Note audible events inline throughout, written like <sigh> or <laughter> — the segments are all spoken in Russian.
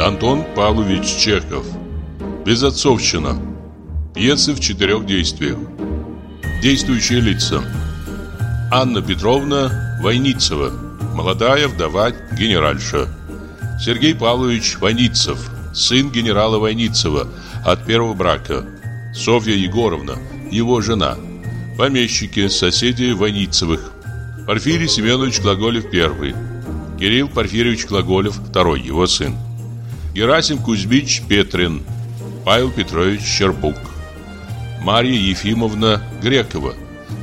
Антон Павлович Чехов. Безотцовщина. Пьесы в четырех действиях. Действующие лица. Анна Петровна Войницева. Молодая вдова генеральша. Сергей Павлович Войницев. Сын генерала Войницева от первого брака. Софья Егоровна. Его жена. Помещики, соседи Войницевых. Порфирий Семенович Глаголев первый. Кирилл Порфирьевич Глаголев второй, его сын. Герасим Кузьмич Петрин. Павел Петрович Щербук. Марья Ефимовна Грекова.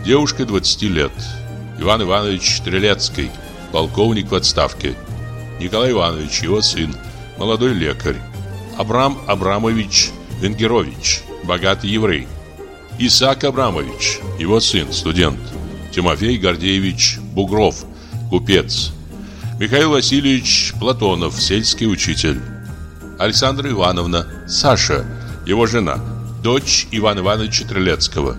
Девушка 20 лет. Иван Иванович Стрелецкий. Полковник в отставке. Николай Иванович, его сын. Молодой лекарь. Абрам Абрамович Венгерович. Богатый еврей. Исаак Абрамович, его сын, студент. Тимофей Гордеевич Бугров, купец. Михаил Васильевич Платонов, сельский учитель. Александра Ивановна Саша, его жена, дочь Ивана Ивановича Трелецкого.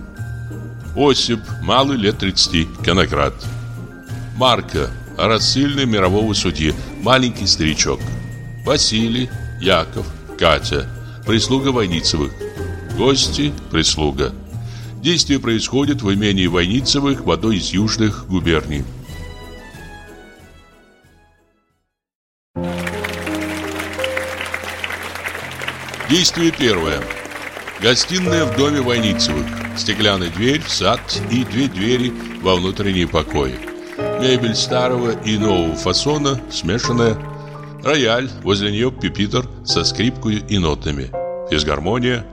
Осип, малый лет 30, конократ. Марка, рассыльный мирового судьи, маленький старичок. Василий, Яков, Катя, прислуга Войницевых. Гости, прислуга. Действие происходит в имении Войницевых в одной из южных губерний. Действие первое. Гостиная в доме Войницевых. Стеклянная дверь в сад и две двери во внутренние покои. Мебель старого и нового фасона, смешанная. Рояль, возле нее пюпитр со скрипкой и нотами. Физгармония,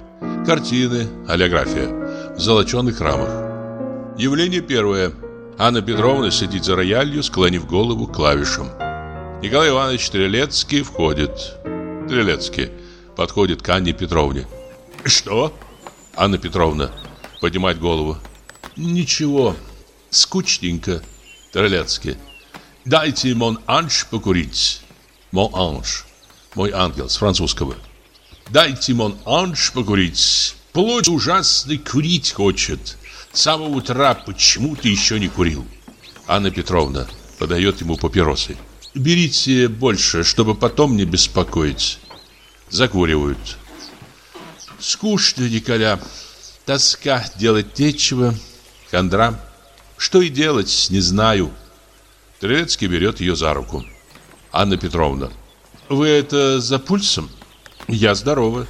картины, олеография в золоченых рамах. Явление первое. Анна Петровна сидит за роялью, склонив голову к клавишам. Николай Иванович Трелецкий входит. Трелецкий подходит к Анне Петровне. «Что?» Анна Петровна поднимает голову. «Ничего, скучненько». Трелецкий. «Дайте мон анж покурить». «Мон анж». Мой ангел с французского. «Дайте мон анж покурить». Плоть ужасный курить хочет. С самого утра почему ты еще не курил? Анна Петровна подает ему папиросы. Берите больше, чтобы потом не беспокоить. Закуривают. Скучно, Николя. Тоска, делать нечего. Хандра. Что и делать, не знаю. Трелецкий берет ее за руку. Анна Петровна. Вы это за пульсом? Я здорова.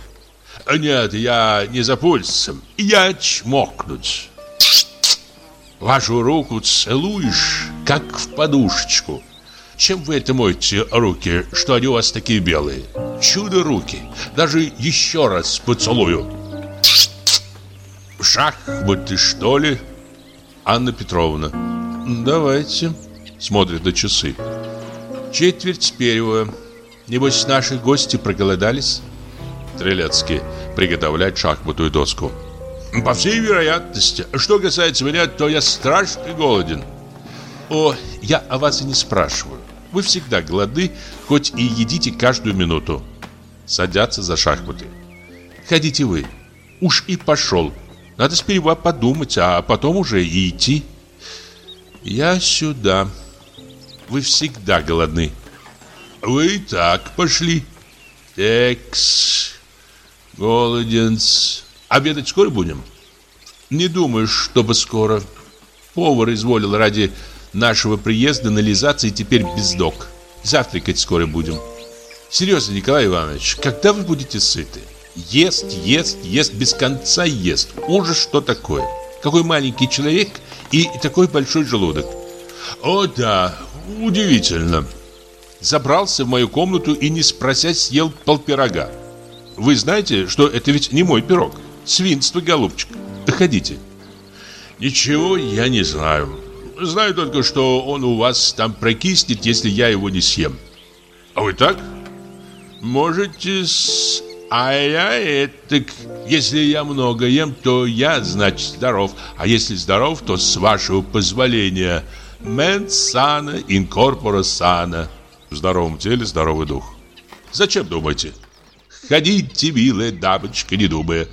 Нет, я не за пульсом. Я чмокнуть. Вашу руку целуешь, как в подушечку. Чем вы это моете руки, что они у вас такие белые? Чудо руки. Даже еще раз поцелую. Шахматы, что ли? Анна Петровна. Давайте. Смотрит на часы. Четверть первого. Небось, наши гости проголодались? Трелецкий приготовлять шахматную доску. По всей вероятности. Что касается меня, то я страшно голоден. О, я о вас и не спрашиваю. Вы всегда голодны, хоть и едите каждую минуту. Садятся за шахматы. Ходите вы. Уж и пошел. Надо сперва подумать, а потом уже и идти. Я сюда. Вы всегда голодны. Вы и так пошли. Текс. Голоденц. Обедать скоро будем? Не думаю, чтобы скоро. Повар изволил ради нашего приезда нализаться и теперь без док. Завтракать скоро будем. Серьезно, Николай Иванович, когда вы будете сыты? Ест, ест, ест, без конца ест. Ужас, что такое? Какой маленький человек и такой большой желудок. О да, удивительно. Забрался в мою комнату и, не спрося, съел полпирога. Вы знаете, что это ведь не мой пирог. Свинство, голубчик. Ходите. Ничего я не знаю. Знаю только, что он у вас там прокиснет, если я его не съем. А вы так? Можете с... А я это... Если я много ем, то я, значит, здоров. А если здоров, то с вашего позволения. Мен сана, инкорпора сана. В здоровом теле здоровый дух. Зачем думаете? Ходите, милая дамочка, не думая.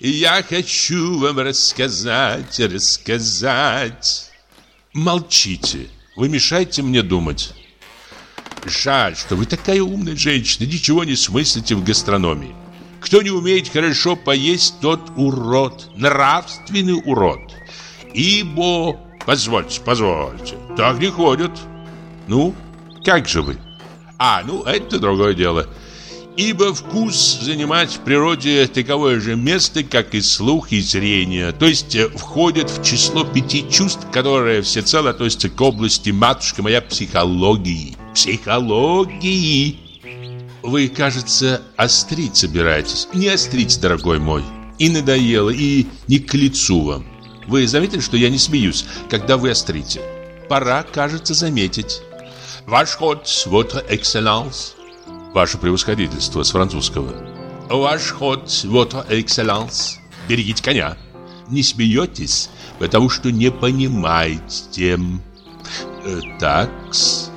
Я хочу вам рассказать, рассказать. Молчите, вы мешаете мне думать. Жаль, что вы такая умная женщина, ничего не смыслите в гастрономии. Кто не умеет хорошо поесть, тот урод, нравственный урод. Ибо, позвольте, позвольте, так не ходят. Ну, как же вы? А, ну, это другое дело. Ибо вкус занимает в природе таковое же место, как и слух и зрение, то есть э, входит в число пяти чувств, которые всецело относятся к области, матушка моя, психологии. Психологии! Вы, кажется, острить собираетесь. Не острить, дорогой мой. И надоело, и не к лицу вам. Вы заметили, что я не смеюсь, когда вы острите? Пора, кажется, заметить. Ваш ход, votre excellence. Ваше превосходительство с французского. Ваш ход, votre excellence. Берегите коня. Не смеетесь, потому что не понимаете. Э, такс.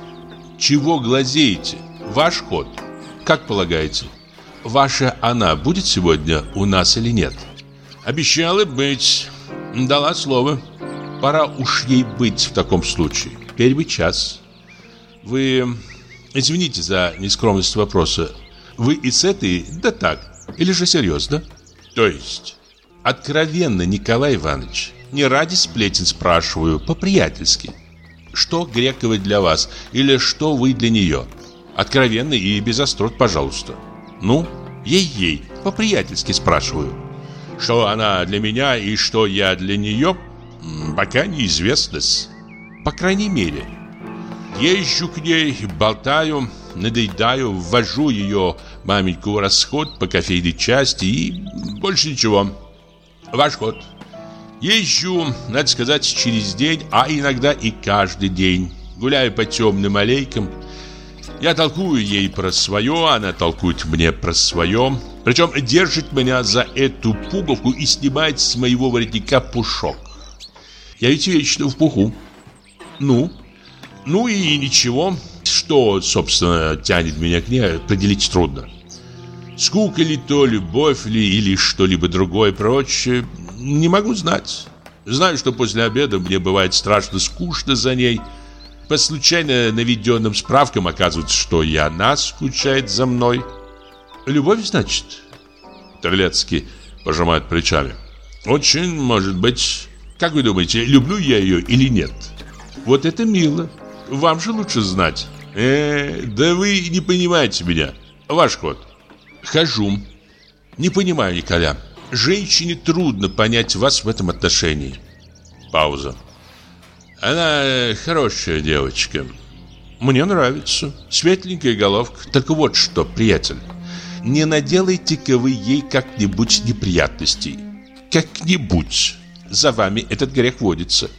Чего глазеете? Ваш ход. Как полагаете, ваша она будет сегодня у нас или нет? Обещала быть. Дала слово. Пора уж ей быть в таком случае. Первый час. Вы Извините за нескромность вопроса. Вы и с этой, да так, или же серьезно? То есть, откровенно, Николай Иванович, не ради сплетен спрашиваю, по-приятельски. Что Грекова для вас, или что вы для нее? Откровенно и без острот, пожалуйста. Ну, ей-ей, по-приятельски спрашиваю. Что она для меня и что я для нее, пока неизвестно. По крайней мере, Езжу к ней, болтаю, надоедаю, ввожу ее маменьку в расход по кофейной части и больше ничего. Ваш ход. Езжу, надо сказать, через день, а иногда и каждый день. Гуляю по темным аллейкам. Я толкую ей про свое, она толкует мне про свое. Причем держит меня за эту пуговку и снимает с моего воротника пушок. Я ведь вечно в пуху. Ну, ну и ничего, что, собственно, тянет меня к ней, определить трудно. Скука ли то, любовь ли или что-либо другое прочее, не могу знать. Знаю, что после обеда мне бывает страшно скучно за ней. По случайно наведенным справкам оказывается, что и она скучает за мной. Любовь, значит? Терлецкий пожимает плечами. Очень может быть. Как вы думаете, люблю я ее или нет? Вот это мило. Вам же лучше знать. Э, да вы не понимаете меня. Ваш ход. Хожу. Не понимаю, Николя. Женщине трудно понять вас в этом отношении. Пауза. Она хорошая девочка. Мне нравится. Светленькая головка. Так вот что, приятель. Не наделайте-ка вы ей как-нибудь неприятностей. Как-нибудь. За вами этот грех водится.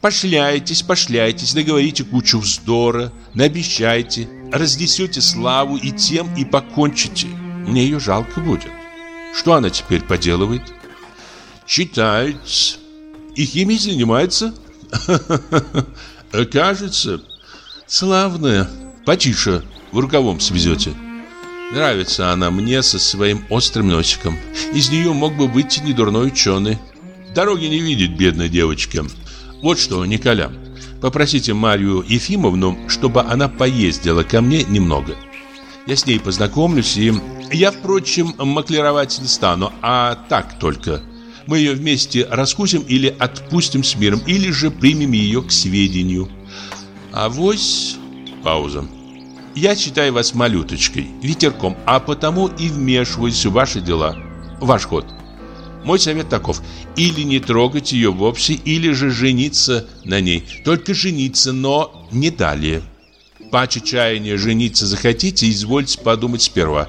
Пошляйтесь, пошляйтесь, наговорите кучу вздора, наобещайте, разнесете славу и тем и покончите. Мне ее жалко будет. Что она теперь поделывает? Читает. И химией занимается? <laughs> Кажется. Славная. Потише, в рукавом свезете. Нравится она мне со своим острым носиком. Из нее мог бы выйти недурной ученый. Дороги не видит бедная девочка. Вот что, Николя, попросите Марию Ефимовну, чтобы она поездила ко мне немного. Я с ней познакомлюсь, и я, впрочем, маклировать не стану, а так только. Мы ее вместе раскусим или отпустим с миром, или же примем ее к сведению. А вось... Пауза. Я считаю вас малюточкой, ветерком, а потому и вмешиваюсь в ваши дела. Ваш ход. Мой совет таков. Или не трогать ее вовсе, или же жениться на ней. Только жениться, но не далее. Паче чаяния жениться захотите, извольте подумать сперва.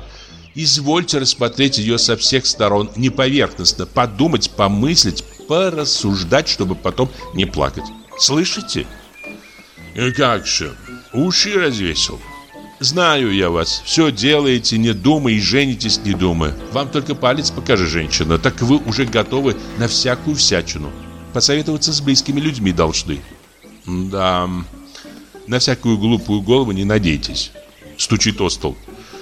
Извольте рассмотреть ее со всех сторон, не поверхностно, подумать, помыслить, порассуждать, чтобы потом не плакать. Слышите? И как же, уши развесил. Знаю я вас. Все делаете, не думая, и женитесь, не думая. Вам только палец покажи, женщина, так вы уже готовы на всякую всячину. Посоветоваться с близкими людьми должны. Да, на всякую глупую голову не надейтесь. Стучит о стол.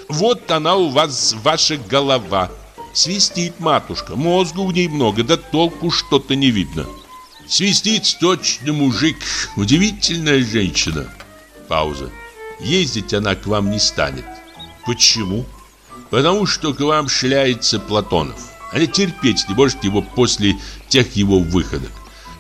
Вот она у вас, ваша голова. Свистит матушка, мозгу в ней много, да толку что-то не видно. Свистит точно мужик, удивительная женщина. Пауза. Ездить она к вам не станет. Почему? Потому что к вам шляется Платонов. Она терпеть не может его после тех его выходок.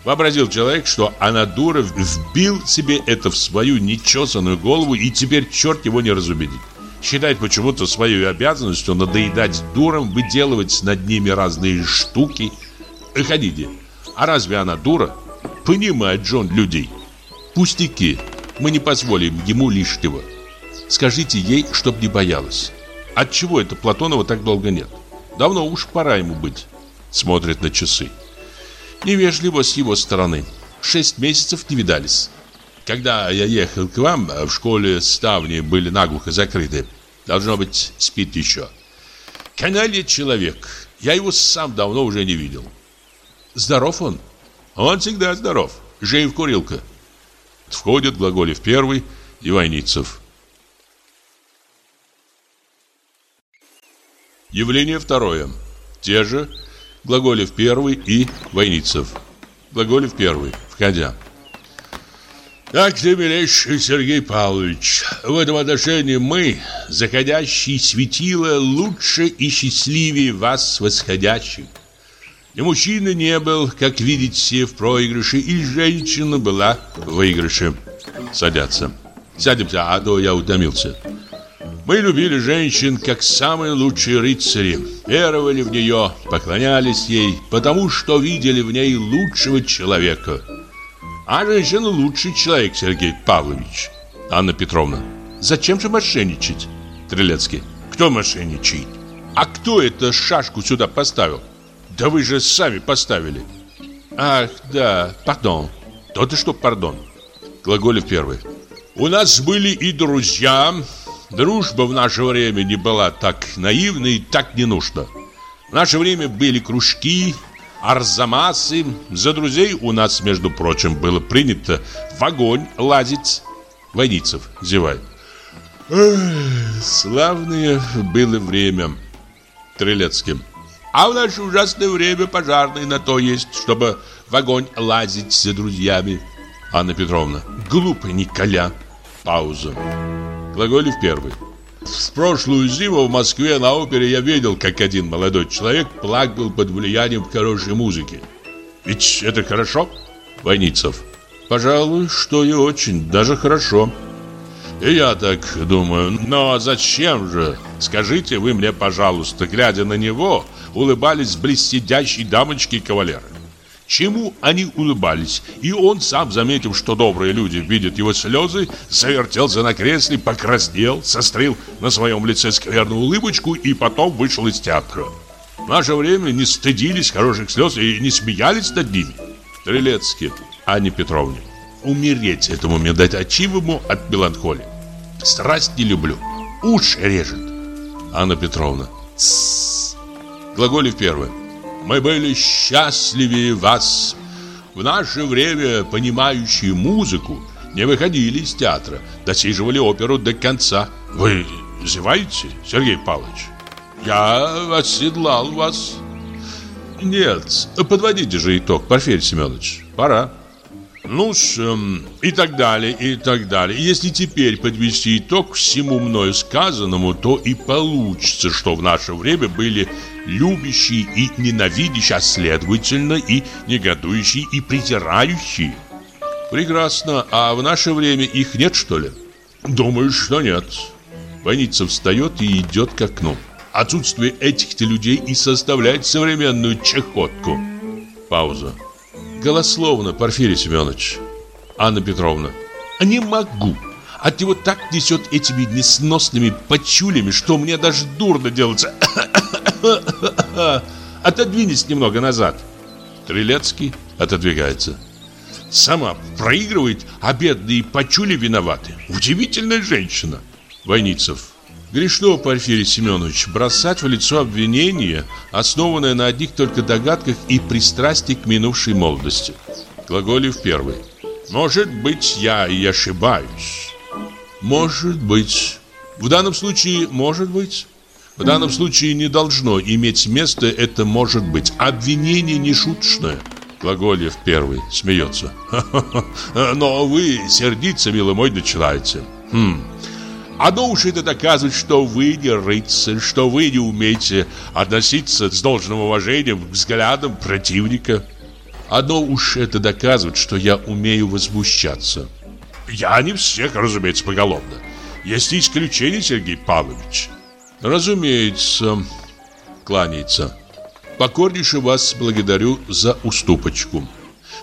Вообразил человек, что Анадуров вбил себе это в свою нечесанную голову и теперь черт его не разубедит. Считает почему-то своей обязанностью надоедать дурам, выделывать над ними разные штуки. Ходите, а разве она дура? Понимает Джон людей. Пустяки, мы не позволим ему лишнего. Скажите ей, чтоб не боялась. Отчего это Платонова так долго нет? Давно уж пора ему быть. Смотрит на часы. Невежливо с его стороны. Шесть месяцев не видались. Когда я ехал к вам, в школе ставни были наглухо закрыты. Должно быть, спит еще. Каналья человек. Я его сам давно уже не видел. Здоров он? Он всегда здоров. Жив курилка. Входят Глаголев первый и Войницев. Явление второе. Те же Глаголев первый и Войницев. Глаголев первый, входя. Так ты, милейший Сергей Павлович, в этом отношении мы, заходящие светила, лучше и счастливее вас восходящих. И мужчина не был, как видите, в проигрыше, и женщина была в выигрыше. Садятся. Сядемте, а то я утомился. Мы любили женщин, как самые лучшие рыцари. Веровали в нее, поклонялись ей, потому что видели в ней лучшего человека. А женщина лучший человек, Сергей Павлович. Анна Петровна. Зачем же мошенничать? Трелецкий. Кто мошенничает? А кто это шашку сюда поставил? Да вы же сами поставили. Ах, да, пардон. То-то что пардон. Глаголев первый. У нас были и друзья, Дружба в наше время не была так наивна и так не нужна. В наше время были кружки, арзамасы. За друзей у нас, между прочим, было принято в огонь лазить. Войницев зевает. Славное было время. Трелецким. А в наше ужасное время пожарный на то есть, чтобы в огонь лазить за друзьями. Анна Петровна. Глупый Николя. Пауза. Глаголев первый. В прошлую зиму в Москве на опере я видел, как один молодой человек плакал под влиянием хорошей музыки. Ведь это хорошо? Войницев. Пожалуй, что и очень, даже хорошо. И я так думаю. Но зачем же, скажите вы мне, пожалуйста, глядя на него, улыбались блестящие дамочки и кавалеры? Чему они улыбались? И он, сам заметив, что добрые люди видят его слезы, завертелся на кресле, покраснел, сострил на своем лице скверную улыбочку и потом вышел из театра. В наше время не стыдились хороших слез и не смеялись над ними. Стрелецкий, Анне Петровне. Умереть этому медоточивому от меланхолии. Страсть не люблю. Уши режет. Анна Петровна. Тссс. Глаголев первый. Мы были счастливее вас. В наше время понимающие музыку не выходили из театра, досиживали оперу до конца. Вы зеваете, Сергей Павлович? Я оседлал вас. Нет, подводите же итог, Порфирий Семенович. Пора. Ну ж, эм, и так далее, и так далее. Если теперь подвести итог всему мною сказанному, то и получится, что в наше время были любящие и ненавидящие, а следовательно и негодующие и презирающие. Прекрасно, а в наше время их нет, что ли? Думаю, что нет. Больница встает и идет к окну. Отсутствие этих-то людей и составляет современную чехотку. Пауза. Голословно, Порфирий Семенович. Анна Петровна. Не могу. От него так несет этими несносными почулями, что мне даже дурно делается. <coughs> Отодвинись немного назад. Трилецкий отодвигается. Сама проигрывает, а бедные почули виноваты. Удивительная женщина. Войницев. Грешно, Порфирий Семенович, бросать в лицо обвинение, основанное на одних только догадках и пристрастии к минувшей молодости. Глаголев первый. Может быть, я и ошибаюсь. Может быть. В данном случае, может быть. В данном случае не должно иметь места это может быть. Обвинение не шуточное. Глаголев первый смеется. Но вы сердиться, милый мой, начинаете. Хм, Уж это доказывает, что вы не рыцарь, что вы не умеете относиться с должным уважением к взглядам противника. Одно уж это доказывает, что я умею возмущаться. Я не всех, разумеется, поголовно. Есть исключение, Сергей Павлович. Разумеется, кланяется. Покорнейше вас благодарю за уступочку.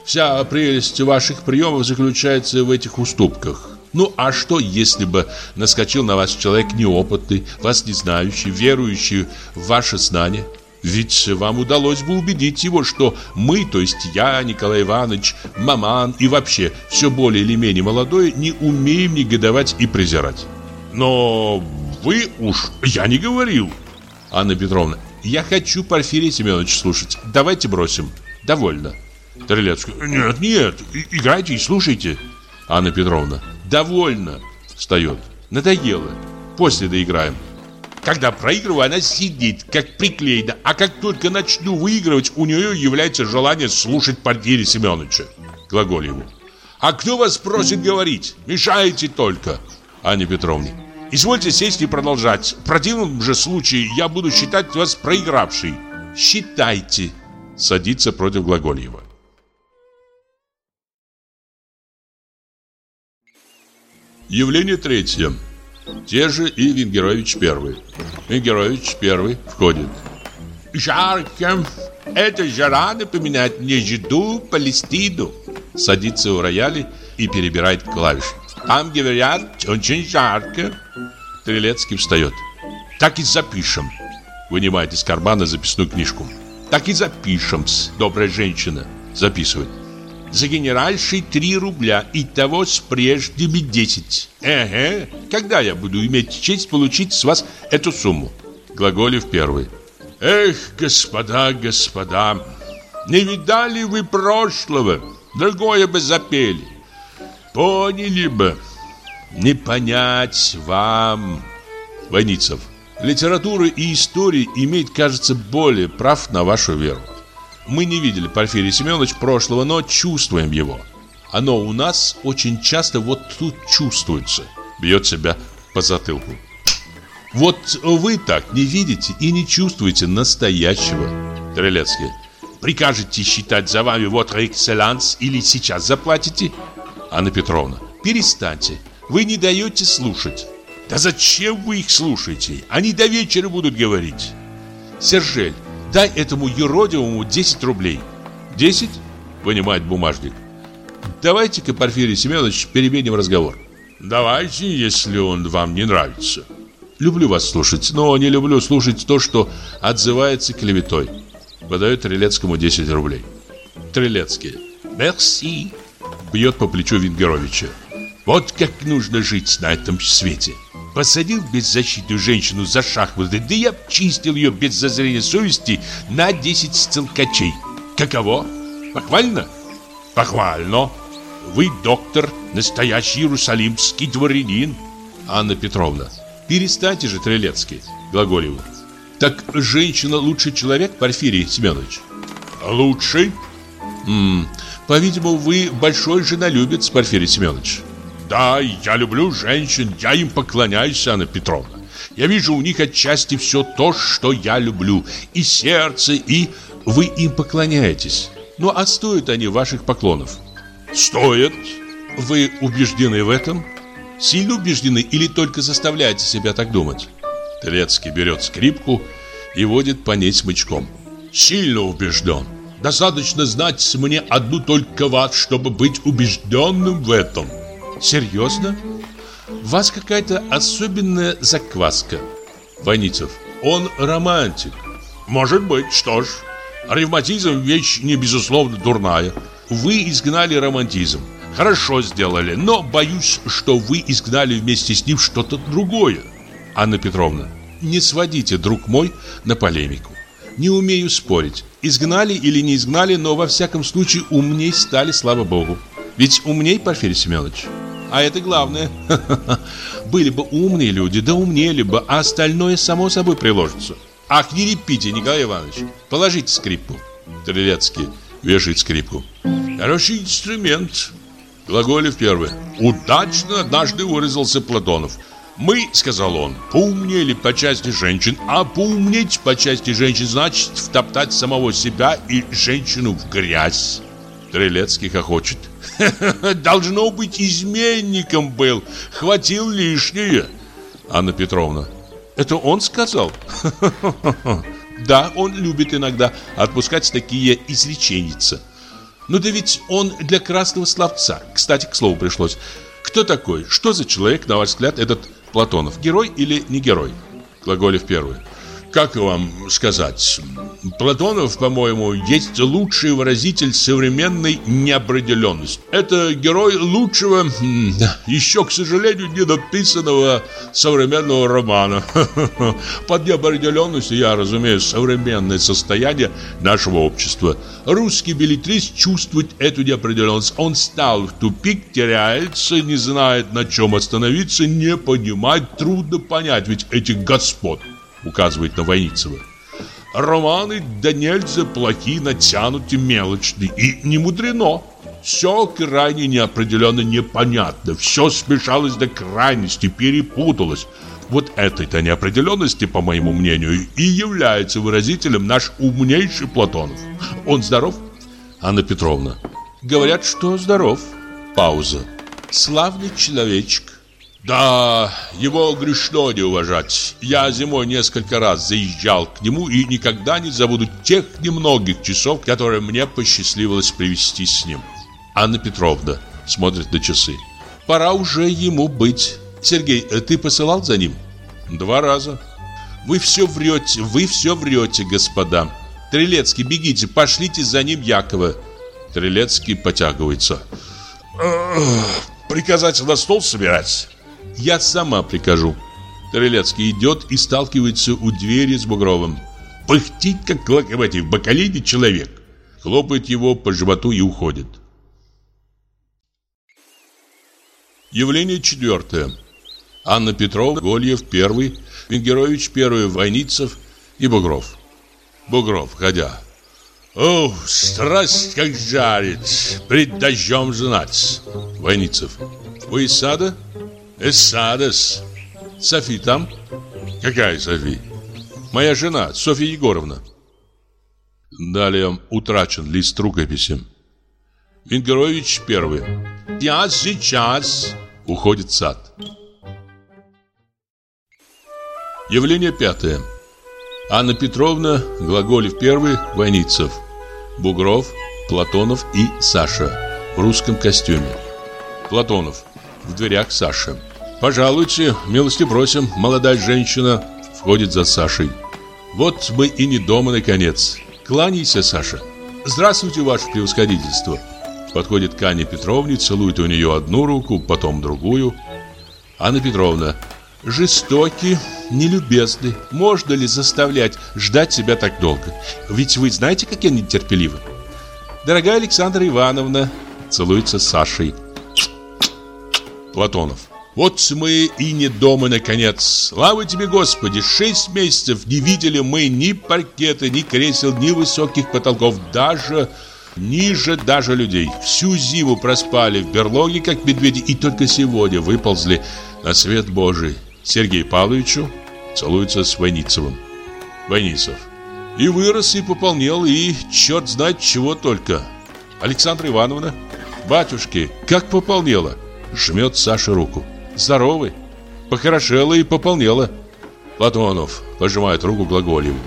Вся прелесть ваших приемов заключается в этих уступках. Ну а что, если бы наскочил на вас человек неопытный, вас не знающий, верующий в ваше знание? Ведь вам удалось бы убедить его, что мы, то есть я, Николай Иванович, маман и вообще все более или менее молодое, не умеем негодовать и презирать. Но вы уж... Я не говорил. Анна Петровна, я хочу Порфирия Семенович слушать. Давайте бросим. Довольно. Трелецкий, нет, нет, играйте и слушайте. Анна Петровна, Довольно. Встает. Надоело. После доиграем. Когда проигрываю, она сидит, как приклеена. А как только начну выигрывать, у нее является желание слушать Порфирия Семеновича. Глаголеву. А кто вас просит говорить? Мешаете только. Анне Петровне. Извольте сесть и продолжать. В противном же случае я буду считать вас проигравшей. Считайте. Садится против Глаголева. Явление третье. Те же и Венгерович первый. Венгерович первый входит. Жарко. Эта жара напоминает мне еду Палестину. Садится у рояля и перебирает клавиши. Там говорят, очень жарко. Трелецкий встает. Так и запишем. Вынимает из кармана записную книжку. Так и запишем, добрая женщина. Записывает за генеральшей 3 рубля, и того с прежними 10. Эге, когда я буду иметь честь получить с вас эту сумму? Глаголев первый. Эх, господа, господа, не видали вы прошлого, другое бы запели. Поняли бы, не понять вам. Войницев. Литература и история имеют, кажется, более прав на вашу веру. Мы не видели Порфирия Семенович прошлого, но чувствуем его. Оно у нас очень часто вот тут чувствуется. Бьет себя по затылку. Вот вы так не видите и не чувствуете настоящего. Трелецкий. Прикажете считать за вами вот экселанс или сейчас заплатите? Анна Петровна. Перестаньте. Вы не даете слушать. Да зачем вы их слушаете? Они до вечера будут говорить. Сержель, Дай этому юродивому 10 рублей. 10? Вынимает бумажник. Давайте-ка, Порфирий Семенович, переменим разговор. Давайте, если он вам не нравится. Люблю вас слушать, но не люблю слушать то, что отзывается клеветой. Выдает Трелецкому 10 рублей. Трелецкий. Мерси. Бьет по плечу Венгеровича. Вот как нужно жить на этом свете. Посадил беззащитную женщину за шахматы, да я чистил ее без зазрения совести на 10 стелкачей. Каково? Похвально? Похвально. Вы доктор, настоящий иерусалимский дворянин. Анна Петровна. Перестаньте же, Трелецкий, Глаголеву. Так женщина лучше человек, Порфирий Семенович? Лучший? По-видимому, вы большой женолюбец, Порфирий Семенович. Да, я люблю женщин, я им поклоняюсь, Анна Петровна. Я вижу у них отчасти все то, что я люблю. И сердце, и... Вы им поклоняетесь. Ну, а стоят они ваших поклонов? Стоят. Вы убеждены в этом? Сильно убеждены или только заставляете себя так думать? Трецкий берет скрипку и водит по ней смычком. Сильно убежден. Достаточно знать мне одну только вас, чтобы быть убежденным в этом. Серьезно? У вас какая-то особенная закваска. Войницев. Он романтик. Может быть, что ж. Ревматизм вещь не безусловно дурная. Вы изгнали романтизм. Хорошо сделали, но боюсь, что вы изгнали вместе с ним что-то другое. Анна Петровна, не сводите, друг мой, на полемику. Не умею спорить. Изгнали или не изгнали, но во всяком случае умней стали, слава богу. Ведь умней, Порфирий Семенович? А это главное. <laughs> Были бы умные люди, да умнели бы, а остальное само собой приложится. Ах, не репите, Николай Иванович. Положите скрипку. Трелецкий вешает скрипку. Хороший инструмент. Глаголев первый. Удачно однажды выразился Платонов. Мы, сказал он, поумнели по части женщин, а поумнеть по части женщин значит втоптать самого себя и женщину в грязь. Трелецкий хохочет. <laughs> Должно быть, изменником был. Хватил лишнее. Анна Петровна. Это он сказал? <laughs> Да, он любит иногда отпускать такие изреченица. Ну да ведь он для красного словца. Кстати, к слову пришлось. Кто такой? Что за человек, на ваш взгляд, этот Платонов? Герой или не герой? Глаголев первый как вам сказать, Платонов, по-моему, есть лучший выразитель современной неопределенности. Это герой лучшего, еще, к сожалению, недописанного современного романа. <laughs> Под неопределенностью я разумею современное состояние нашего общества. Русский билетрист чувствует эту неопределенность. Он стал в тупик, теряется, не знает, на чем остановиться, не понимает, трудно понять ведь этих господ указывает на Войницева. Романы да нельзя плохие, натянуты, мелочные. И не мудрено. Все крайне неопределенно непонятно. Все смешалось до крайности, перепуталось. Вот этой-то неопределенности, по моему мнению, и является выразителем наш умнейший Платонов. Он здоров? Анна Петровна. Говорят, что здоров. Пауза. Славный человечек. Да, его грешно не уважать. Я зимой несколько раз заезжал к нему и никогда не забуду тех немногих часов, которые мне посчастливилось привести с ним. Анна Петровна смотрит на часы. Пора уже ему быть. Сергей, ты посылал за ним? Два раза. Вы все врете, вы все врете, господа. Трелецкий, бегите, пошлите за ним Якова. Трелецкий потягивается. Приказать на стол собирать? Я сама прикажу. Трелецкий идет и сталкивается у двери с Бугровым. Пыхтит, как локомотив, бакалейный человек. Хлопает его по животу и уходит. Явление четвертое. Анна Петрова, Гольев первый, Венгерович первый, Войницев и Бугров. Бугров, ходя. О, страсть как жарит, пред дождем знать. Войницев. Вы из сада? Эссадес. Софи там? Какая Софи? Моя жена, Софья Егоровна. Далее утрачен лист рукописи. Венгерович первый. Я сейчас. Уходит в сад. Явление пятое. Анна Петровна, Глаголев первый, Войницев. Бугров, Платонов и Саша в русском костюме. Платонов в дверях Саша. «Пожалуйте, милости просим, молодая женщина» Входит за Сашей. «Вот мы и не дома, наконец. Кланяйся, Саша. Здравствуйте, ваше превосходительство» Подходит к Анне Петровне, целует у нее одну руку, потом другую. Анна Петровна Жестокий, нелюбезный Можно ли заставлять ждать себя так долго? Ведь вы знаете, как я нетерпеливы Дорогая Александра Ивановна Целуется с Сашей Платонов вот мы и не дома, наконец. Слава тебе, Господи! Шесть месяцев не видели мы ни паркета, ни кресел, ни высоких потолков, даже ниже даже людей. Всю зиму проспали в берлоге, как медведи, и только сегодня выползли на свет Божий. Сергей Павловичу целуется с Войницевым. Войницев. И вырос, и пополнел, и черт знает чего только. Александра Ивановна, батюшки, как пополнела. Жмет Саше руку. Здоровый. Похорошела и пополнела. Платонов пожимает руку Глаголеву.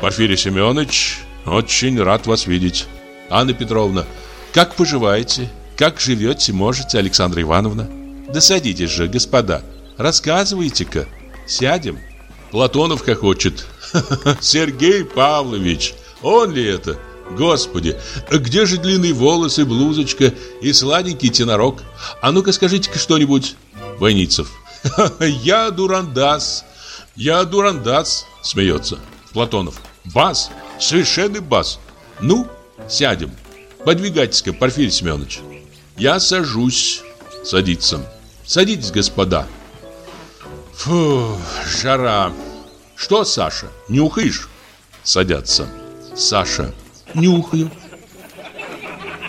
Порфирий Семенович, очень рад вас видеть. Анна Петровна, как поживаете? Как живете, можете, Александра Ивановна? Да садитесь же, господа. Рассказывайте-ка. Сядем. Платонов хохочет. <laughs> Сергей Павлович, он ли это? Господи, где же длинные волосы, блузочка и сладенький тенорок? А ну-ка скажите-ка что-нибудь. Войницев. <laughs> Я дурандас. Я дурандас, смеется. Платонов. Бас, совершенный бас. Ну, сядем. Подвигайтесь-ка, Порфирий Семенович. Я сажусь. Садится. Садитесь, господа. Фу, жара. Что, Саша, нюхаешь? Садятся. Саша. Нюхаю.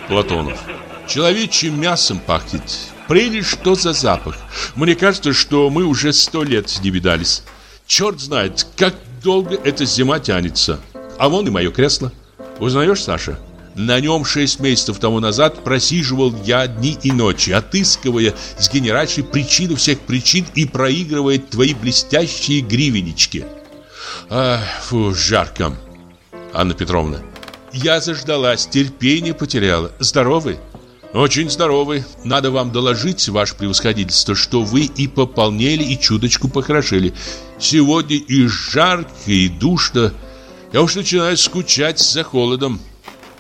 Платонов. Человечьим мясом пахнет. Прелесть, что за запах. Мне кажется, что мы уже сто лет не видались. Черт знает, как долго эта зима тянется. А вон и мое кресло. Узнаешь, Саша? На нем шесть месяцев тому назад просиживал я дни и ночи, отыскивая с генеральшей причину всех причин и проигрывая твои блестящие гривенечки. Ах, фу, жарко. Анна Петровна. Я заждалась, терпение потеряла. Здоровы? Очень здоровы. Надо вам доложить, ваше превосходительство, что вы и пополнели, и чуточку похорошели. Сегодня и жарко, и душно. Я уж начинаю скучать за холодом.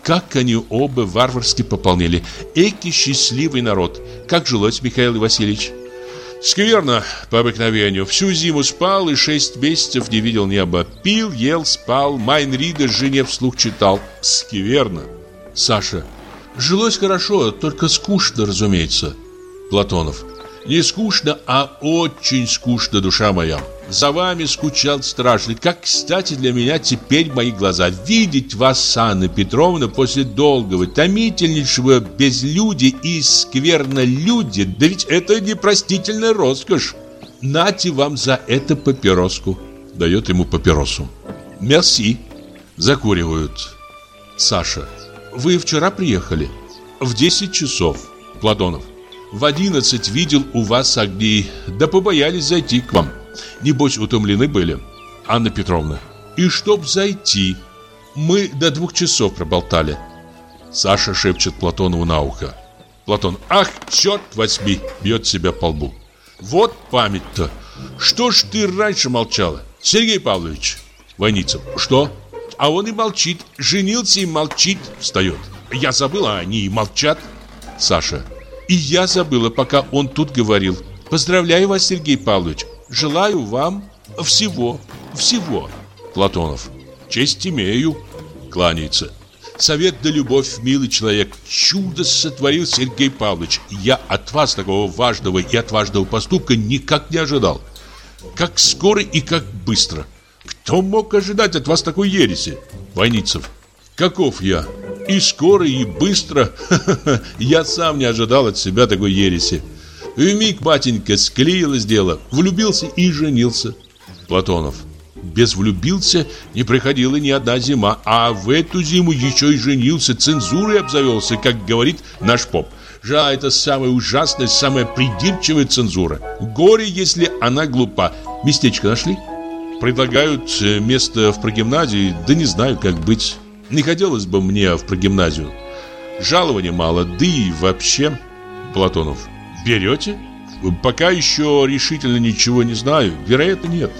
Как они оба варварски пополнели. Эки счастливый народ. Как жилось, Михаил Васильевич? Скверно, по обыкновению. Всю зиму спал и шесть месяцев не видел неба. Пил, ел, спал. Майнрида жене вслух читал. Скверно. Саша. Жилось хорошо, только скучно, разумеется. Платонов. Не скучно, а очень скучно, душа моя. За вами скучал страшно. Как, кстати, для меня теперь мои глаза. Видеть вас, Анна Петровна, после долгого, томительнейшего безлюдия и сквернолюдия, да ведь это непростительная роскошь. Нате вам за это папироску. Дает ему папиросу. Мерси. Закуривают. Саша. Вы вчера приехали? В 10 часов. Платонов. В одиннадцать видел у вас огни, да побоялись зайти к вам. Небось, утомлены были. Анна Петровна. И чтоб зайти, мы до двух часов проболтали. Саша шепчет Платонову на ухо. Платон. Ах, черт возьми, бьет себя по лбу. Вот память-то. Что ж ты раньше молчала? Сергей Павлович. Войницев. Что? А он и молчит. Женился и молчит. Встает. Я забыла, они и молчат. Саша. И я забыла, пока он тут говорил. Поздравляю вас, Сергей Павлович. Желаю вам всего, всего. Платонов. Честь имею. Кланяется. Совет да любовь, милый человек. Чудо сотворил Сергей Павлович. Я от вас такого важного и отважного поступка никак не ожидал. Как скоро и как быстро. Кто мог ожидать от вас такой ереси? Войницев. Каков я? И скоро, и быстро. <laughs> Я сам не ожидал от себя такой ереси. И миг, батенька, склеилось дело. Влюбился и женился. Платонов. Без влюбился не приходила ни одна зима, а в эту зиму еще и женился, цензурой обзавелся, как говорит наш поп. Жаль, это самая ужасная, самая придирчивая цензура. Горе, если она глупа. Местечко нашли? Предлагают э, место в прогимназии, да не знаю, как быть. Не хотелось бы мне в прогимназию. Жалования мало, да и вообще... Платонов. Берете? Пока еще решительно ничего не знаю. Вероятно, нет.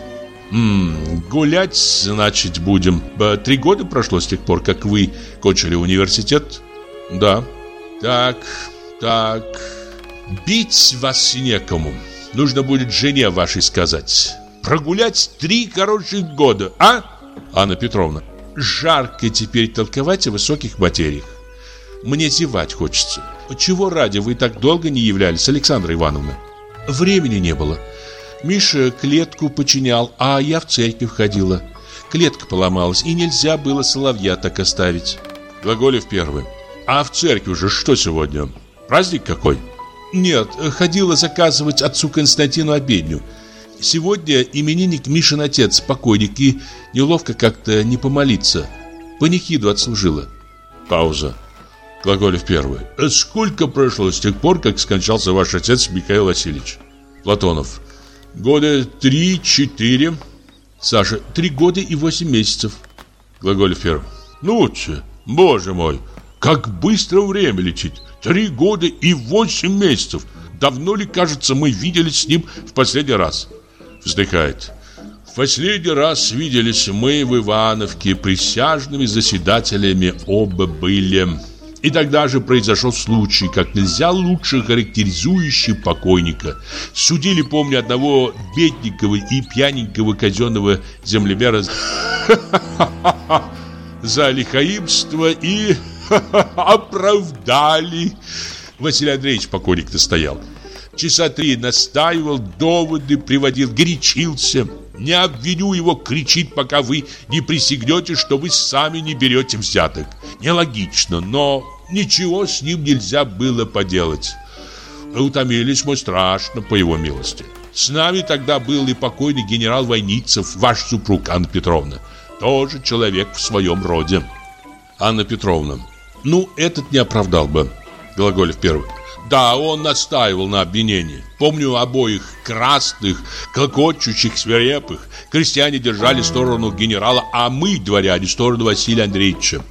М -м, гулять, значит, будем. Три года прошло с тех пор, как вы кончили университет? Да. Так, так. Бить вас некому. Нужно будет жене вашей сказать. Прогулять три хороших года, а? Анна Петровна. Жарко теперь толковать о высоких материях. Мне зевать хочется. Чего ради вы так долго не являлись, Александра Ивановна? Времени не было. Миша клетку починял, а я в церковь ходила. Клетка поломалась, и нельзя было соловья так оставить. Глаголев первый. А в церкви уже что сегодня? Праздник какой? Нет, ходила заказывать отцу Константину обедню. Сегодня именинник Мишин отец, покойник, и неловко как-то не помолиться. Панихиду отслужила. Пауза. Глаголев первый. Сколько прошло с тех пор, как скончался ваш отец Михаил Васильевич? Платонов. Года три-четыре. Саша. Три года и восемь месяцев. Глаголев первый. Ну, че, боже мой, как быстро время летит. Три года и восемь месяцев. Давно ли, кажется, мы виделись с ним в последний раз? Вздыхает. В последний раз виделись мы в Ивановке, присяжными заседателями оба были. И тогда же произошел случай, как нельзя лучше характеризующий покойника. Судили, помню, одного бедненького и пьяненького казенного землемера <laughs> за лихаимство и <laughs> оправдали. Василий Андреевич покойник настоял. Часа три настаивал, доводы приводил, горячился. Не обвиню его, кричит, пока вы не присягнете, что вы сами не берете взяток. Нелогично, но Ничего с ним нельзя было поделать. Утомились мы страшно, по его милости. С нами тогда был и покойный генерал Войницев, ваш супруг Анна Петровна. Тоже человек в своем роде. Анна Петровна. Ну, этот не оправдал бы. Глаголев первый. Да, он настаивал на обвинении. Помню обоих красных, клокочущих, свирепых. Крестьяне держали сторону генерала, а мы, дворяне, сторону Василия Андреевича.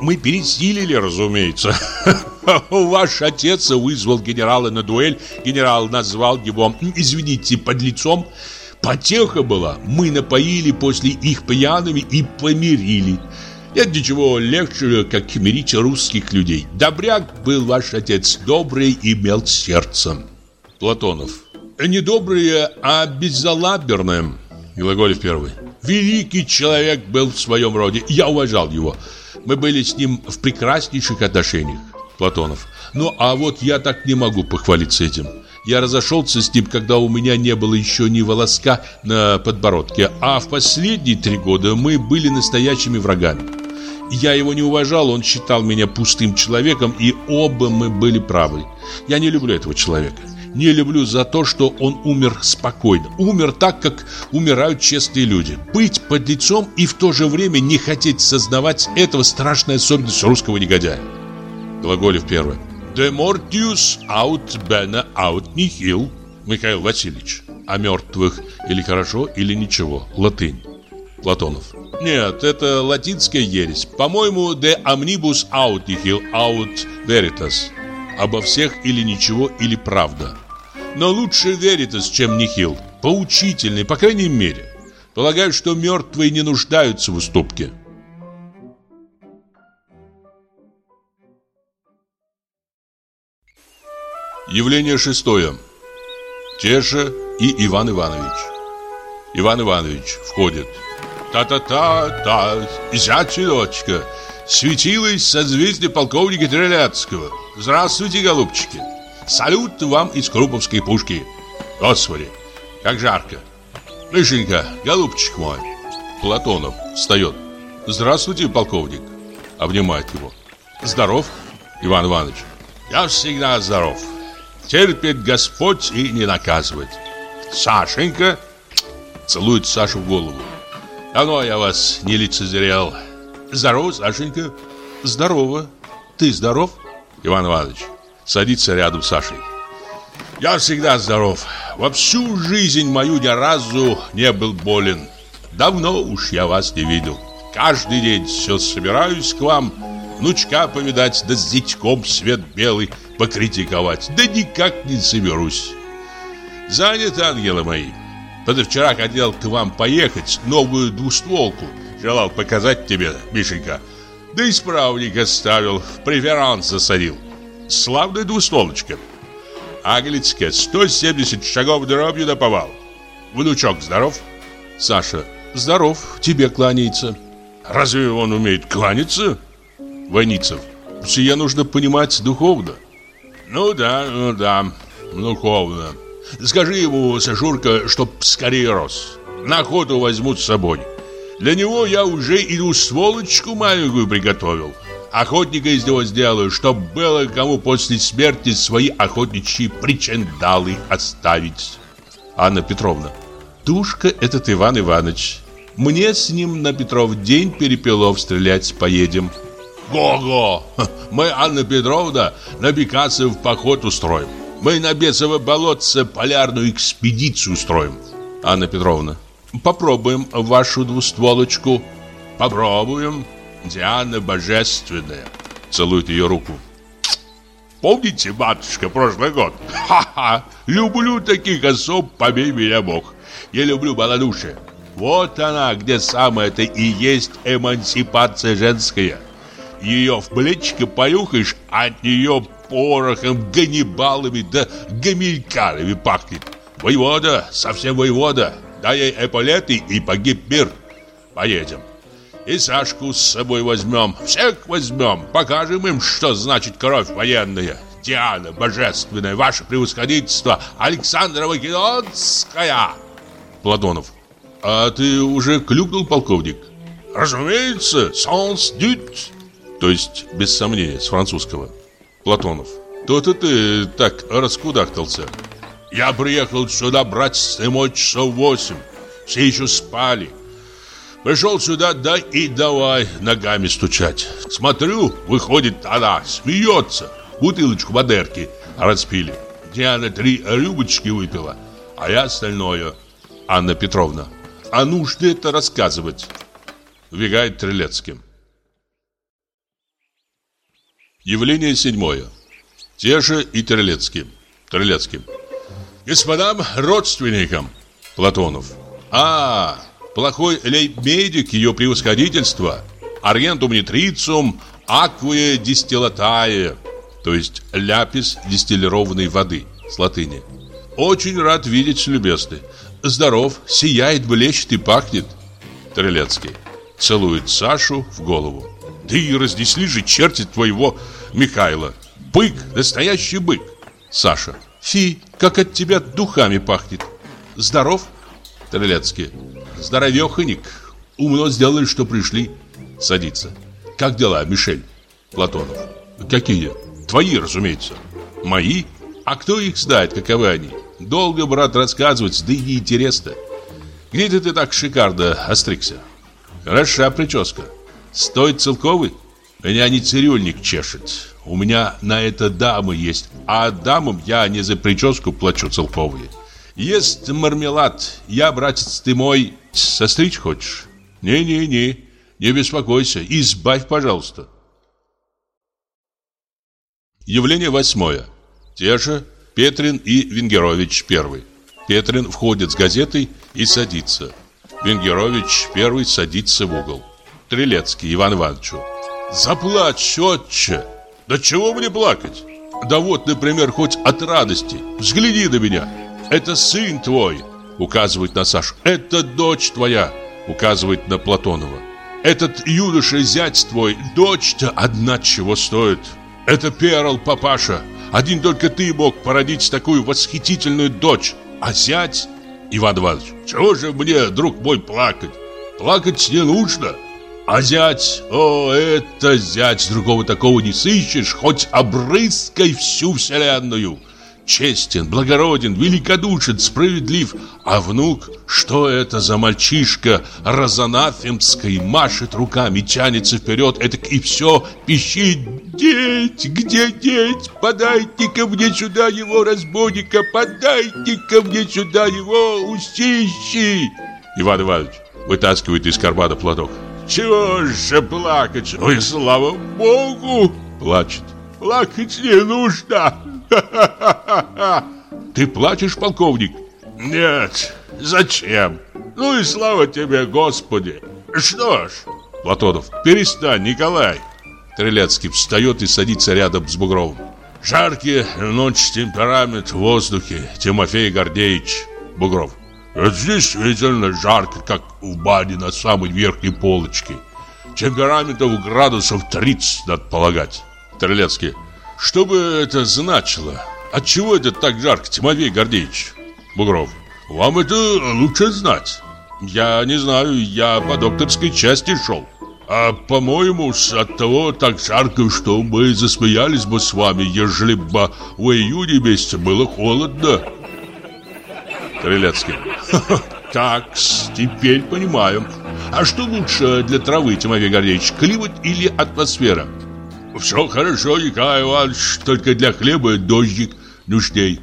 Мы пересилили, разумеется. <laughs> Ваш отец вызвал генерала на дуэль. Генерал назвал его, извините, под лицом. Потеха была. Мы напоили после их пьяными и помирили. Нет ничего легче, как мирить русских людей. Добряк был ваш отец, добрый и имел сердцем. Платонов. Не доброе, а беззалаберное. Глаголев первый. Великий человек был в своем роде. Я уважал его. Мы были с ним в прекраснейших отношениях. Платонов. Ну, а вот я так не могу похвалиться этим. Я разошелся с ним, когда у меня не было еще ни волоска на подбородке, а в последние три года мы были настоящими врагами. Я его не уважал, он считал меня пустым человеком, и оба мы были правы. Я не люблю этого человека. Не люблю за то, что он умер спокойно. Умер так, как умирают честные люди. Быть под лицом и в то же время не хотеть сознавать этого страшная особенность русского негодяя. Глаголев первый. De mortius aut bene aut nihil. Михаил Васильевич. О мертвых или хорошо, или ничего. Латынь. Платонов. Нет, это латинская ересь. По-моему, de omnibus aut nihil aut veritas. Обо всех или ничего, или правда. Но лучше veritas, чем нихил. Поучительный, по крайней мере. Полагаю, что мертвые не нуждаются в уступке. Явление шестое. Теша и Иван Иванович. Иван Иванович входит. Та-та-та-та, зять и дочка. Светилось созвездие полковника Треляцкого. Здравствуйте, голубчики. Салют вам из Круповской пушки. Господи, как жарко. Мишенька, голубчик мой. Платонов встает. Здравствуйте, полковник. Обнимает его. Здоров, Иван Иванович. Я всегда здоров. Терпит Господь и не наказывает. Сашенька целует Сашу в голову. Давно я вас не лицезрел. Здорово, Сашенька. Здорово. Ты здоров? Иван Иванович садится рядом с Сашей. Я всегда здоров. Во всю жизнь мою ни разу не был болен. Давно уж я вас не видел. Каждый день все собираюсь к вам, внучка повидать, да с дитьком свет белый покритиковать. Да никак не соберусь. Занят, ангелы мои. Позавчера хотел к вам поехать, новую двустволку. Желал показать тебе, Мишенька. Да исправник оставил, в преферанс засадил. Славная двустволочка. Аглицкая, 170 шагов дробью наповал. Внучок здоров? Саша, здоров, тебе кланяется. Разве он умеет кланяться? Войницев, сие нужно понимать духовно. Ну да, ну да, духовно. Скажи ему, Сашурка, чтоб скорее рос. На охоту возьмут с собой. Для него я уже и сволочку маленькую приготовил. Охотника из него сделаю, чтоб было кому после смерти свои охотничьи причиндалы оставить. Анна Петровна. Душка этот Иван Иванович. Мне с ним на Петров день перепелов стрелять поедем. Го-го! Мы, Анна Петровна, на Бекасов поход устроим. Мы на Бесово болотце полярную экспедицию устроим. Анна Петровна. Попробуем вашу двустволочку. Попробуем. Диана божественная. Целует ее руку. Помните, матушка, прошлый год? Ха-ха! Люблю таких особ, побей меня Бог. Я люблю баладушие. Вот она, где самое-то и есть эмансипация женская. Ее в плечико понюхаешь, а от нее порохом, ганнибалами да гамилькарами пахнет. Воевода, совсем воевода, дай ей эполеты и погиб мир. Поедем. И Сашку с собой возьмем, всех возьмем, покажем им, что значит кровь военная. Диана божественная, ваше превосходительство, Александра Македонская. Платонов. А ты уже клюкнул, полковник? Разумеется, sans doute. То есть, без сомнения, с французского. Платонов. То-то ты так раскудахтался. Я приехал сюда, брать зимой часов восемь. Все еще спали. Пришел сюда, да и давай ногами стучать. Смотрю, выходит она, смеется. Бутылочку Мадерки распили. Диана три рюмочки выпила, а я остальное. Анна Петровна. А нужно это рассказывать. Вбегает Трелецким. Явление седьмое. Те же и Трелецким. Трелецким. Господам родственникам. Платонов. А, плохой лейб-медик ее превосходительства. Аргентум нитрицум, акве дистиллатае. То есть ляпис дистиллированной воды. С латыни. Очень рад видеть, любезный. Здоров, сияет, блещет и пахнет. Трелецкий. Целует Сашу в голову. Да и разнесли же черти твоего Михайла. Бык, настоящий бык. Саша. Фи, как от тебя духами пахнет. Здоров? Трелецкий. Здоровеханик. Умно сделали, что пришли. Садится. Как дела, Мишель? Платонов. Какие? Твои, разумеется. Мои? А кто их знает, каковы они? Долго, брат, рассказывать, да и неинтересно. Где ты, ты так шикарно остригся? Хороша прическа. Стоит целковый? Меня не цирюльник чешет. У меня на это дамы есть, а дамам я не за прическу плачу целковые. Есть мармелад, я, братец ты мой, состричь хочешь? Не-не-не, не беспокойся, избавь, пожалуйста. Явление восьмое. Те же Петрин и Венгерович первый. Петрин входит с газетой и садится. Венгерович первый садится в угол. Трелецкий Иван Ивановичу. Заплачь, отче! Да чего мне плакать? Да вот, например, хоть от радости. Взгляни на меня. Это сын твой, указывает на Сашу. Это дочь твоя, указывает на Платонова. Этот юноша зять твой, дочь-то одна чего стоит. Это перл, папаша. Один только ты мог породить такую восхитительную дочь. А зять... Иван Иванович, чего же мне, друг мой, плакать? Плакать не нужно. А зять, о, это зять, другого такого не сыщешь, хоть обрыскай всю вселенную. Честен, благороден, великодушен, справедлив. А внук, что это за мальчишка разанафемской, машет руками, тянется вперед, это и все пищит. Деть, где деть? Подайте ко мне сюда его разбойника, подайте ко мне сюда его усищи. Иван Иванович вытаскивает из кармана платок. Чего же плакать? Ой, слава богу! Плачет. Плакать не нужно. <laughs> Ты плачешь, полковник? Нет. Зачем? Ну и слава тебе, Господи. Что ж, Платонов, перестань, Николай. Трелецкий встает и садится рядом с Бугровым. Жаркие ночь, темперамент в воздухе. Тимофей Гордеевич. Бугров. Действительно жарко, как в бане на самой верхней полочке. Темпераментов градусов 30, надо полагать. Трелецкий. Что бы это значило? Отчего это так жарко, Тимофей Гордеевич? Бугров. Вам это лучше знать. Я не знаю, я по докторской части шел. А по-моему, от того так жарко, что мы засмеялись бы с вами, ежели бы в июне месяце было холодно. Трелецкий. <laughs> Так, теперь понимаю. А что лучше для травы, Тимофей Гордеевич, климат или атмосфера? Все хорошо, Николай Иванович, только для хлеба дождик нужней.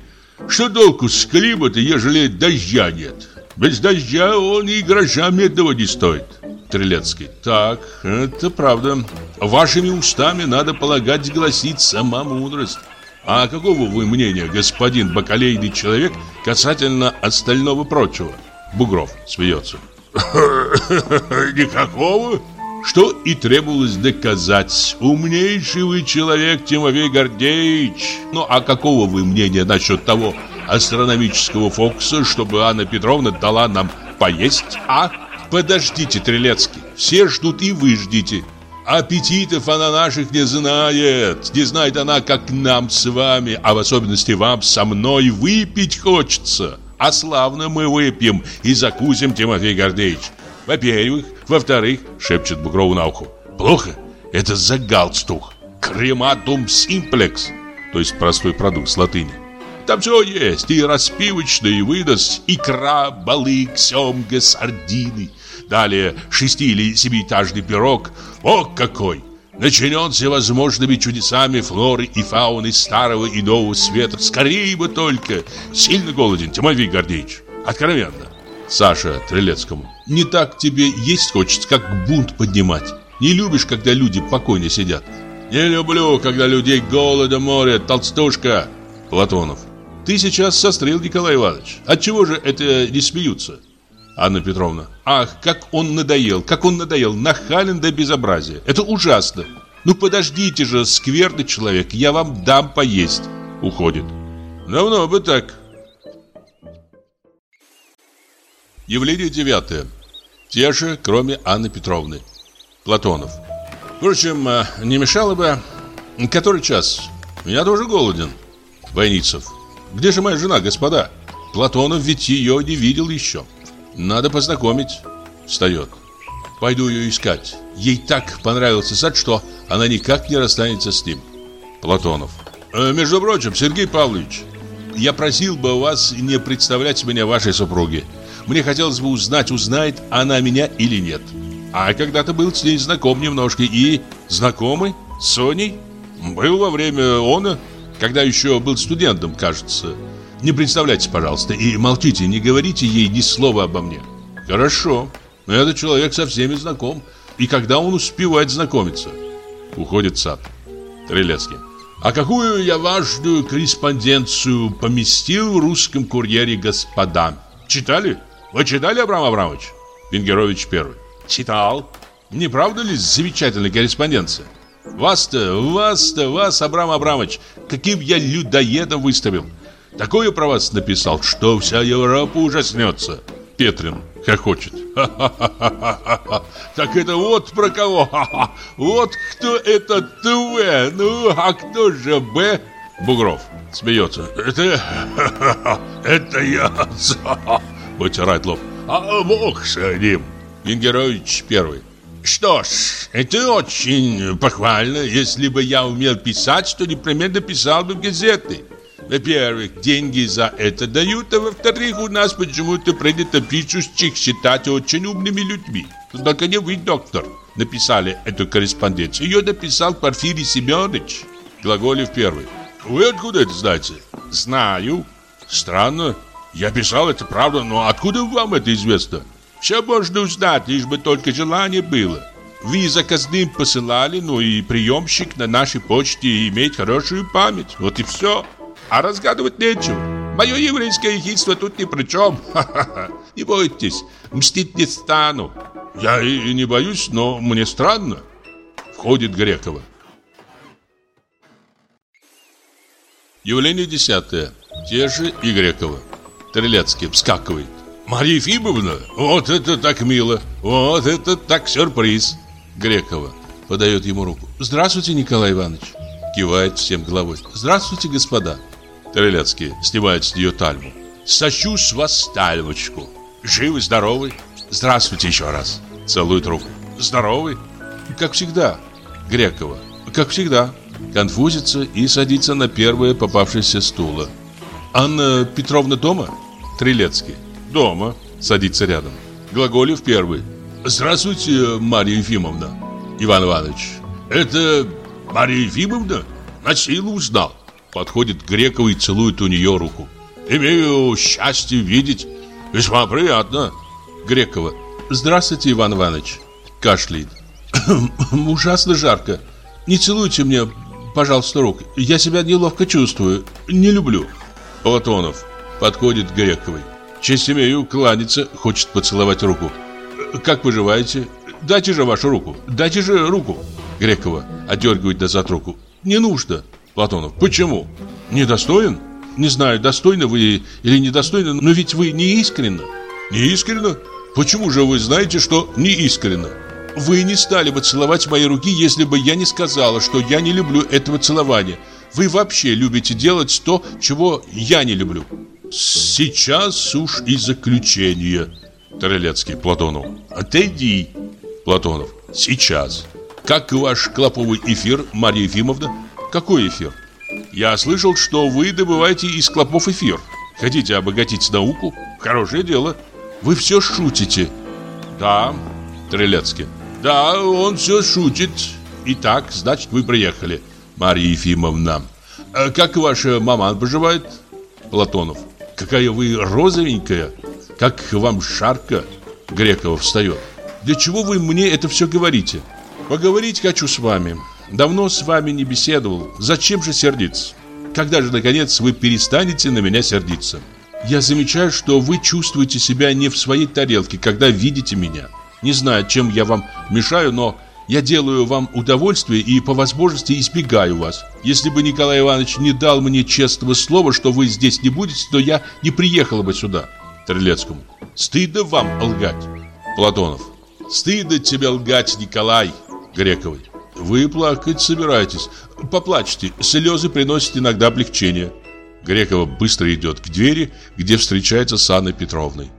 Что толку с климата, ежели дождя нет? Без дождя он и гроша медного не стоит. Трелецкий. Так, это правда. Вашими устами, надо полагать, гласит сама мудрость. А какого вы мнения, господин бакалейный человек, касательно остального прочего? Бугров смеется. <laughs> Никакого? Что и требовалось доказать. Умнейший вы человек, Тимофей Гордеевич. Ну, а какого вы мнения насчет того астрономического фокуса, чтобы Анна Петровна дала нам поесть, а? Подождите, Трелецкий, все ждут и вы ждите. Аппетитов она наших не знает. Не знает она, как нам с вами, а в особенности вам со мной выпить хочется. А славно мы выпьем и закусим, Тимофей Гордеевич. Во-первых, во-вторых, шепчет Бугрову на ухо. Плохо? Это за галстук. Крематум симплекс, то есть простой продукт с латыни. Там все есть, и распивочный, и выдаст, икра, балык, семга, сардины. Далее шести- или семиэтажный пирог. О, какой! Начинен всевозможными чудесами флоры и фауны старого и нового света. Скорее бы только! Сильно голоден, Тимофей Гордеевич. Откровенно. Саша Трелецкому. Не так тебе есть хочется, как бунт поднимать. Не любишь, когда люди покойно сидят. Не люблю, когда людей голодом морят, толстушка. Платонов. Ты сейчас сострил, Николай Иванович. Отчего же это не смеются? Анна Петровна. Ах, как он надоел, как он надоел, нахален до безобразия. Это ужасно. Ну подождите же, скверный человек, я вам дам поесть. Уходит. Давно бы так. Явление девятое. Те же, кроме Анны Петровны. Платонов. Впрочем, э, не мешало бы... Который час? Меня тоже голоден. Войницев. Где же моя жена, господа? Платонов ведь ее не видел еще. Надо познакомить. Встает. Пойду ее искать. Ей так понравился сад, что она никак не расстанется с ним. Платонов. Э, между прочим, Сергей Павлович, я просил бы вас не представлять меня вашей супруге. Мне хотелось бы узнать, узнает она меня или нет. А когда-то был с ней знаком немножко и... Знакомый? С Соней? Был во время она, когда еще был студентом, кажется. Не представляйте, пожалуйста, и молчите, не говорите ей ни слова обо мне. Хорошо. Этот человек со всеми знаком. И когда он успевает знакомиться? Уходит сад. Трелецкий. А какую я важную корреспонденцию поместил в русском курьере господа? Читали? Вы читали, Абрам Абрамович? Венгерович первый. Читал. Не правда ли замечательная корреспонденция? Вас-то, вас-то, вас, Абрам Абрамович, каким я людоедом выставил. Такое про вас написал, что вся Европа ужаснется. Петрин хохочет. Ха-ха-ха-ха-ха. <laughs> Так это вот про кого? <laughs> Вот кто это ТВ. Ну, а кто же Б? Бугров смеется. Это... <laughs> Это я. Вытирает лоб. А бог с ним. Венгерович первый. Что ж, это очень похвально. Если бы я умел писать, то непременно писал бы в газеты. Во-первых, деньги за это дают, а во-вторых, у нас почему-то принято пишущих считать очень умными людьми. Только не вы, доктор, написали эту корреспонденцию. Ее написал Порфирий Семенович. Глаголев первый. Вы откуда это знаете? Знаю. Странно. Я писал это, правда, но откуда вам это известно? Все можно узнать, лишь бы только желание было. Вы заказным посылали, ну и приемщик на нашей почте имеет хорошую память. Вот и все. А разгадывать нечего. Мое еврейское ехидство тут ни при чем. Ха-ха-ха. Не бойтесь, мстить не стану. Я и не боюсь, но мне странно. Входит Грекова. Явление десятое. Те же и Грекова. Трелецкий вскакивает. Мария Ефимовна, вот это так мило. Вот это так сюрприз. Грекова подает ему руку. Здравствуйте, Николай Иванович. Кивает всем головой. Здравствуйте, господа. Трелецкий снимает с нее тальму. Сощу с вас тальмочку. Живы, здоровы? Здравствуйте еще раз. Целует руку. Здоровы? Как всегда. Грекова. Как всегда. Конфузится и садится на первое попавшееся стуло. Анна Петровна дома? Трилецкий. Дома. Садится рядом. Глаголев первый. Здравствуйте, Марья Ефимовна. Иван Иванович. Это Марья Ефимовна? На силу узнал. Подходит к Грекову и целует у нее руку. Имею счастье видеть. Весьма приятно. Грекова. Здравствуйте, Иван Иванович. Кашляет. Ужасно жарко. Не целуйте мне, пожалуйста, рук. Я себя неловко чувствую. Не люблю. Платонов подходит к Грековой. Честь имею кланяться, хочет поцеловать руку. Как поживаете? Дайте же вашу руку. Дайте же руку. Грекова отдергивает назад руку. Не нужно. Платонов. Почему? Недостоин? Не знаю, достойны вы или недостойны, но ведь вы не искренны. Не искренне? Почему же вы знаете, что не искренне? Вы не стали бы целовать мои руки, если бы я не сказала, что я не люблю этого целования. Вы вообще любите делать то, чего я не люблю. Сейчас уж и заключение. Трелецкий Платонов. Отойди. Платонов. Сейчас. Как ваш клоповый эфир, Марья Ефимовна? Какой эфир? Я слышал, что вы добываете из клопов эфир. Хотите обогатить науку? Хорошее дело. Вы все шутите. Да, Трелецкий. Да, он все шутит. Итак, значит, вы приехали, Марья Ефимовна. А как ваша мама поживает? Платонов. Какая вы розовенькая. Как вам жарко. Грекова встает. Для чего вы мне это все говорите? Поговорить хочу с вами. Давно с вами не беседовал. Зачем же сердиться? Когда же, наконец, вы перестанете на меня сердиться? Я замечаю, что вы чувствуете себя не в своей тарелке, когда видите меня. Не знаю, чем я вам мешаю, но я делаю вам удовольствие и по возможности избегаю вас. Если бы Николай Иванович не дал мне честного слова, что вы здесь не будете, то я не приехала бы сюда. Трелецкому. Стыдно вам лгать. Платонов. Стыдно тебе лгать, Николай. Грековой. Вы плакать собираетесь. Поплачьте. Слезы приносят иногда облегчение. Грекова быстро идет к двери, где встречается с Анной Петровной.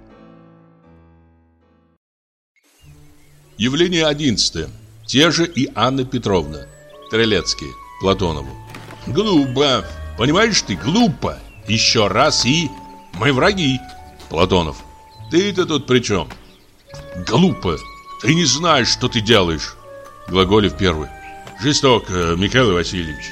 Явление одиннадцатое. Те же и Анна Петровна. Трелецкий. Платонову. Глупо. Понимаешь ты, глупо. Еще раз и... Мы враги. Платонов. Ты-то тут при чем? Глупо. Ты не знаешь, что ты делаешь. Глаголев первый. Жестоко, Михаил Васильевич.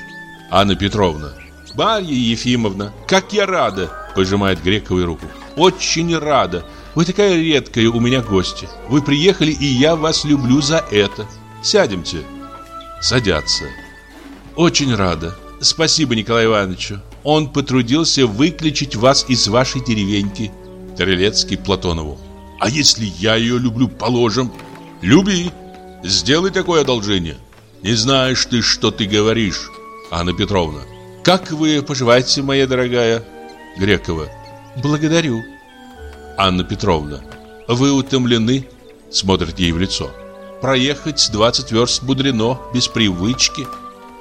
Анна Петровна. Марья Ефимовна, как я рада, пожимает Грековой руку. Очень рада. Вы такая редкая у меня гостья. Вы приехали, и я вас люблю за это. Сядемте. Садятся. Очень рада. Спасибо Николаю Ивановичу. Он потрудился выключить вас из вашей деревеньки. Трелецкий Платонову. А если я ее люблю, положим? Люби. Сделай такое одолжение. Не знаешь ты, что ты говоришь. Анна Петровна. Как вы поживаете, моя дорогая? Грекова. Благодарю. Анна Петровна. Вы утомлены? Смотрит ей в лицо. Проехать 20 верст мудрено, без привычки.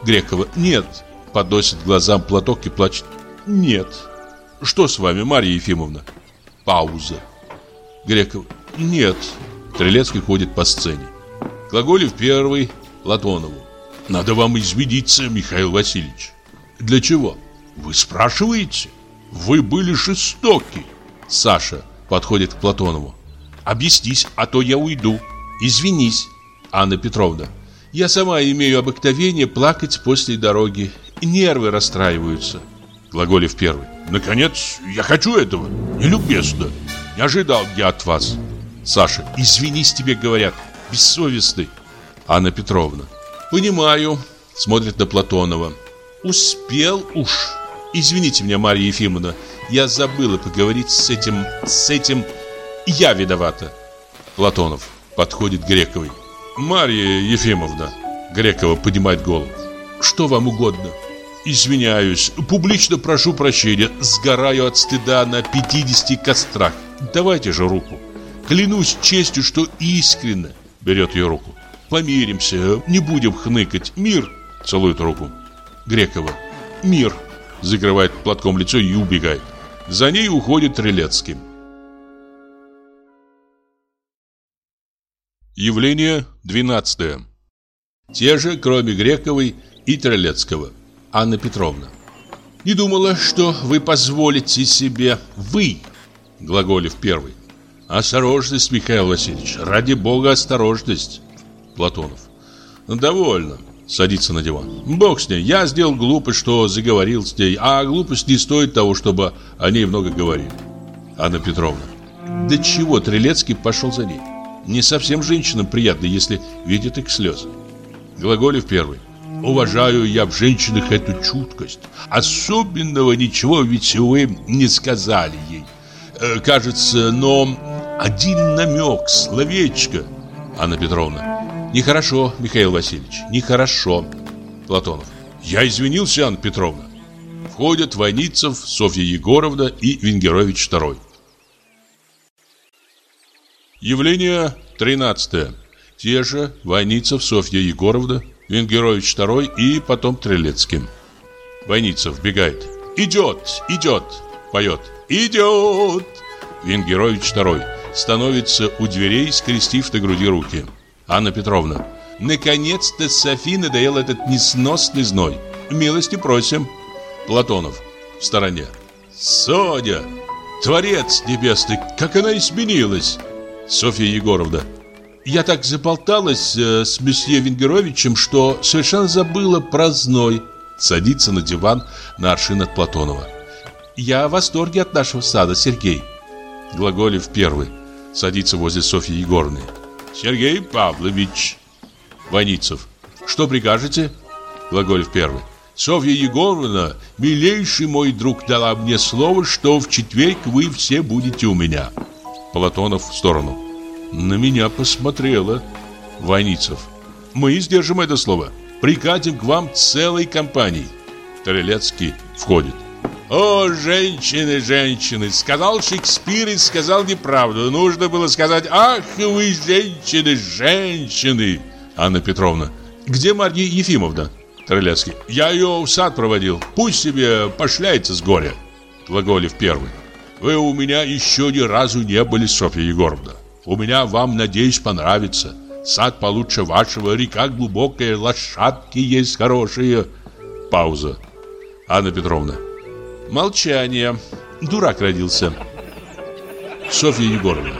Грекова. Нет. Подносит глазам платок и плачет. Нет. Что с вами, Марья Ефимовна? Пауза. Грекова. Нет. Трелецкий ходит по сцене. Глаголев первый, Платонову. Надо вам извиниться, Михаил Васильевич. Для чего? Вы спрашиваете? Вы были жестоки. Саша подходит к Платонову. Объяснись, а то я уйду. Извинись. Анна Петровна. Я сама имею обыкновение плакать после дороги. Нервы расстраиваются. Глаголев первый. Наконец, я хочу этого. Нелюбезно. Не ожидал я от вас. Саша. Извинись, тебе говорят. Бессовестный. Анна Петровна. Понимаю. Смотрит на Платонова. Успел уж. Извините меня, Марья Ефимовна, я забыла поговорить с этим... с этим... Я виновата. Платонов подходит к Грековой. Марья Ефимовна. Грекова поднимает голову. Что вам угодно? Извиняюсь, публично прошу прощения, сгораю от стыда на 50 кострах. Давайте же руку. Клянусь честью, что искренне берет ее руку. Помиримся, не будем хныкать. Мир целует руку. Грекова. Мир. Закрывает платком лицо и убегает. За ней уходит Трелецкий. Явление 12. Те же, кроме Грековой и Трелецкого. Анна Петровна. Не думала, что вы позволите себе вы, Глаголев первый. Осторожность, Михаил Васильевич, ради бога, осторожность. Платонов. Довольно. Садится на диван. Бог с ней, я сделал глупость, что заговорил с ней, а глупость не стоит того, чтобы о ней много говорили. Анна Петровна. Да чего Трелецкий пошел за ней? Не совсем женщинам приятно, если видят их слезы. Глаголев первый. Уважаю я в женщинах эту чуткость. Особенного ничего ведь вы не сказали ей. Э, кажется, но один намек, словечко. Анна Петровна. Нехорошо, Михаил Васильевич, нехорошо. Платонов. Я извинился, Анна Петровна. Входят Войницев, Софья Егоровна и Венгерович II. Явление 13. Те же Войницев, Софья Егоровна, Венгерович II и потом Трелецкий. Войницев бегает. «Идет! Идет!» Поет. «Идет!» Венгерович II становится у дверей, скрестив на груди руки. Анна Петровна. Наконец-то Софи надоел этот несносный зной. Милости просим. Платонов в стороне. Соня! Творец небесный, как она изменилась! Софья Егоровна. Я так заболталась э, с месье Венгеровичем, что совершенно забыла про зной. Садится на диван на аршин от Платонова. Я в восторге от нашего сада, Сергей. Глаголев первый. Садится возле Софьи Егоровны. Сергей Павлович. Ваницев. Что прикажете? Глаголев первый. Софья Егоровна, милейший мой друг, дала мне слово, что в четверг вы все будете у меня. Платонов в сторону. На меня посмотрела. Войницев. Мы сдержим это слово. Прикатим к вам целой компанией. Трелецкий входит. О, женщины, женщины, сказал Шекспир и сказал неправду. Нужно было сказать, ах вы, женщины, женщины. Анна Петровна. Где Марья Ефимовна? Тролецкий. Я ее в сад проводил. Пусть себе пошляется с горя. Глаголев первый. Вы у меня еще ни разу не были, Софья Егоровна. У меня вам, надеюсь, понравится. Сад получше вашего, река глубокая, лошадки есть хорошие. Пауза. Анна Петровна. Молчание. Дурак родился. Софья Егоровна.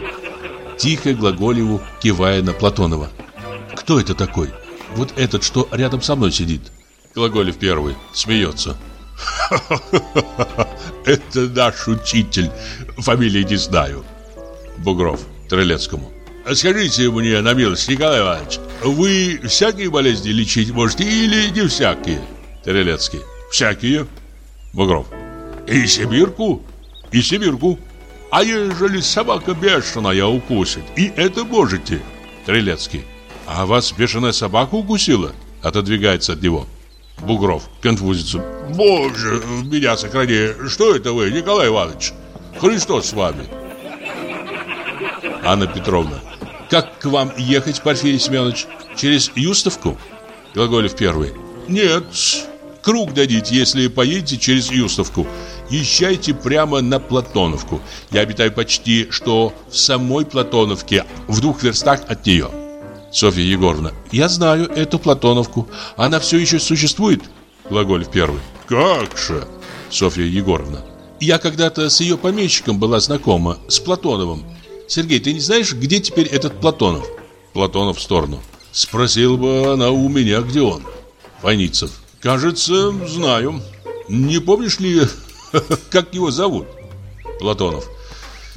Тихо Глаголеву, кивая на Платонова. Кто это такой? Вот этот, что рядом со мной сидит. Глаголев первый. Смеется. <laughs> Это наш учитель. Фамилии не знаю. Бугров. Трелецкому. Скажите мне на милость, Николай Иванович, вы всякие болезни лечить можете или не всякие? Трелецкий. Всякие. Бугров. И Сибирку? И Сибирку. А ежели собака бешеная укусит, и это можете? Трелецкий. А вас бешеная собака укусила? Отодвигается от него. Бугров конфузится. Боже, меня сохрани. Что это вы, Николай Иванович? Христос с вами. Анна Петровна. Как к вам ехать, Порфирий Семенович? Через Юстовку? Глаголев первый. Нет, круг дадите, если поедете через Юстовку. Езжайте прямо на Платоновку. Я обитаю почти что в самой Платоновке, в двух верстах от нее. Софья Егоровна. Я знаю эту Платоновку. Она все еще существует? Глаголев первый. Как же? Софья Егоровна. Я когда-то с ее помещиком была знакома, с Платоновым. Сергей, ты не знаешь, где теперь этот Платонов? Платонов в сторону. Спросил бы она у меня, где он. Войницев. Кажется, знаю. Не помнишь ли, как его зовут? Платонов.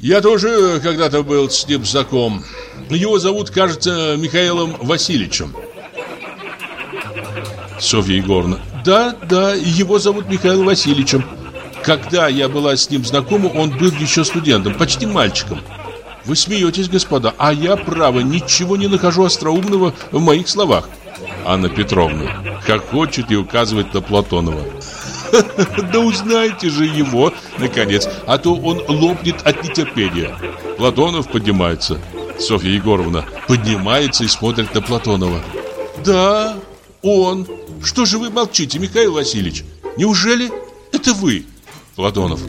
Я тоже когда-то был с ним знаком. Его зовут, кажется, Михаилом Васильевичем. Софья Егоровна. Да, да, его зовут Михаил Васильевичем. Когда я была с ним знакома, он был еще студентом, почти мальчиком. Вы смеетесь, господа, а я, право, ничего не нахожу остроумного в моих словах. Анна Петровна как хочет и указывает на Платонова. <laughs> Да узнайте же его, наконец, а то он лопнет от нетерпения. Платонов поднимается. Софья Егоровна поднимается и смотрит на Платонова. Да, он. Что же вы молчите, Михаил Васильевич? Неужели это вы? Платонов.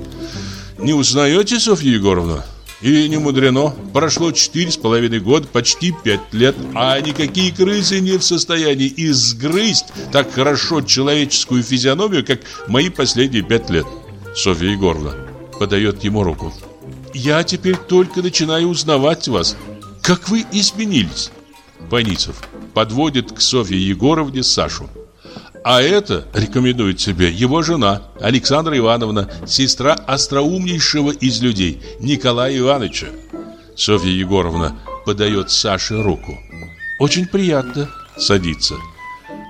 Не узнаете, Софья Егоровна? И не мудрено. Прошло четыре с половиной года, почти пять лет, а никакие крысы не в состоянии изгрызть так хорошо человеческую физиономию, как мои последние пять лет. Софья Егоровна подает ему руку. Я теперь только начинаю узнавать вас. Как вы изменились? Боницев подводит к Софье Егоровне Сашу. А это, рекомендует себе, его жена, Александра Ивановна, сестра остроумнейшего из людей, Николая Ивановича. Софья Егоровна подает Саше руку. Очень приятно. Садится.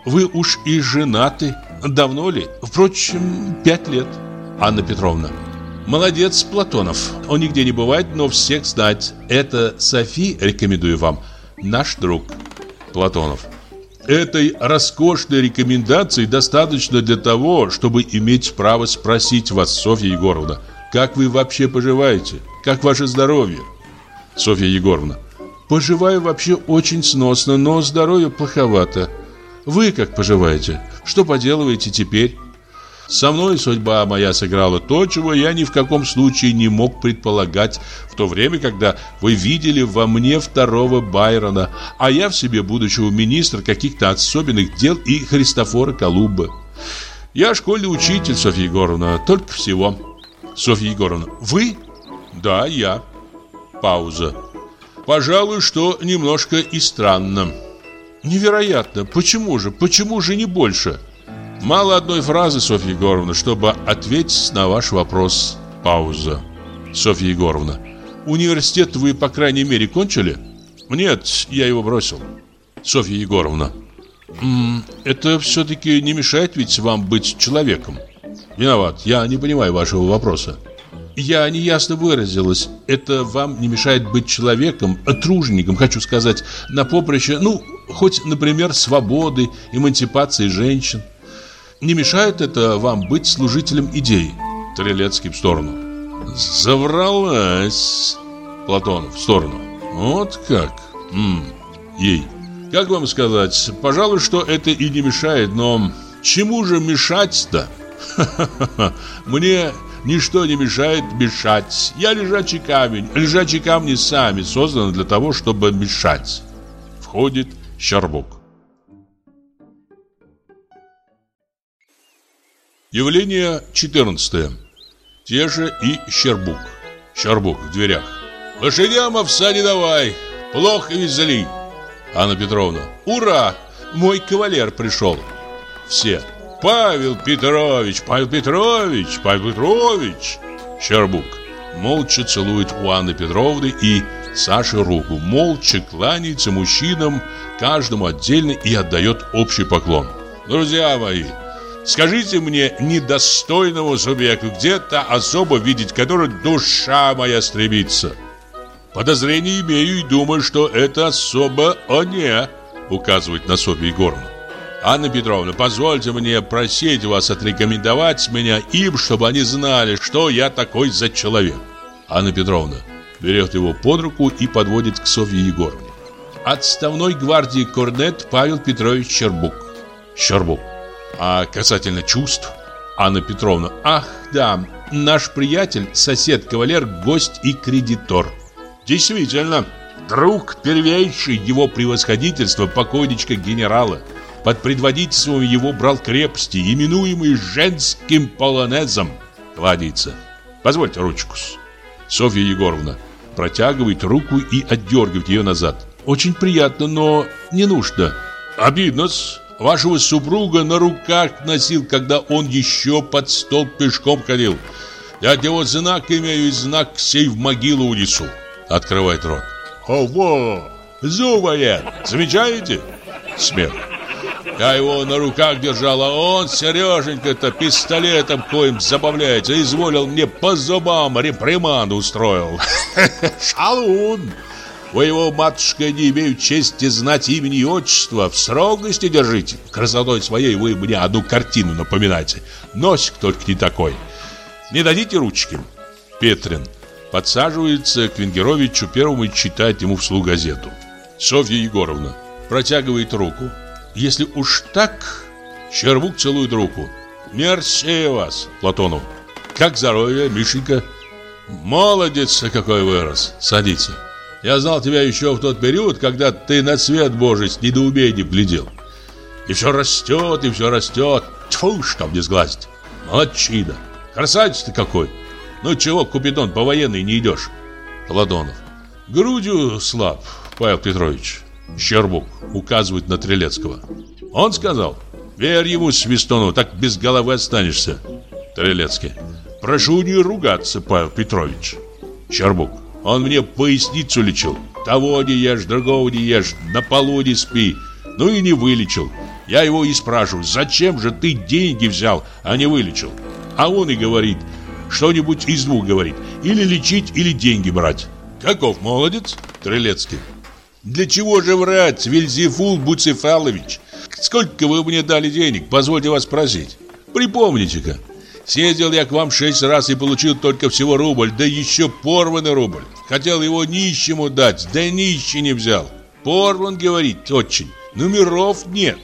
Вы уж и женаты. Давно ли? Впрочем, пять лет. Анна Петровна. Молодец, Платонов. Он нигде не бывает, но всех знать. Это Софи, рекомендую вам, наш друг. Платонов. Этой роскошной рекомендации достаточно для того, чтобы иметь право спросить вас, Софья Егоровна, как вы вообще поживаете? Как ваше здоровье? Софья Егоровна. Поживаю вообще очень сносно, но здоровье плоховато. Вы как поживаете? Что поделываете теперь? Со мной судьба моя сыграла то, чего я ни в каком случае не мог предполагать в то время, когда вы видели во мне второго Байрона, а я в себе будущего министра каких-то особенных дел и Христофора Колумба. Я школьный учитель, Софья Егоровна, только всего. Софья Егоровна, вы? Да, я. Пауза. Пожалуй, что немножко и странно. Невероятно. Почему же? Почему же не больше? Мало одной фразы, Софья Егоровна, чтобы ответить на ваш вопрос. Пауза. Софья Егоровна. Университет вы, по крайней мере, кончили? Нет, я его бросил. Софья Егоровна. Это все-таки не мешает ведь вам быть человеком? Виноват, я не понимаю вашего вопроса. Я неясно выразилась. Это вам не мешает быть человеком, тружеником, хочу сказать, на поприще, ну, хоть, например, свободы, эмансипации женщин. Не мешает это вам быть служителем идеи? Трелецкий в сторону. Завралась. Платонов в сторону. Вот как. М -м, ей. Как вам сказать, пожалуй, что это и не мешает, но чему же мешать-то? <laughs> Мне Ничто не мешает мешать. Я лежачий камень. Лежачие камни сами созданы для того, чтобы мешать. Входит Щербук. Явление 14. Те же и Щербук. Щербук в дверях. Лошадям овса не давай. Плохо везли. Анна Петровна. Ура! Мой кавалер пришел. Все. Павел Петрович, Павел Петрович, Павел Петрович. Щербук молча целует у Анны Петровны и Саши руку, молча кланяется мужчинам, каждому отдельно и отдает общий поклон. Друзья мои, скажите мне недостойному субъекту где-то особо видеть, который душа моя стремится. Подозрение имею и думаю, что это особо о не, указывает на Софью Егоровну. Анна Петровна, позвольте мне просить вас отрекомендовать меня им, чтобы они знали, что я такой за человек. Анна Петровна берет его под руку и подводит к Софье Егоровне. Отставной гвардии корнет Павел Петрович Щербук. Щербук. А касательно чувств? Анна Петровна. Ах, да, наш приятель, сосед, кавалер, гость и кредитор. Действительно, друг первейший его превосходительства, покойничка генерала – под предводительством его брал крепости, именуемые женским полонезом. Кладится. Позвольте ручку. Софья Егоровна протягивает руку и отдергивает ее назад. Очень приятно, но не нужно. Обидно-с. Вашего супруга на руках носил, когда он еще под стол пешком ходил. Я от него знак имею и знак сей в могилу унесу. Открывает рот. Ого! Зубоед! Замечаете? Смех. Я его на руках держал, а он, Сереженька-то, пистолетом коим забавляется, изволил мне по зубам реприманду устроил. Шалун! Вы его, матушка, не имею чести знать имени и отчества. В срокности держите. Красотой своей вы мне одну картину напоминаете. Носик только не такой. Не дадите ручки? Петрин подсаживается к Венгеровичу первому и читает ему вслух газету. Софья Егоровна протягивает руку, если уж так, Щербук целует руку. Мерси вас, Платонов. Как здоровье, Мишенька? Молодец, какой вырос. Садите. Я знал тебя еще в тот период, когда ты на свет Божий с недоумением глядел. И все растет, и все растет. Тьфу, чтоб не сглазить. Молодчина. Красавец ты какой. Ну чего, Купидон, по военной не идешь? Платонов. Грудью слаб, Павел Петрович. Щербук указывает на Трелецкого. Он сказал, верь ему, Свистону, так без головы останешься. Трелецкий. Прошу не ругаться, Павел Петрович. Щербук. Он мне поясницу лечил. Того не ешь, другого не ешь, на полу не спи. Ну и не вылечил. Я его и спрашиваю, зачем же ты деньги взял, а не вылечил? А он и говорит, что-нибудь из двух говорит. Или лечить, или деньги брать. Каков молодец? Трелецкий. Для чего же врать, Вильзефул Буцефалович? Сколько вы мне дали денег, позвольте вас спросить? Припомните-ка. Съездил я к вам шесть раз и получил только всего рубль, да еще порванный рубль. Хотел его нищему дать, да нищий не взял. Порван, говорит, очень. Номеров нет.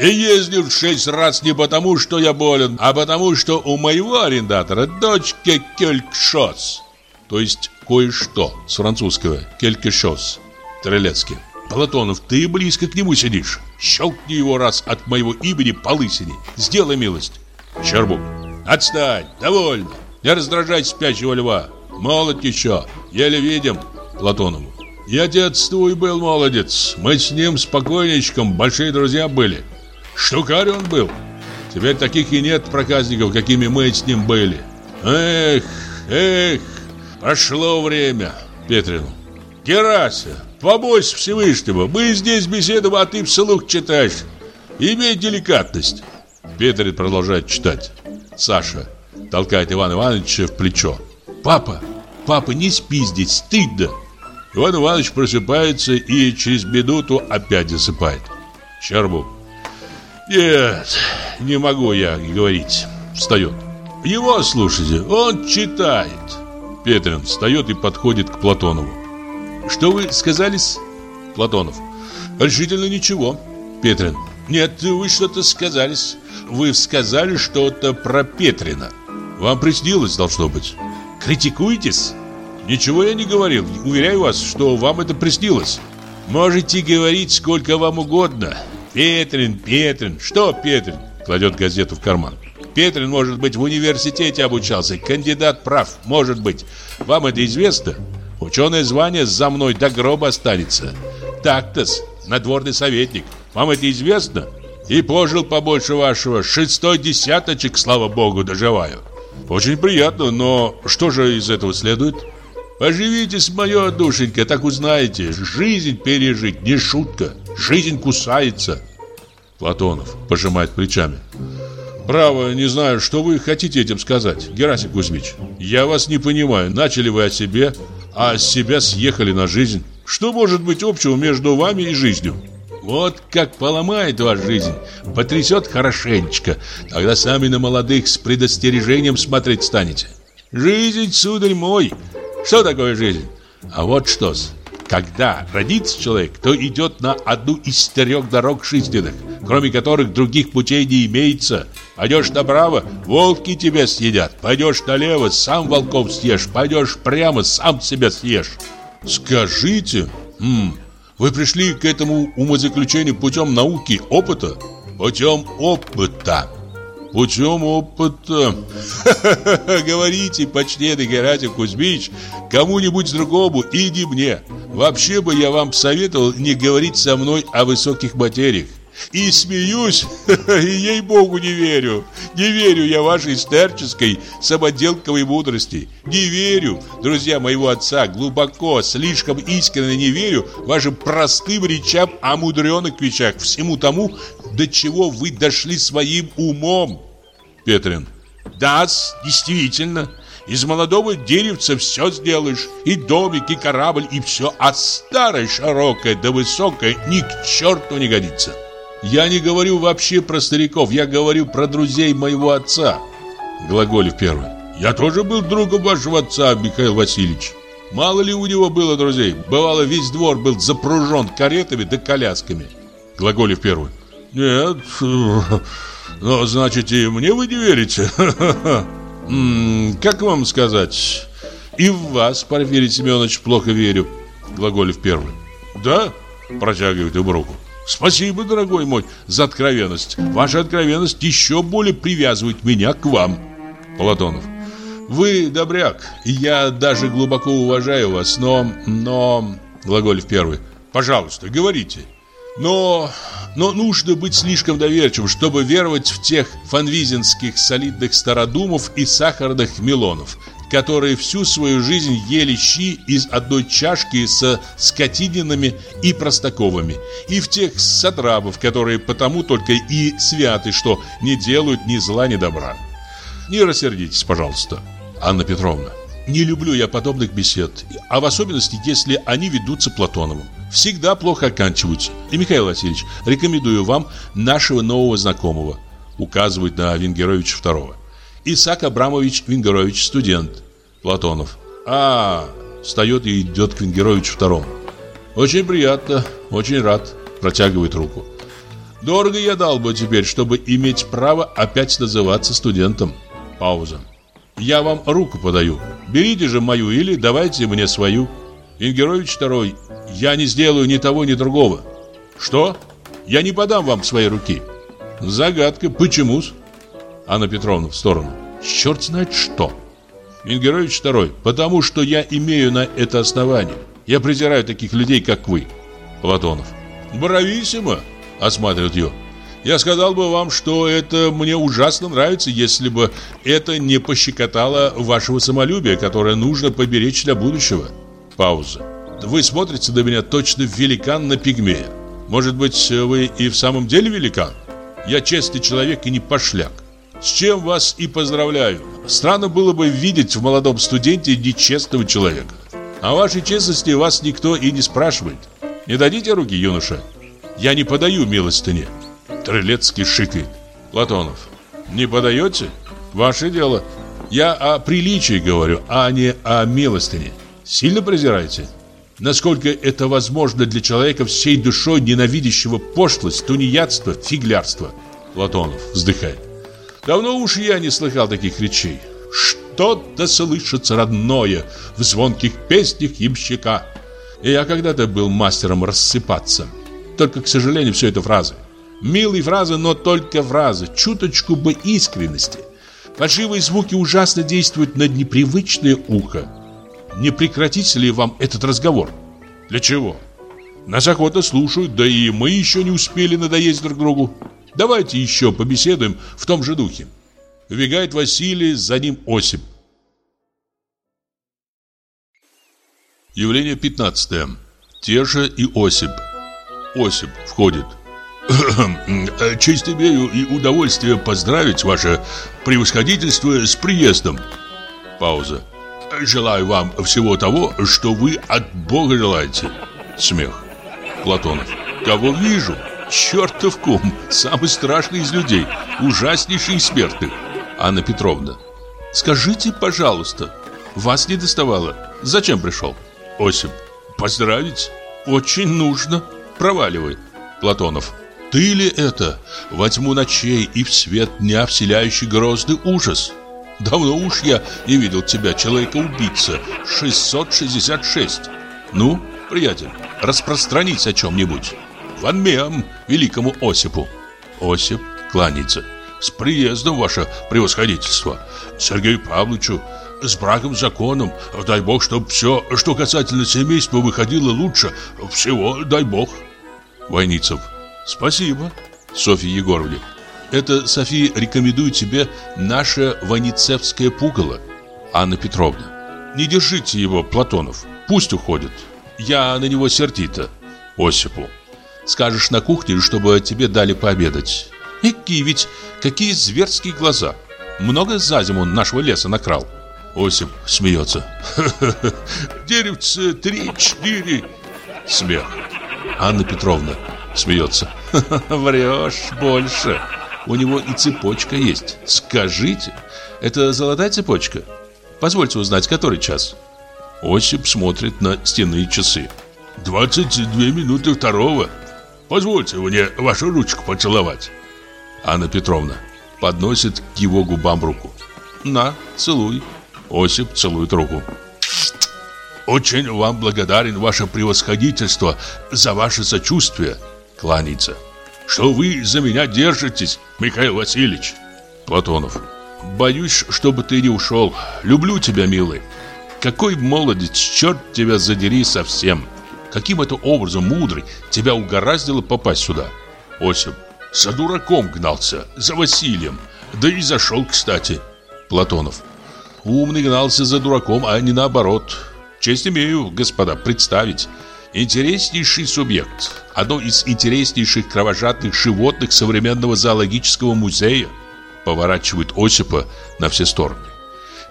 И ездил шесть раз не потому, что я болен, а потому, что у моего арендатора дочка келькшос. То есть кое-что с французского келькшос. Трелецкий. Платонов, ты близко к нему сидишь. Щелкни его раз от моего имени по лысине. Сделай милость. Щербук. Отстань, довольно. Не раздражай спящего льва. Молод еще, еле видим. Платонову. И отец твой был молодец. Мы с ним, с покойничком, большие друзья были. Штукарь он был. Теперь таких и нет проказников, какими мы с ним были. Эх, эх, прошло время. Петрину. Герася, побойся Всевышнего. Мы здесь беседуем, а ты вслух читаешь. Имей деликатность. Петрин продолжает читать. Саша толкает Ивана Ивановича в плечо. Папа, папа, не спи здесь, стыдно. Иван Иванович просыпается и через минуту опять засыпает. Щербук. Нет, не могу я говорить. Встает. Его слушайте, он читает. Петрин встает и подходит к Платонову. Что вы сказались? Платонов. Решительно ничего. Петрин. Нет, вы что-то сказались. Вы сказали что-то про Петрина. Вам приснилось, должно быть. Критикуетесь? Ничего я не говорил. Уверяю вас, что вам это приснилось. Можете говорить сколько вам угодно. Петрин, Петрин. Что Петрин? Кладет газету в карман. Петрин, может быть, в университете обучался. Кандидат прав, может быть. Вам это известно? Ученое звание за мной до гроба останется. Так-то-с, надворный советник. Вам это известно? И пожил побольше вашего. Шестой десяточек, слава богу, доживаю. Очень приятно, но что же из этого следует? Поживитесь, моя душенька, так узнаете. Жизнь пережить не шутка. Жизнь кусается. Платонов пожимает плечами. Право, не знаю, что вы хотите этим сказать, Герасим Кузьмич. Я вас не понимаю. Начали вы о себе, а с себя съехали на жизнь. Что может быть общего между вами и жизнью? Вот как поломает вас жизнь, потрясет хорошенечко, тогда сами на молодых с предостережением смотреть станете. Жизнь, сударь мой, что такое жизнь? А вот что-с. Когда родится человек, то идет на одну из трех дорог жизненных, кроме которых других путей не имеется. Пойдешь направо, волки тебя съедят. Пойдешь налево, сам волков съешь. Пойдешь прямо, сам себя съешь. Скажите, м вы пришли к этому умозаключению путем науки, опыта? Путем опыта. Путем опыта. <laughs> Говорите, почтенный Гератий Кузьмич, кому-нибудь другому и не мне. Вообще бы я вам советовал не говорить со мной о высоких материях. И смеюсь, <laughs> и ей-богу не верю. Не верю я вашей старческой самоделковой мудрости. Не верю, друзья моего отца, глубоко, слишком искренне не верю вашим простым речам о мудреных вещах, всему тому, до чего вы дошли своим умом. Петрин. Да, действительно. Из молодого деревца все сделаешь. И домик, и корабль, и все. А старое, широкое да высокое ни к черту не годится. Я не говорю вообще про стариков, я говорю про друзей моего отца. Глаголев первый. Я тоже был другом вашего отца, Михаил Васильевич. Мало ли у него было друзей. Бывало, весь двор был запружен каретами да колясками. Глаголев первый. Нет, <laughs> но значит и мне вы не верите. <laughs> Как вам сказать? И в вас, Порфирий Семенович, плохо верю. Глаголев первый. Да? Протягивает ему руку. Спасибо, дорогой мой, за откровенность. Ваша откровенность еще более привязывает меня к вам. Платонов. Вы добряк, я даже глубоко уважаю вас, но... но... Глаголев первый. Пожалуйста, говорите. Но... но нужно быть слишком доверчивым, чтобы веровать в тех фанвизинских солидных стародумов и сахарных мелонов, которые всю свою жизнь ели щи из одной чашки со скотининами и простаковыми, и в тех сатрабов, которые потому только и святы, что не делают ни зла, ни добра. Не рассердитесь, пожалуйста, Анна Петровна. Не люблю я подобных бесед, а в особенности, если они ведутся Платоновым. Всегда плохо оканчиваются. И, Михаил Васильевич, рекомендую вам нашего нового знакомого, указывает на Венгеровича второго. Исаак Абрамович Венгерович, студент. Платонов. А, встает и идет к Венгеровичу второму. Очень приятно, очень рад. Протягивает руку. Дорого я дал бы теперь, чтобы иметь право опять называться студентом. Пауза. Я вам руку подаю. Берите же мою или давайте мне свою. Ингерович второй. Я не сделаю ни того, ни другого. Что? Я не подам вам своей руки. Загадка. Почему-с? Анна Петровна в сторону. Черт знает что. Ингерович второй. Потому что я имею на это основание. Я презираю таких людей, как вы. Платонов. Брависсимо осматривает ее. Я сказал бы вам, что это мне ужасно нравится, если бы это не пощекотало вашего самолюбия, которое нужно поберечь для будущего. Пауза. Вы смотрите на меня точно великан на пигмея. Может быть, вы и в самом деле великан? Я честный человек и не пошляк. С чем вас и поздравляю. Странно было бы видеть в молодом студенте нечестного человека. О вашей честности вас никто и не спрашивает. Не дадите руки, юноша? Я не подаю милостыни. Трылецкий шикает. Платонов. Не подаете? Ваше дело. Я о приличии говорю, а не о милостыне. Сильно презираете? Насколько это возможно для человека всей душой ненавидящего пошлость, тунеядство, фиглярство? Платонов вздыхает. Давно уж я не слыхал таких речей. Что-то слышится родное в звонких песнях ямщика. И я когда-то был мастером рассыпаться. Только, к сожалению, все это фразы. Милые фразы, но только фразы. Чуточку бы искренности. Фальшивые звуки ужасно действуют на непривычное ухо. Не прекратите ли вам этот разговор? Для чего? Нас охотно слушают, да и мы еще не успели надоесть друг другу. Давайте еще побеседуем в том же духе. Вбегает Василий, за ним Осип. Явление 15. Теша и Осип. Осип входит. <clears throat> Честь имею и удовольствие поздравить ваше превосходительство с приездом. Пауза. Желаю вам всего того, что вы от Бога желаете. Смех. Платонов. Кого вижу? Чертов кум, самый страшный из людей, ужаснейший из смертных. Анна Петровна. Скажите, пожалуйста, вас не доставало? Зачем пришел? Осип. Поздравить? Очень нужно. Проваливай. Платонов. Ты ли это? Во тьму ночей и в свет дня вселяющий грозный ужас. Давно уж я не видел тебя, человека-убийца. 666. Ну, приятель, распространись о чем-нибудь. Ван Мем, великому Осипу. Осип кланяется. С приездом, ваше превосходительство. Сергею Павловичу, с браком законом. Дай бог, чтобы все, что касательно семейства, выходило лучше. Всего дай бог. Войницев. Спасибо. Софья Егоровна. Это София рекомендует тебе наше ваницевское пугало. Анна Петровна. Не держите его, Платонов. Пусть уходит. Я на него сердита. Осипу. Скажешь на кухне, чтобы тебе дали пообедать. Какие ведь, какие зверские глаза. Много за зиму нашего леса накрал. Осип смеется. <laughs> Деревце три-четыре. Смех. Анна Петровна смеется. <laughs> Врешь больше. У него и цепочка есть. Скажите, это золотая цепочка? Позвольте узнать, который час? Осип смотрит на стенные часы. 22 минуты второго. Позвольте мне вашу ручку поцеловать. Анна Петровна подносит к его губам руку. На, целуй. Осип целует руку. Очень вам благодарен, ваше превосходительство, за ваше сочувствие. Кланяется. Что вы за меня держитесь, Михаил Васильевич? Платонов. Боюсь, чтобы ты не ушел. Люблю тебя, милый. Какой молодец, черт тебя задери совсем. Каким это образом мудрый тебя угораздило попасть сюда? Осип. За дураком гнался, за Василием. Да и зашел, кстати. Платонов. Умный гнался за дураком, а не наоборот. Честь имею, господа, представить. Интереснейший субъект. Одно из интереснейших кровожадных животных современного зоологического музея. Поворачивает Осипа на все стороны.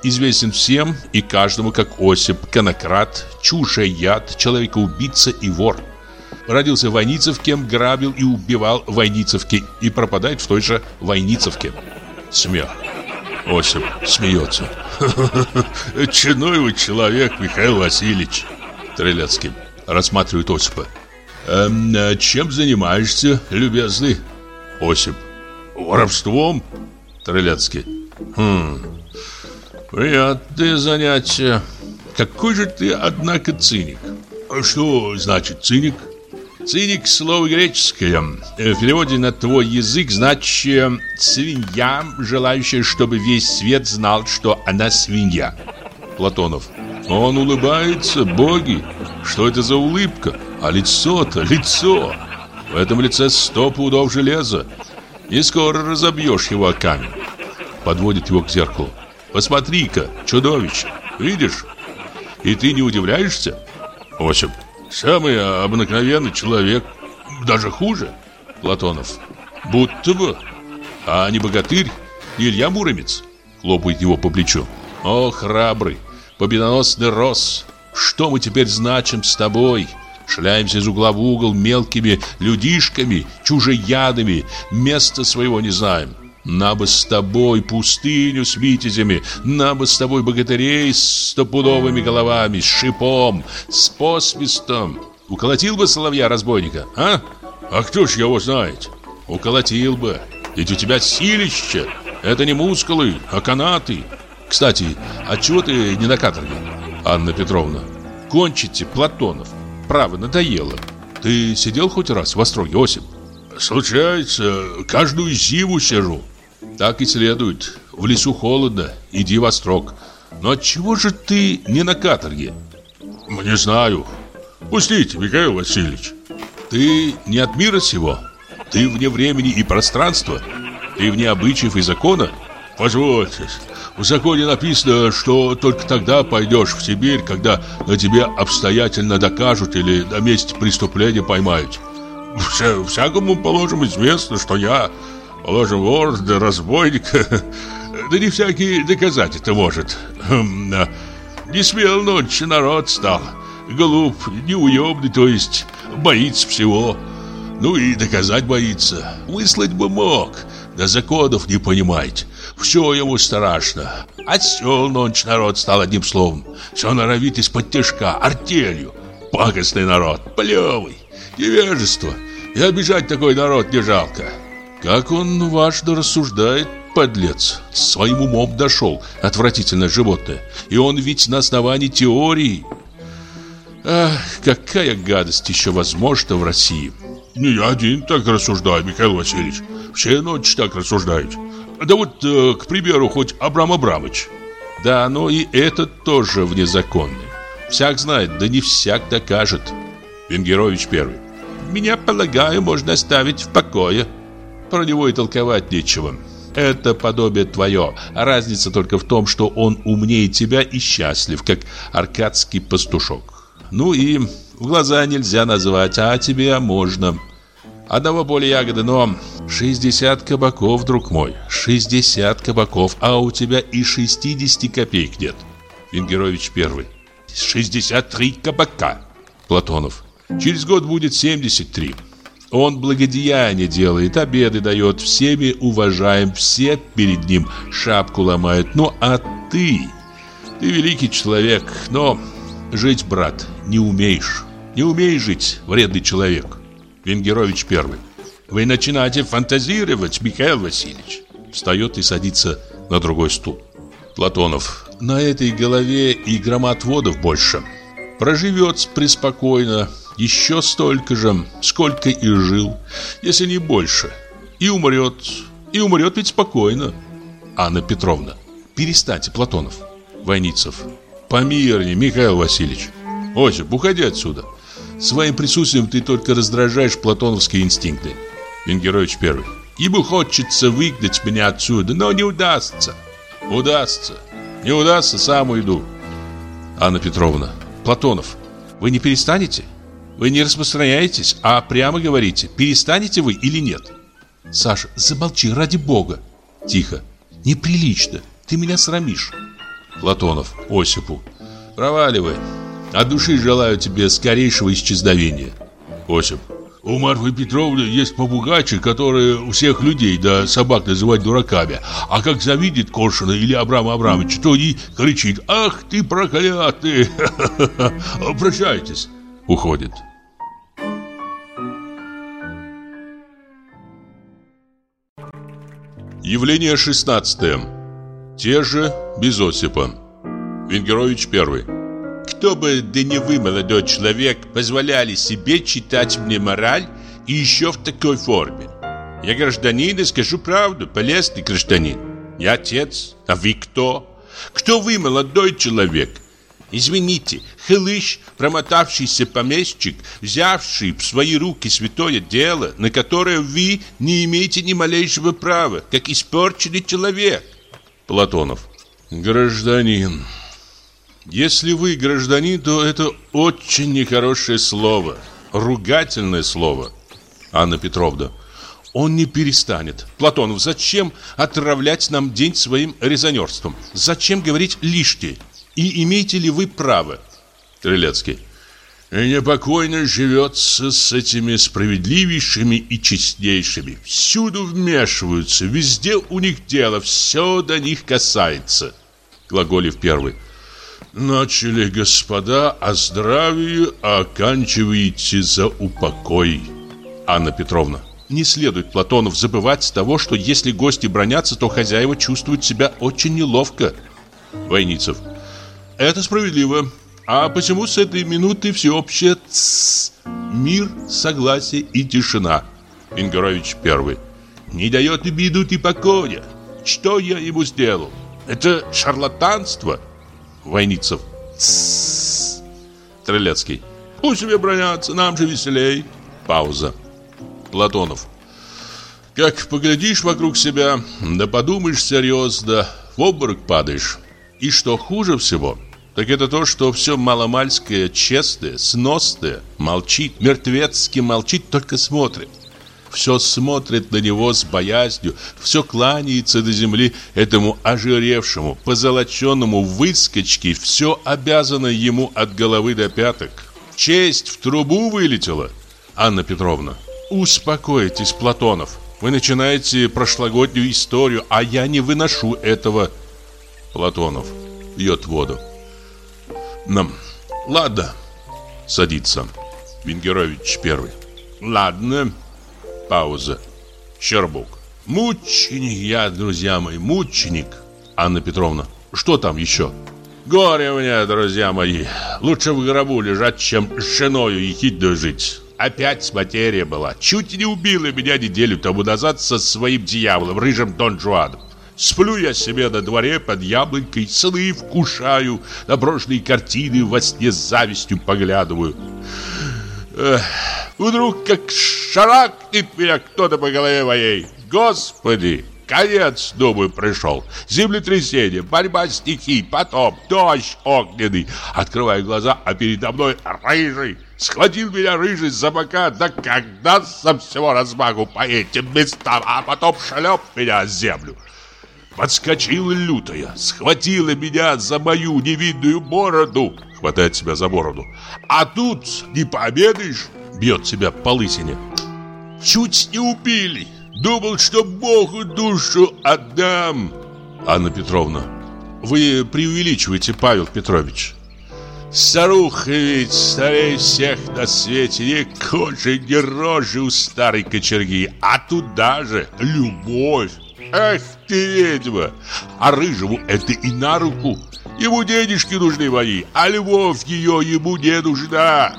Известен всем и каждому как Осип, конократ, чушеяд, человекоубийца и вор. Родился в Войницевке, грабил и убивал в Войницевке и пропадает в той же Войницевке. Смех. Осип смеется. <laughs> Чиной вы человек, Михаил Васильевич. Трелецкий рассматривает Осипа. Эм, чем занимаешься, любезный? Осип. Воровством? Трылецкий. Хм. Приятное занятие. Какой же ты, однако, циник. Что значит циник? Циник – слово греческое. В переводе на твой язык значит «свинья, желающая, чтобы весь свет знал, что она свинья». Платонов. Он улыбается, боги. Что это за улыбка? А лицо-то, лицо. В этом лице сто пудов железа. Не скоро разобьешь его о камень. Подводит его к зеркалу. Посмотри-ка, чудовище. Видишь? И ты не удивляешься? Осип. Самый обыкновенный человек. Даже хуже. Платонов. Будто бы. А не богатырь, не Илья Муромец. Хлопает его по плечу. О, храбрый, победоносный Рос. Что мы теперь значим с тобой? Шляемся из угла в угол мелкими людишками, чужеядами, места своего не знаем. На бы с тобой пустыню с витязями, на бы с тобой богатырей с стопудовыми головами, с шипом, с посвистом. Уколотил бы соловья-разбойника, а? А кто ж его знает? Уколотил бы, ведь у тебя силище. Это не мускулы, а канаты. Кстати, а чего ты не на каторге, Анна Петровна? Кончите, Платонов. Право, надоело. Ты сидел хоть раз в Остроге, Осип? Случается, каждую зиму сижу. Так и следует. В лесу холодно, иди во строк. Но отчего же ты не на каторге? Не знаю. Пустите, Михаил Васильевич. Ты не от мира сего? Ты вне времени и пространства? Ты вне обычаев и закона? Позвольте, в законе написано, что только тогда пойдешь в Сибирь, когда на тебе обстоятельно докажут или на месте преступления поймают. Вся, всякому, положим, известно, что я Положим, вор разбойник. <laughs> Да не всякий доказать это может. Хм, не смел ночи народ стал. Глуп, неуемный, то есть боится всего. Ну и доказать боится. Выслать бы мог, да законов не понимает. Все ему страшно. Отсел ночь народ стал одним словом. Все норовит из-под тяжка, артелью. Пакостный народ, плевый, невежество. И обижать такой народ не жалко. Как он важно рассуждает, подлец. Своим умом дошел, отвратительное животное. И он ведь на основании теории. Ах, какая гадость еще возможна в России. Не я один так рассуждаю, Михаил Васильевич. Все ночи так рассуждают. Да вот, э, к примеру, хоть Абрам Абрамович. Да, но и этот тоже внезаконный. Всяк знает, да не всяк докажет. Венгерович первый. Меня, полагаю, можно оставить в покое. Про него и толковать нечего. Это подобие твое. разница только в том, что он умнее тебя и счастлив, как аркадский пастушок. Ну и в глаза нельзя назвать, а тебе можно. Одного поля ягоды, но 60 кабаков, друг мой, 60 кабаков, а у тебя и 60 копеек нет. Венгерович первый. 63 кабака. Платонов. Через год будет 73. Он благодеяние делает, обеды дает, всеми уважаем, все перед ним шапку ломают. Ну а ты, ты великий человек, но жить, брат, не умеешь. Не умеешь жить, вредный человек. Венгерович первый. Вы начинаете фантазировать, Михаил Васильевич. Встает и садится на другой стул. Платонов. На этой голове и громоотводов больше. Проживет преспокойно, еще столько же, сколько и жил, если не больше. И умрет, и умрет ведь спокойно. Анна Петровна, перестаньте, Платонов. Войницев, помирнее, Михаил Васильевич. Осип, уходи отсюда. Своим присутствием ты только раздражаешь платоновские инстинкты. Венгерович первый. Ему хочется выгнать меня отсюда, но не удастся. Удастся. Не удастся, сам уйду. Анна Петровна. Платонов, вы не перестанете? Вы не распространяетесь, а прямо говорите, перестанете вы или нет. Саша, замолчи, ради бога. Тихо. Неприлично. Ты меня срамишь. Платонов Осипу. Проваливай. От души желаю тебе скорейшего исчезновения. Осип. У Марфы Петровны есть попугайчик, который всех людей да собак называет дураками. А как завидит Коршуна или Абрама Абрамовича, то и кричит «Ах ты проклятый!» <laughs> Прощайтесь. Уходит. Явление 16 Те же без Осипа Венгерович первый Кто бы, да не вы, молодой человек, позволяли себе читать мне мораль и еще в такой форме? Я гражданин и скажу правду, полезный гражданин. Я отец, а вы кто? Кто вы, молодой человек? Извините, хлыщ, промотавшийся помещик, взявший в свои руки святое дело, на которое вы не имеете ни малейшего права, как испорченный человек. Платонов. Гражданин. Если вы гражданин, то это очень нехорошее слово. Ругательное слово. Анна Петровна. Он не перестанет. Платонов, зачем отравлять нам день своим резонерством? Зачем говорить лишнее? И имеете ли вы право? Стрелецкий. Непокойно живется с этими справедливейшими и честнейшими. Всюду вмешиваются, везде у них дело, все до них касается. Глаголев первый. Начали, господа, о здравии, а оканчиваете за упокой. Анна Петровна. Не следует, Платонов, забывать того, что если гости бронятся, то хозяева чувствуют себя очень неловко. Войницев. Это справедливо. А почему с этой минуты всеобщее тс, мир, согласие и тишина? Венгерович первый. Не дает и минуты и покоя. Что я ему сделал? Это шарлатанство. Войницев. Тс. Пусть себе бронятся, нам же веселей. Пауза. Платонов. Как поглядишь вокруг себя, да подумаешь серьезно, в обморок падаешь. И что хуже всего, так это то, что все маломальское, честное, сносное молчит, мертвецки молчит, только смотрит. Все смотрит на него с боязнью, все кланяется до земли этому ожиревшему, позолоченному выскочке, все обязано ему от головы до пяток. Честь в трубу вылетела. Анна Петровна, успокойтесь, Платонов. Вы начинаете прошлогоднюю историю, а я не выношу этого. Платонов пьет воду. Нам. Ладно. Садится. Венгерович первый. Ладно. Пауза. Щербук. Мученик я, друзья мои, мученик. Анна Петровна. Что там еще? Горе мне, друзья мои. Лучше в гробу лежать, чем с женою ехидную жить. Опять материя была. Чуть не убила меня неделю тому назад со своим дьяволом, рыжим Дон Жуаном. Сплю я себе на дворе под яблонькой, сны вкушаю, на прошлые картины во сне с завистью поглядываю. Эх, вдруг как шарахнет меня кто-то по голове моей. Господи, конец, думаю, пришел. Землетрясение, борьба стихий, потом дождь огненный. Открываю глаза, а передо мной рыжий. Схватил меня рыжий за бока, да когда со всего размаху по этим местам, а потом шлеп меня землю. Подскочила лютая, схватила меня за мою невидную бороду. Хватает себя за бороду. А тут не пообедаешь, бьет себя по лысине. Чуть не убили. Думал, что Богу душу отдам. Анна Петровна, вы преувеличиваете, Павел Петрович. Старуха ведь старее всех на свете Ни кожи, ни рожи у старой кочерги А туда же любовь Эх ты ведьма! А рыжему это и на руку. Ему денежки нужны мои, а любовь ее ему не нужна.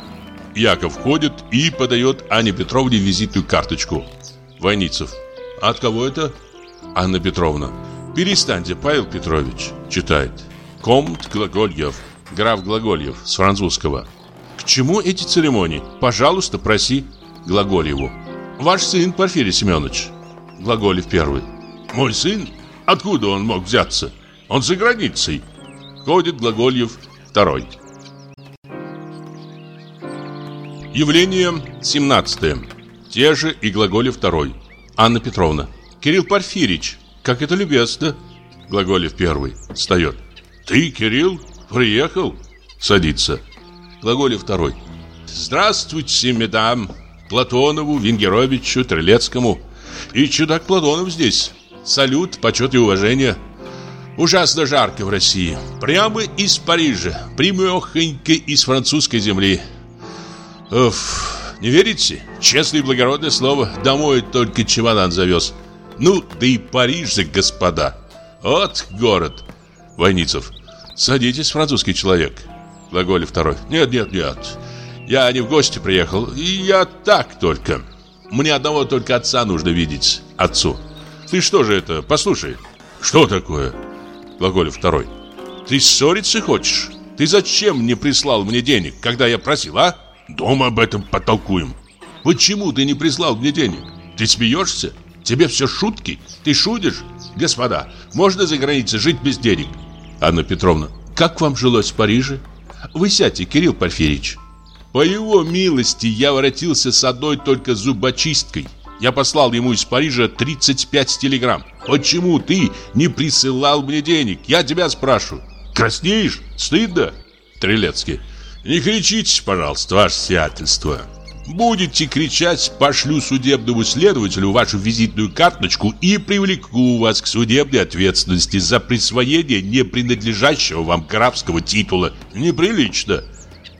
Яков входит и подает Анне Петровне визитную карточку. Войницев. От кого это? Анна Петровна. Перестаньте, Павел Петрович. Читает. Комт Глагольев. Граф Глагольев с французского. К чему эти церемонии? Пожалуйста, проси Глаголеву. Ваш сын Порфирий Семенович. Глаголев первый. Мой сын? Откуда он мог взяться? Он за границей. Ходит Глагольев второй. Явление 17. Те же и Глаголев второй. Анна Петровна. Кирилл Порфирич, как это любезно. Глаголев первый. Встает. Ты, Кирилл, приехал? Садится. Глаголев второй. Здравствуйте, медам. Платонову, Венгеровичу, Трелецкому. И чудак Платонов здесь. Салют, почет и уважение. Ужасно жарко в России. Прямо из Парижа. Прямехонько из французской земли. Уф, не верите? Честное и благородное слово. Домой только чемодан завез. Ну, да и Париж же, господа. Вот город. Войницев. Садитесь, французский человек. Глаголев второй. Нет, нет, нет. Я не в гости приехал. Я так только. Мне одного только отца нужно видеть. Отцу. Ты что же это? Послушай. Что такое? Глаголев второй. Ты ссориться хочешь? Ты зачем не прислал мне денег, когда я просил, а? Дома об этом потолкуем. Почему ты не прислал мне денег? Ты смеешься? Тебе все шутки? Ты шутишь? Господа, можно за границей жить без денег? Анна Петровна, как вам жилось в Париже? Вы сядьте, Кирилл Порфирьевич. По его милости я воротился с одной только зубочисткой. Я послал ему из Парижа 35 телеграмм. Почему ты не присылал мне денег? Я тебя спрашиваю. Краснеешь? Стыдно? Трелецкий. Не кричите, пожалуйста, ваше сиятельство. Будете кричать, пошлю судебному следователю вашу визитную карточку и привлеку вас к судебной ответственности за присвоение не принадлежащего вам графского титула. Неприлично.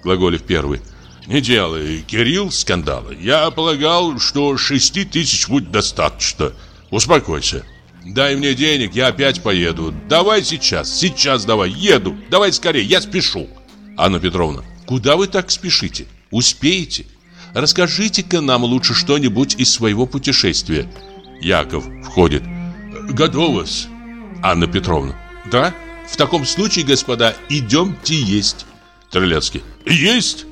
Глаголев первый. Не делай, Кирилл, скандала. Я полагал, что шести тысяч будет достаточно. Успокойся. Дай мне денег, я опять поеду. Давай сейчас, сейчас давай, еду. Давай скорее, я спешу. Анна Петровна, куда вы так спешите? Успеете? Расскажите-ка нам лучше что-нибудь из своего путешествия. Яков входит. Готово-с. Анна Петровна. Да? В таком случае, господа, идемте есть. Трелецкий. Есть?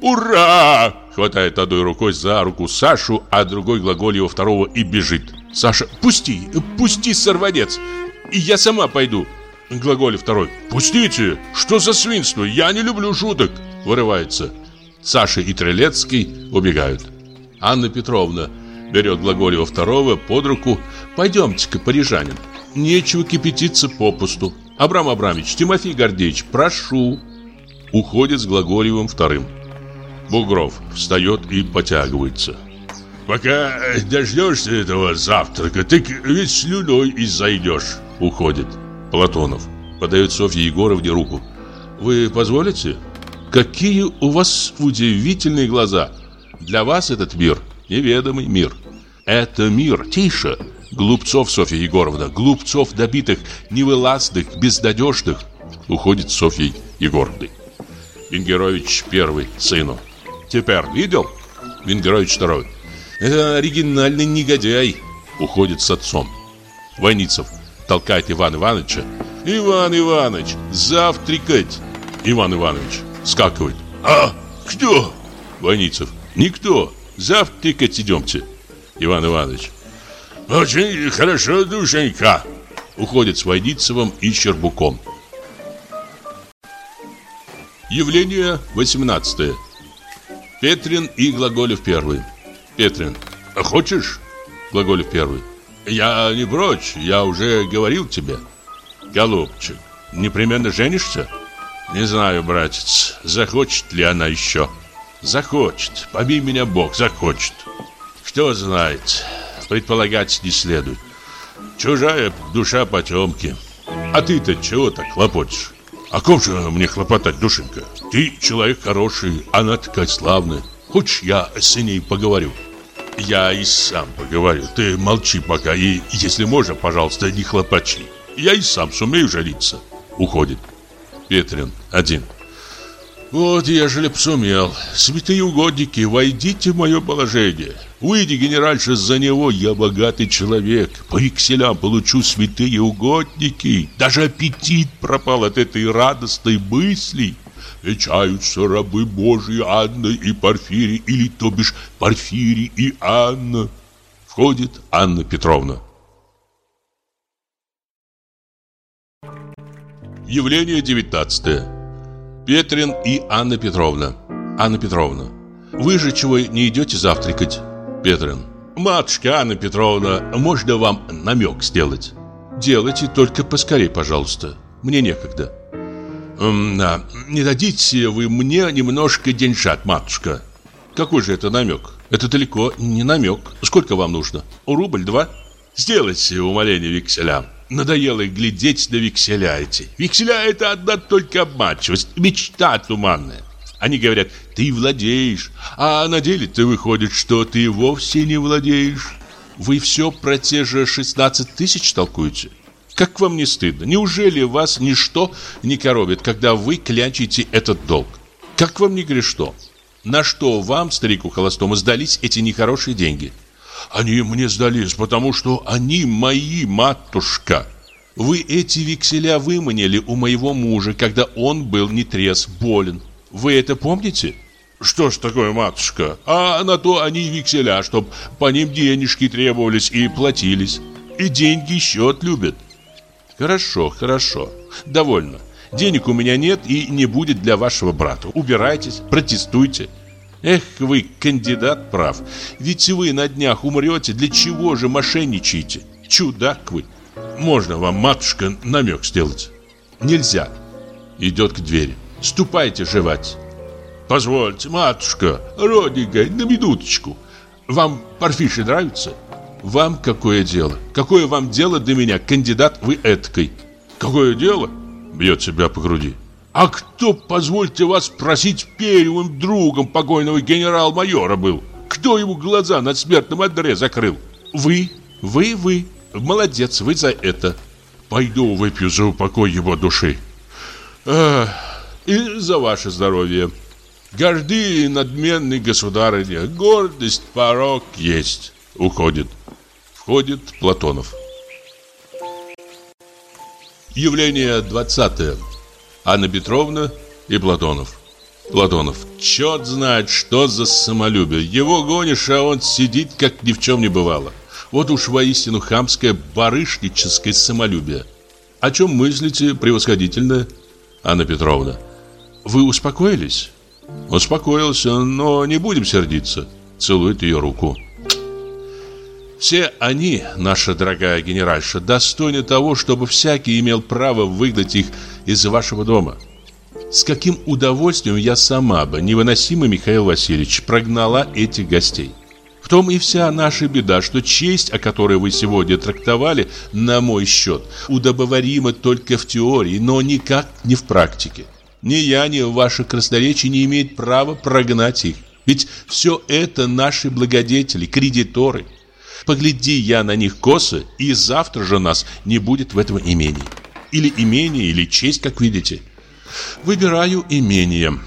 Ура! Хватает одной рукой за руку Сашу, а другой глаголь второго и бежит. Саша, пусти, пусти, сорванец. Я сама пойду. Глаголь второй. Пустите, что за свинство? Я не люблю шуток. Вырывается. Саша и Трелецкий убегают. Анна Петровна берет Глаголева второго под руку. Пойдемте-ка, парижанин. Нечего кипятиться попусту. Абрам Абрамович, Тимофей Гордеевич, прошу. Уходит с Глаголевым вторым. Бугров встает и потягивается. Пока дождешься этого завтрака, ты ведь слюной и зайдешь. Уходит. Платонов подает Софье Егоровне руку. Вы позволите? Какие у вас удивительные глаза. Для вас этот мир неведомый мир. Это мир, тише. Глупцов, Софья Егоровна, глупцов добитых, невылазных, безнадежных. Уходит Софьей Егоровной. Венгерович первый, сыну. Теперь видел? Венгерович второй. Это оригинальный негодяй. Уходит с отцом. Войницев толкает Иван Ивановича. Иван Иванович, завтракать. Иван Иванович скакивает. А, кто? Войницев. Никто. Завтракать идемте. Иван Иванович. Очень хорошо, душенька. Уходит с Войницевым и Щербуком. Явление 18 Петрин и Глаголев первый. Петрин. Хочешь? Глаголев первый. Я не прочь, я уже говорил тебе. Голубчик, непременно женишься? Не знаю, братец, захочет ли она еще. Захочет, побей меня Бог, захочет. Кто знает, предполагать не следует. Чужая душа потемки. А ты-то чего так хлопочешь? О ком же мне хлопотать, душенька? Ты человек хороший, она такая славная. Хочешь, я с ней поговорю? Я и сам поговорю. Ты молчи пока и, если можно, пожалуйста, не хлопочи. Я и сам сумею жениться. Уходит. Петрин один. Вот, ежели б сумел. Святые угодники, войдите в мое положение. Выйди, генеральша, за него, я богатый человек. По векселям получу святые угодники. Даже аппетит пропал от этой радостной мысли. Вечаются рабы Божьи Анна и Порфирий, или то бишь Порфирий и Анна. Входит Анна Петровна. Явление 19 Петрин и Анна Петровна Анна Петровна Вы же чего не идете завтракать? Петрин Матушка Анна Петровна, можно вам намек сделать? Делайте, только поскорей, пожалуйста Мне некогда да. Не дадите вы мне немножко деньжат, матушка Какой же это намек? Это далеко не намек Сколько вам нужно? Рубль, два? Сделайте умоление векселям Надоело глядеть на векселя эти. Векселя – это одна только обманчивость, мечта туманная. Они говорят, ты владеешь, а на деле ты выходит, что ты вовсе не владеешь. Вы все про те же 16 тысяч толкуете? Как вам не стыдно? Неужели вас ничто не коробит, когда вы клянчите этот долг? Как вам не грешно? На что вам, старику холостому, сдались эти нехорошие деньги? Они мне сдались, потому что они мои, матушка. Вы эти векселя выманили у моего мужа, когда он был нетрезв, болен. Вы это помните? Что ж такое, матушка? А на то они векселя, чтоб по ним денежки требовались и платились. И деньги счет любят. Хорошо, хорошо. Довольно. Денег у меня нет и не будет для вашего брата. Убирайтесь, протестуйте. Эх вы, кандидат прав. Ведь вы на днях умрете. Для чего же мошенничаете? Чудак вы. Можно вам, матушка, намек сделать? Нельзя. Идет к двери. Ступайте жевать. Позвольте, матушка, родненькая, на минуточку. Вам парфиши нравятся? Вам какое дело? Какое вам дело до меня, кандидат вы эткой? Какое дело? Бьет себя по груди. А кто, позвольте вас просить, первым другом покойного генерал-майора был? Кто ему глаза на смертном одре закрыл? Вы, вы, вы. Молодец, вы за это. Пойду выпью за упокой его души. Ах, и за ваше здоровье. Горды надменный государыня, гордость порог есть. Уходит. Входит Платонов. Явление 20. Анна Петровна и Платонов. Платонов. Черт знает, что за самолюбие. Его гонишь, а он сидит, как ни в чем не бывало. Вот уж воистину хамское барышническое самолюбие. О чем мыслите, превосходительно? Анна Петровна. Вы успокоились? Успокоился, но не будем сердиться. Целует ее руку. Все они, наша дорогая генеральша, достойны того, чтобы всякий имел право выгнать их из вашего дома. С каким удовольствием я сама бы, невыносимо Михаил Васильевич, прогнала этих гостей. В том и вся наша беда, что честь, о которой вы сегодня трактовали, на мой счет, удобоварима только в теории, но никак не в практике. Ни я, ни ваше красноречие не имеет права прогнать их. Ведь все это наши благодетели, кредиторы – Погляди я на них косо, и завтра же нас не будет в этом имении. Или имение, или честь, как видите. Выбираю имение.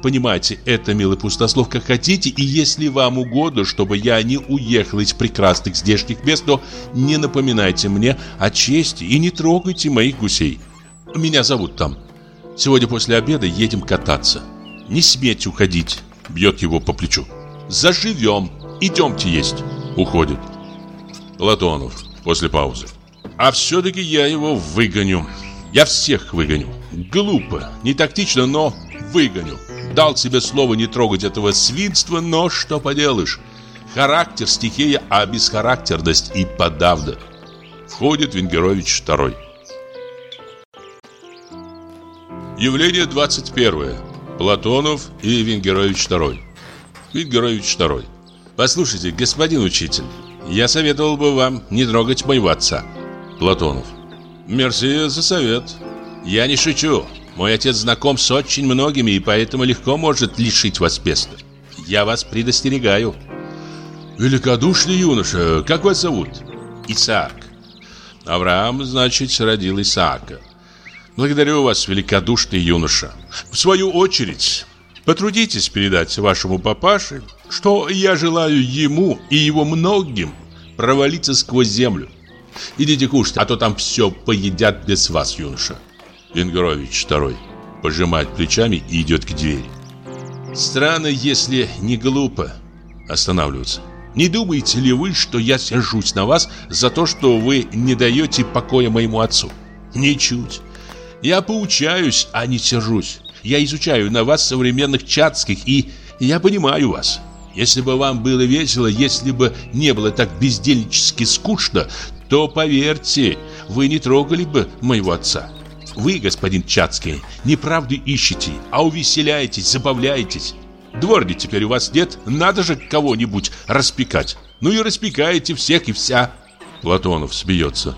Понимаете, это, милый пустослов, как хотите, и если вам угодно, чтобы я не уехал из прекрасных здешних мест, то не напоминайте мне о чести и не трогайте моих гусей. Меня зовут там. Сегодня после обеда едем кататься. Не смейте уходить, бьет его по плечу. Заживем, идемте есть. Уходит. Платонов после паузы. А все-таки я его выгоню. Я всех выгоню. Глупо, не тактично, но выгоню. Дал себе слово не трогать этого свинства, но что поделаешь. Характер стихия, а бесхарактерность и подавно. Входит Венгерович второй. Явление 21. Платонов и Венгерович второй. Венгерович второй. Послушайте, господин учитель, я советовал бы вам не трогать моего отца. Платонов. Мерси за совет. Я не шучу. Мой отец знаком с очень многими и поэтому легко может лишить вас беста. Я вас предостерегаю. Великодушный юноша, как вас зовут? Исаак. Авраам, значит, родил Исаака. Благодарю вас, великодушный юноша. В свою очередь, Потрудитесь передать вашему папаше, что я желаю ему и его многим провалиться сквозь землю. Идите кушать, а то там все поедят без вас, юноша. Венгерович второй пожимает плечами и идет к двери. Странно, если не глупо останавливаться. Не думаете ли вы, что я сержусь на вас за то, что вы не даете покоя моему отцу? Ничуть. Я поучаюсь, а не сержусь. Я изучаю на вас современных чатских, и я понимаю вас. Если бы вам было весело, если бы не было так бездельнически скучно, то, поверьте, вы не трогали бы моего отца. Вы, господин Чацкий, не правды ищете, а увеселяетесь, забавляетесь. Дворни теперь у вас нет, надо же кого-нибудь распекать. Ну и распекаете всех и вся. Платонов смеется.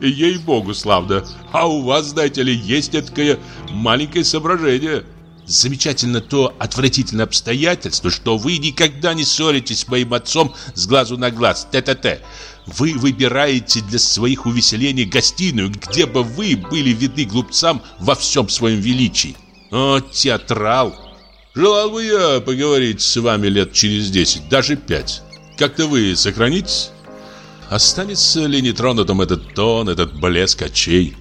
Ей-богу, славно. А у вас, знаете ли, есть такое маленькое соображение. Замечательно то отвратительное обстоятельство, что вы никогда не ссоритесь с моим отцом с глазу на глаз, т-т-т. Вы выбираете для своих увеселений гостиную, где бы вы были видны глупцам во всем своем величии. О, театрал! Желал бы я поговорить с вами лет через десять, даже пять. Как-то вы сохранитесь? Останется ли нетронутым этот тон, этот блеск очей?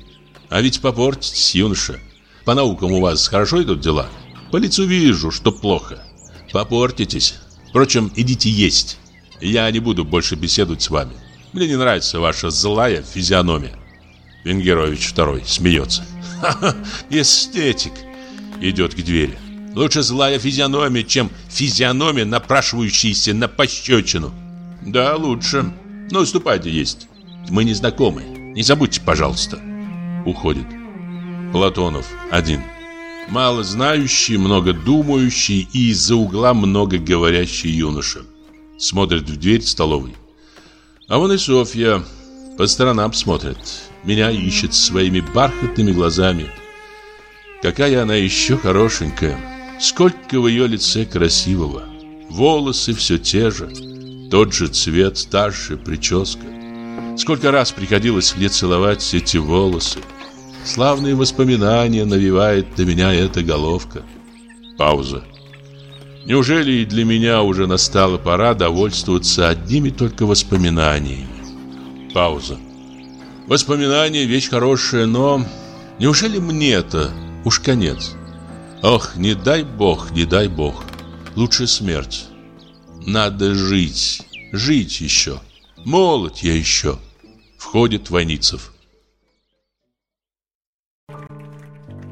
А ведь попортитесь, юноша. По наукам у вас хорошо идут дела? По лицу вижу, что плохо. Попортитесь. Впрочем, идите есть. Я не буду больше беседовать с вами. Мне не нравится ваша злая физиономия. Венгерович второй смеется. Ха-ха, эстетик. Идет к двери. Лучше злая физиономия, чем физиономия, напрашивающаяся на пощечину. Да, лучше. Ну, ступайте есть. Мы не знакомы. Не забудьте, пожалуйста. Уходит. Платонов один. Мало знающий, много думающий и из-за угла много говорящий юноша. Смотрит в дверь столовой. А вон и Софья по сторонам смотрит. Меня ищет своими бархатными глазами. Какая она еще хорошенькая. Сколько в ее лице красивого. Волосы все те же. Тот же цвет, та же прическа. Сколько раз приходилось мне целовать эти волосы. Славные воспоминания навевает на меня эта головка. Пауза. Неужели и для меня уже настала пора довольствоваться одними только воспоминаниями? Пауза. Воспоминания вещь хорошая, но неужели мне это уж конец? Ох, не дай бог, не дай бог. Лучше смерть. Надо жить, жить еще. Молод я еще. Входит Войницев.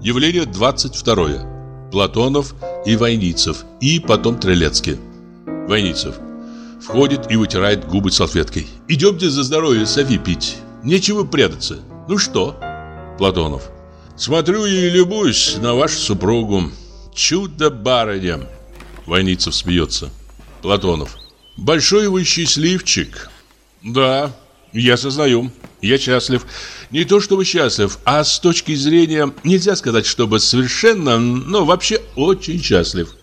Явление 22. Платонов и Войницев, и потом Трелецкий. Войницев. Входит и вытирает губы салфеткой. Идемте за здоровье Софи пить. Нечего прятаться. Ну что? Платонов. Смотрю и любуюсь на вашу супругу. Чудо-барыня. Войницев смеется. Платонов. Большой вы счастливчик. Да, я сознаю. Я счастлив. Не то чтобы счастлив, а с точки зрения, нельзя сказать, чтобы совершенно, но вообще очень счастлив.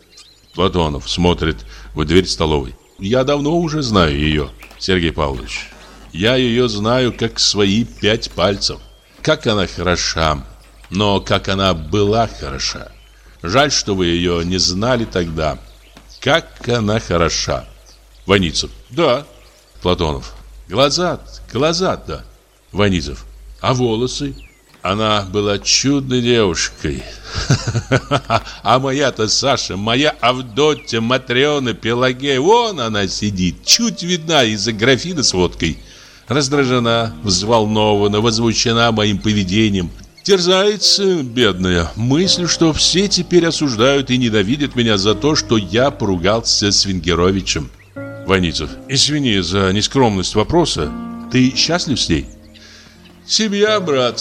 Платонов смотрит в дверь столовой. Я давно уже знаю ее, Сергей Павлович. Я ее знаю как свои пять пальцев. Как она хороша, но как она была хороша. Жаль, что вы ее не знали тогда. Как она хороша. Ваницев. Да. Платонов. Глаза, глаза, да. Ванизов. А волосы? Она была чудной девушкой. <laughs> А моя-то Саша, моя Авдотья, Матрена, Пелагея, вон она сидит, чуть видна из-за графина с водкой. Раздражена, взволнована, возмущена моим поведением. Терзается, бедная, мысль, что все теперь осуждают и ненавидят меня за то, что я поругался с Венгеровичем. Ваницев, извини за нескромность вопроса. Ты счастлив с ней? Семья, брат.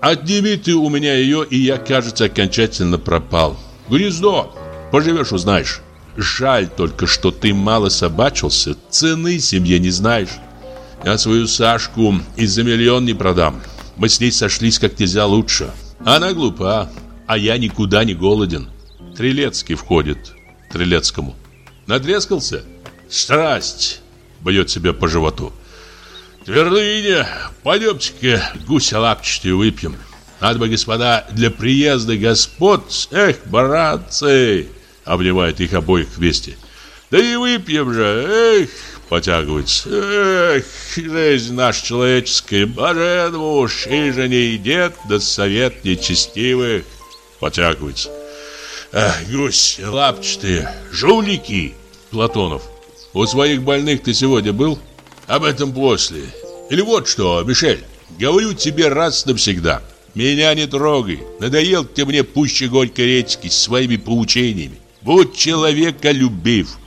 Отними ты у меня ее, и я, кажется, окончательно пропал. Гнездо. Поживешь, узнаешь. Жаль только, что ты мало собачился, цены семье не знаешь. Я свою Сашку и за миллион не продам. Мы с ней сошлись как нельзя лучше. Она глупа, а я никуда не голоден. Трилецкий входит. Трилецкому. Натрескался? Страсть. Бьет себя по животу. Твердыня, пойдемте-ка гуся лапчатую выпьем. Надо бы, господа, для приезда господ, эх, братцы, обнимает их обоих вместе. Да и выпьем же, эх, потягивается. Эх, жизнь наша человеческая, блажен муж, и жене и дед, да совет нечестивых, потягивается. Эх, гусь лапчатые, жулики, Платонов. У своих больных ты сегодня был? Об этом после. Или вот что, Мишель, говорю тебе раз навсегда. Меня не трогай. Надоел ты мне пуще горькой редьки своими поучениями. Будь человеколюбив.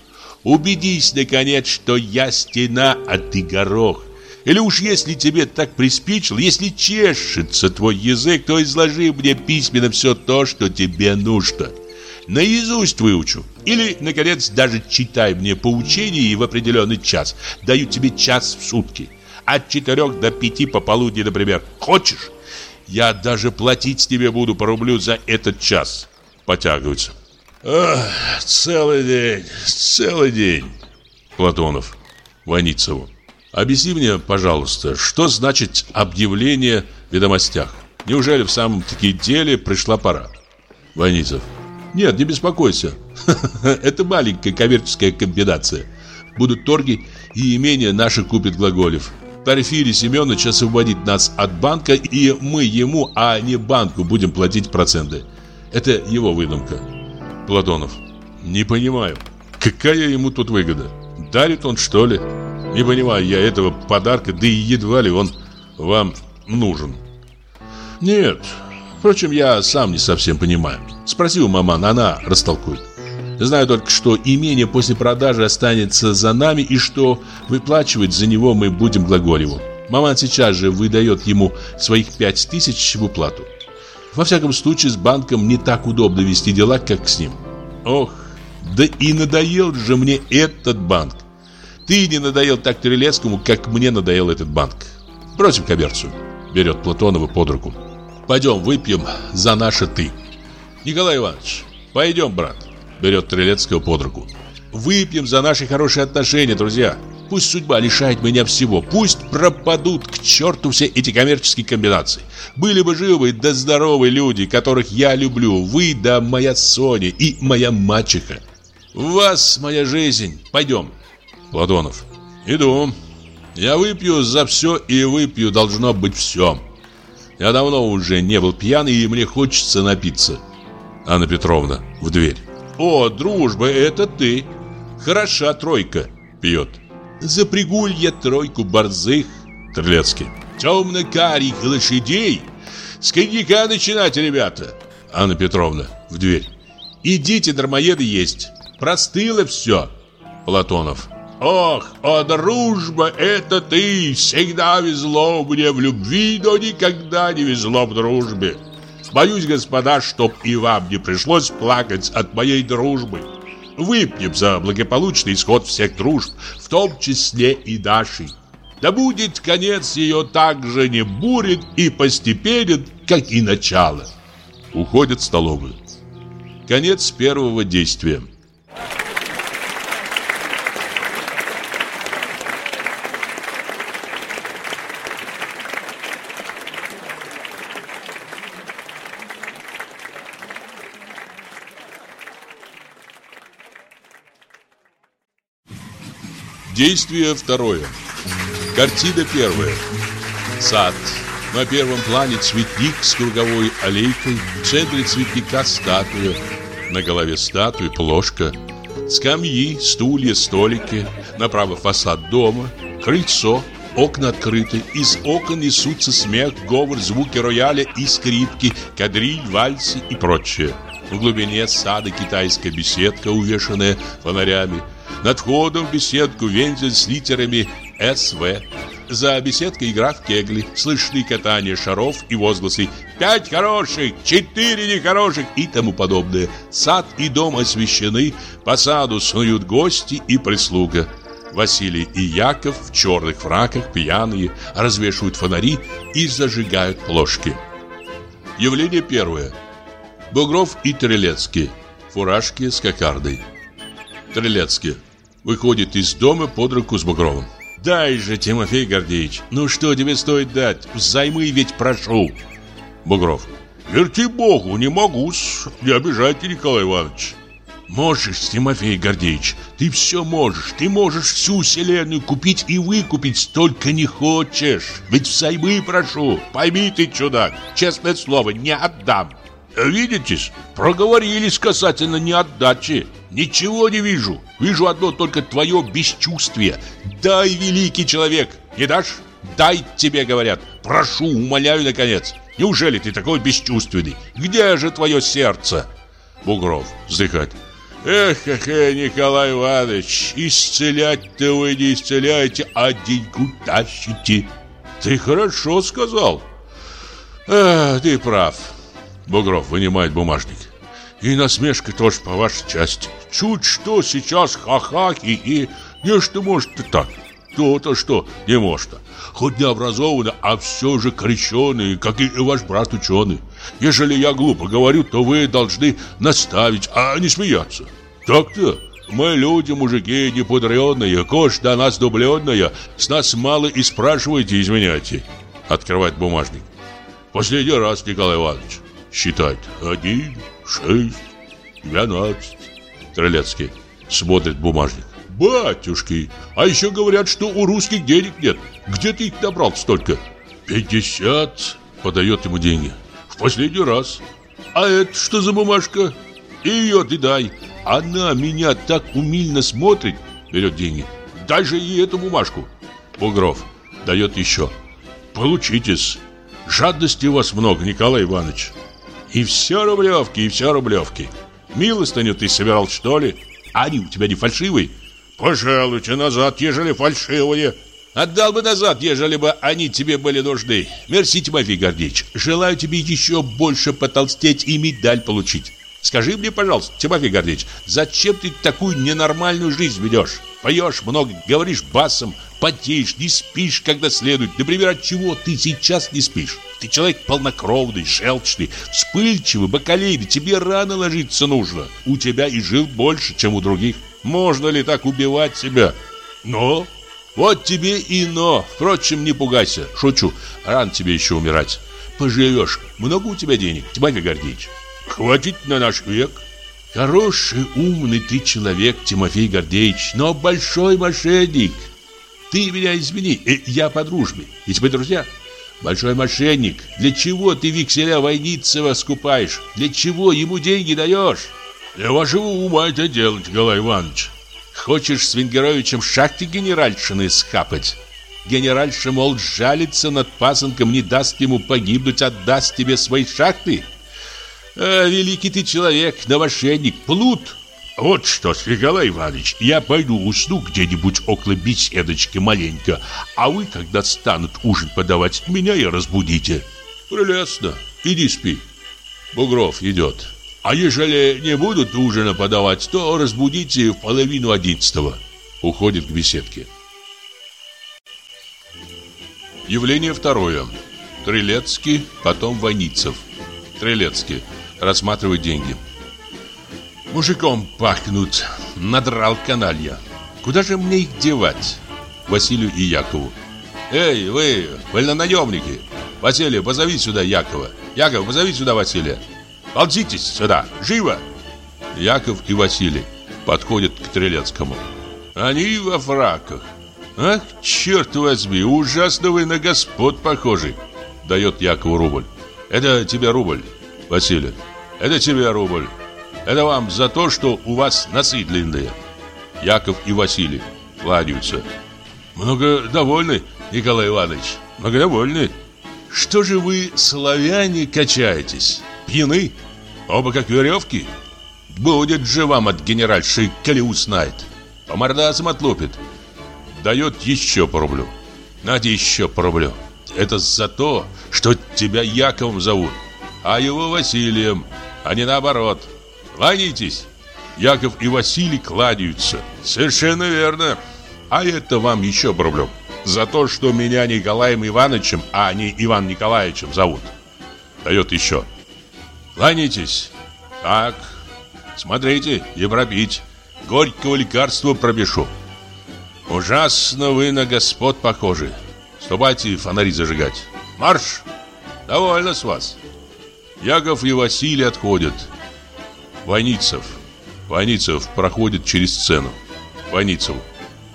Убедись, наконец, что я стена, а ты горох. Или уж если тебе так приспичило, если чешется твой язык, то изложи мне письменно все то, что тебе нужно. Наизусть выучу. Или, наконец, даже читай мне поучение и в определенный час. Даю тебе час в сутки. От четырех до пяти пополудни, например. Хочешь? Я даже платить тебе буду по рублю за этот час. Потягиваются. Ах, целый день, целый день. Платонов. Ваницеву. Объясни мне, пожалуйста, что значит объявление в ведомостях? Неужели в самом-таки деле пришла пора? Ванизов. Нет, не беспокойся. <laughs> Это маленькая коммерческая комбинация. Будут торги, и имение наше купит Глаголев. Порфирий Семенович освободит нас от банка, и мы ему, а не банку, будем платить проценты. Это его выдумка. Платонов. Не понимаю, какая ему тут выгода? Дарит он, что ли? Не понимаю я этого подарка, да и едва ли он вам нужен. Нет, впрочем, я сам не совсем понимаю. Спроси у маман, она растолкует. Знаю только, что имение после продажи останется за нами и что выплачивать за него мы будем Глаголеву. Маман сейчас же выдает ему своих пять тысяч в уплату. Во всяком случае, с банком не так удобно вести дела, как с ним. Ох, да и надоел же мне этот банк. Ты не надоел так Трелецкому, как мне надоел этот банк. Бросим коммерцию. Берет Платонова под руку. Пойдем выпьем за наше «ты». Николай Иванович, пойдем, брат берет Трелецкого под руку. Выпьем за наши хорошие отношения, друзья. Пусть судьба лишает меня всего. Пусть пропадут к черту все эти коммерческие комбинации. Были бы живы да здоровы люди, которых я люблю. Вы да моя Соня и моя мачеха. В вас моя жизнь. Пойдем. Платонов. Иду. Я выпью за все и выпью должно быть все. Я давно уже не был пьян и мне хочется напиться. Анна Петровна в дверь. «О, дружба, это ты! Хороша тройка!» — пьет. «Запрягу я тройку борзых!» — Терлецкий. «Темно-карих лошадей! С коньяка начинать, ребята!» Анна Петровна в дверь. «Идите, дармоеды есть! Простыло все!» Платонов. «Ох, о, дружба, это ты! Всегда везло мне в любви, но никогда не везло в дружбе!» Боюсь, господа, чтоб и вам не пришлось плакать от моей дружбы. Выпьем за благополучный исход всех дружб, в том числе и нашей. Да будет конец ее так же не бурен и постепенен, как и начало. Уходит в столовую. Конец первого действия. Действие второе. Картина первая. Сад. На первом плане цветник с круговой аллейкой, в центре цветника статуя, на голове статуи плошка, скамьи, стулья, столики, направо фасад дома, крыльцо, окна открыты, из окон несутся смех, говор, звуки рояля и скрипки, кадриль, вальсы и прочее. В глубине сада китайская беседка, увешанная фонарями, над входом в беседку вензель с литерами «СВ». За беседкой игра в кегли, слышны катания шаров и возгласы «Пять хороших! Четыре нехороших!» и тому подобное. Сад и дом освещены, по саду снуют гости и прислуга. Василий и Яков в черных фраках, пьяные, развешивают фонари и зажигают ложки. Явление первое. Бугров и Трелецкий. Фуражки с кокардой. Трелецкий. Выходит из дома под руку с Бугровым. «Дай же, Тимофей Гордеевич, ну что тебе стоит дать? Взаймы ведь прошу!» Бугров. «Верьте Богу, не могу Не обижайте, Николай Иванович!» «Можешь, Тимофей Гордеевич, ты все можешь. Ты можешь всю вселенную купить и выкупить, только не хочешь. Ведь взаймы прошу. Пойми ты, чудак, честное слово, не отдам». «Видите, проговорились касательно неотдачи. Ничего не вижу. Вижу одно только твое бесчувствие. Дай, великий человек. Не дашь? Дай тебе, говорят. Прошу, умоляю, наконец. Неужели ты такой бесчувственный? Где же твое сердце? Бугров вздыхать. Эх, эх, Николай Иванович, исцелять-то вы не исцеляете, а деньгу тащите. Ты хорошо сказал. Эх, ты прав. Бугров вынимает бумажник. И насмешка тоже по вашей части. Чуть что сейчас ха-ха и, нечто может и так. То-то что не может. Хоть не образованный, а все же крещеный, как и ваш брат ученый. Ежели я глупо говорю, то вы должны наставить, а не смеяться. Так-то. Мы люди, мужики, непудреные, кожа до нас дубленная, с нас мало и спрашиваете, извиняйте. Открывает бумажник. Последний раз, Николай Иванович. Считает. Один, шесть, двенадцать. Тролецкий смотрит бумажник. Батюшки, а еще говорят, что у русских денег нет. Где ты их набрал столько? Пятьдесят. Подает ему деньги. В последний раз. А это что за бумажка? Ее ты дай. Она меня так умильно смотрит. Берет деньги. Дай же ей эту бумажку. Бугров дает еще. Получитесь. Жадности у вас много, Николай Иванович. И все рублевки, и все рублевки. Милостыню ты собирал, что ли? Они у тебя не фальшивые? Пожалуйте назад, ежели фальшивые. Отдал бы назад, ежели бы они тебе были нужны. Мерси, Тимофей Гордеевич. Желаю тебе еще больше потолстеть и медаль получить. Скажи мне, пожалуйста, Тимофей Гордеевич, зачем ты такую ненормальную жизнь ведешь? Поешь много, говоришь басом, потеешь, не спишь, когда следует. Например, от чего ты сейчас не спишь? Ты человек полнокровный, желчный, вспыльчивый, бакалейный. Тебе рано ложиться нужно. У тебя и жил больше, чем у других. Можно ли так убивать себя? Но... Вот тебе и но. Впрочем, не пугайся. Шучу. Рано тебе еще умирать. Поживешь. Много у тебя денег, Тимофей Гордеевич? Хватит на наш век. Хороший, умный ты человек, Тимофей Гордеевич, но большой мошенник. Ты меня извини, э, я по дружбе. Ведь мы друзья. Большой мошенник. Для чего ты векселя Войницева скупаешь? Для чего ему деньги даешь? Для вашего ума это делать, Николай Иванович. Хочешь с Венгеровичем шахты генеральшины схапать? Генеральша, мол, жалится над пасынком, не даст ему погибнуть, отдаст тебе свои шахты? А, великий ты человек, новошенник, плут. Вот что, Николай Иванович, я пойду усну где-нибудь около беседочки маленько, а вы, когда станут ужин подавать, меня и разбудите. Прелестно, иди спи. Бугров идет. А ежели не будут ужина подавать, то разбудите в половину одиннадцатого. Уходит к беседке. Явление второе. Трилецкий, потом Войницев. Трилецкий рассматривает деньги. Мужиком пахнут, надрал каналья. Куда же мне их девать? Василию и Якову. Эй, вы, вольнонаемники! Василий, позови сюда Якова. Яков, позови сюда Василия. Ползитесь сюда, живо! Яков и Василий подходят к Трелецкому. Они во фраках. Ах, черт возьми, ужасно вы на господ похожи. Дает Якову рубль. Это тебе рубль, Василий. Это тебе рубль. Это вам за то, что у вас носы длинные. Яков и Василий кланяются. Много довольны, Николай Иванович. Много довольны. Что же вы, славяне, качаетесь? Пьяны? Оба как веревки? Будет же вам от генеральши, коли узнает. По мордасам отлупит. Дает еще по рублю. Надя еще по рублю. Это за то, что тебя Яковом зовут, а его Василием, а не наоборот. Кланяйтесь. Яков и Василий кланяются. Совершенно верно. А это вам еще рублю. За то, что меня Николаем Ивановичем, а не Иван Николаевичем зовут. Дает еще. Кланяйтесь. Так, смотрите, не пропить. Горького лекарства пропишу. Ужасно вы на господ похожи. Ступайте фонари зажигать. Марш! Довольно с вас. Яков и Василий отходят. Войницев. Войницев проходит через сцену. Войницев.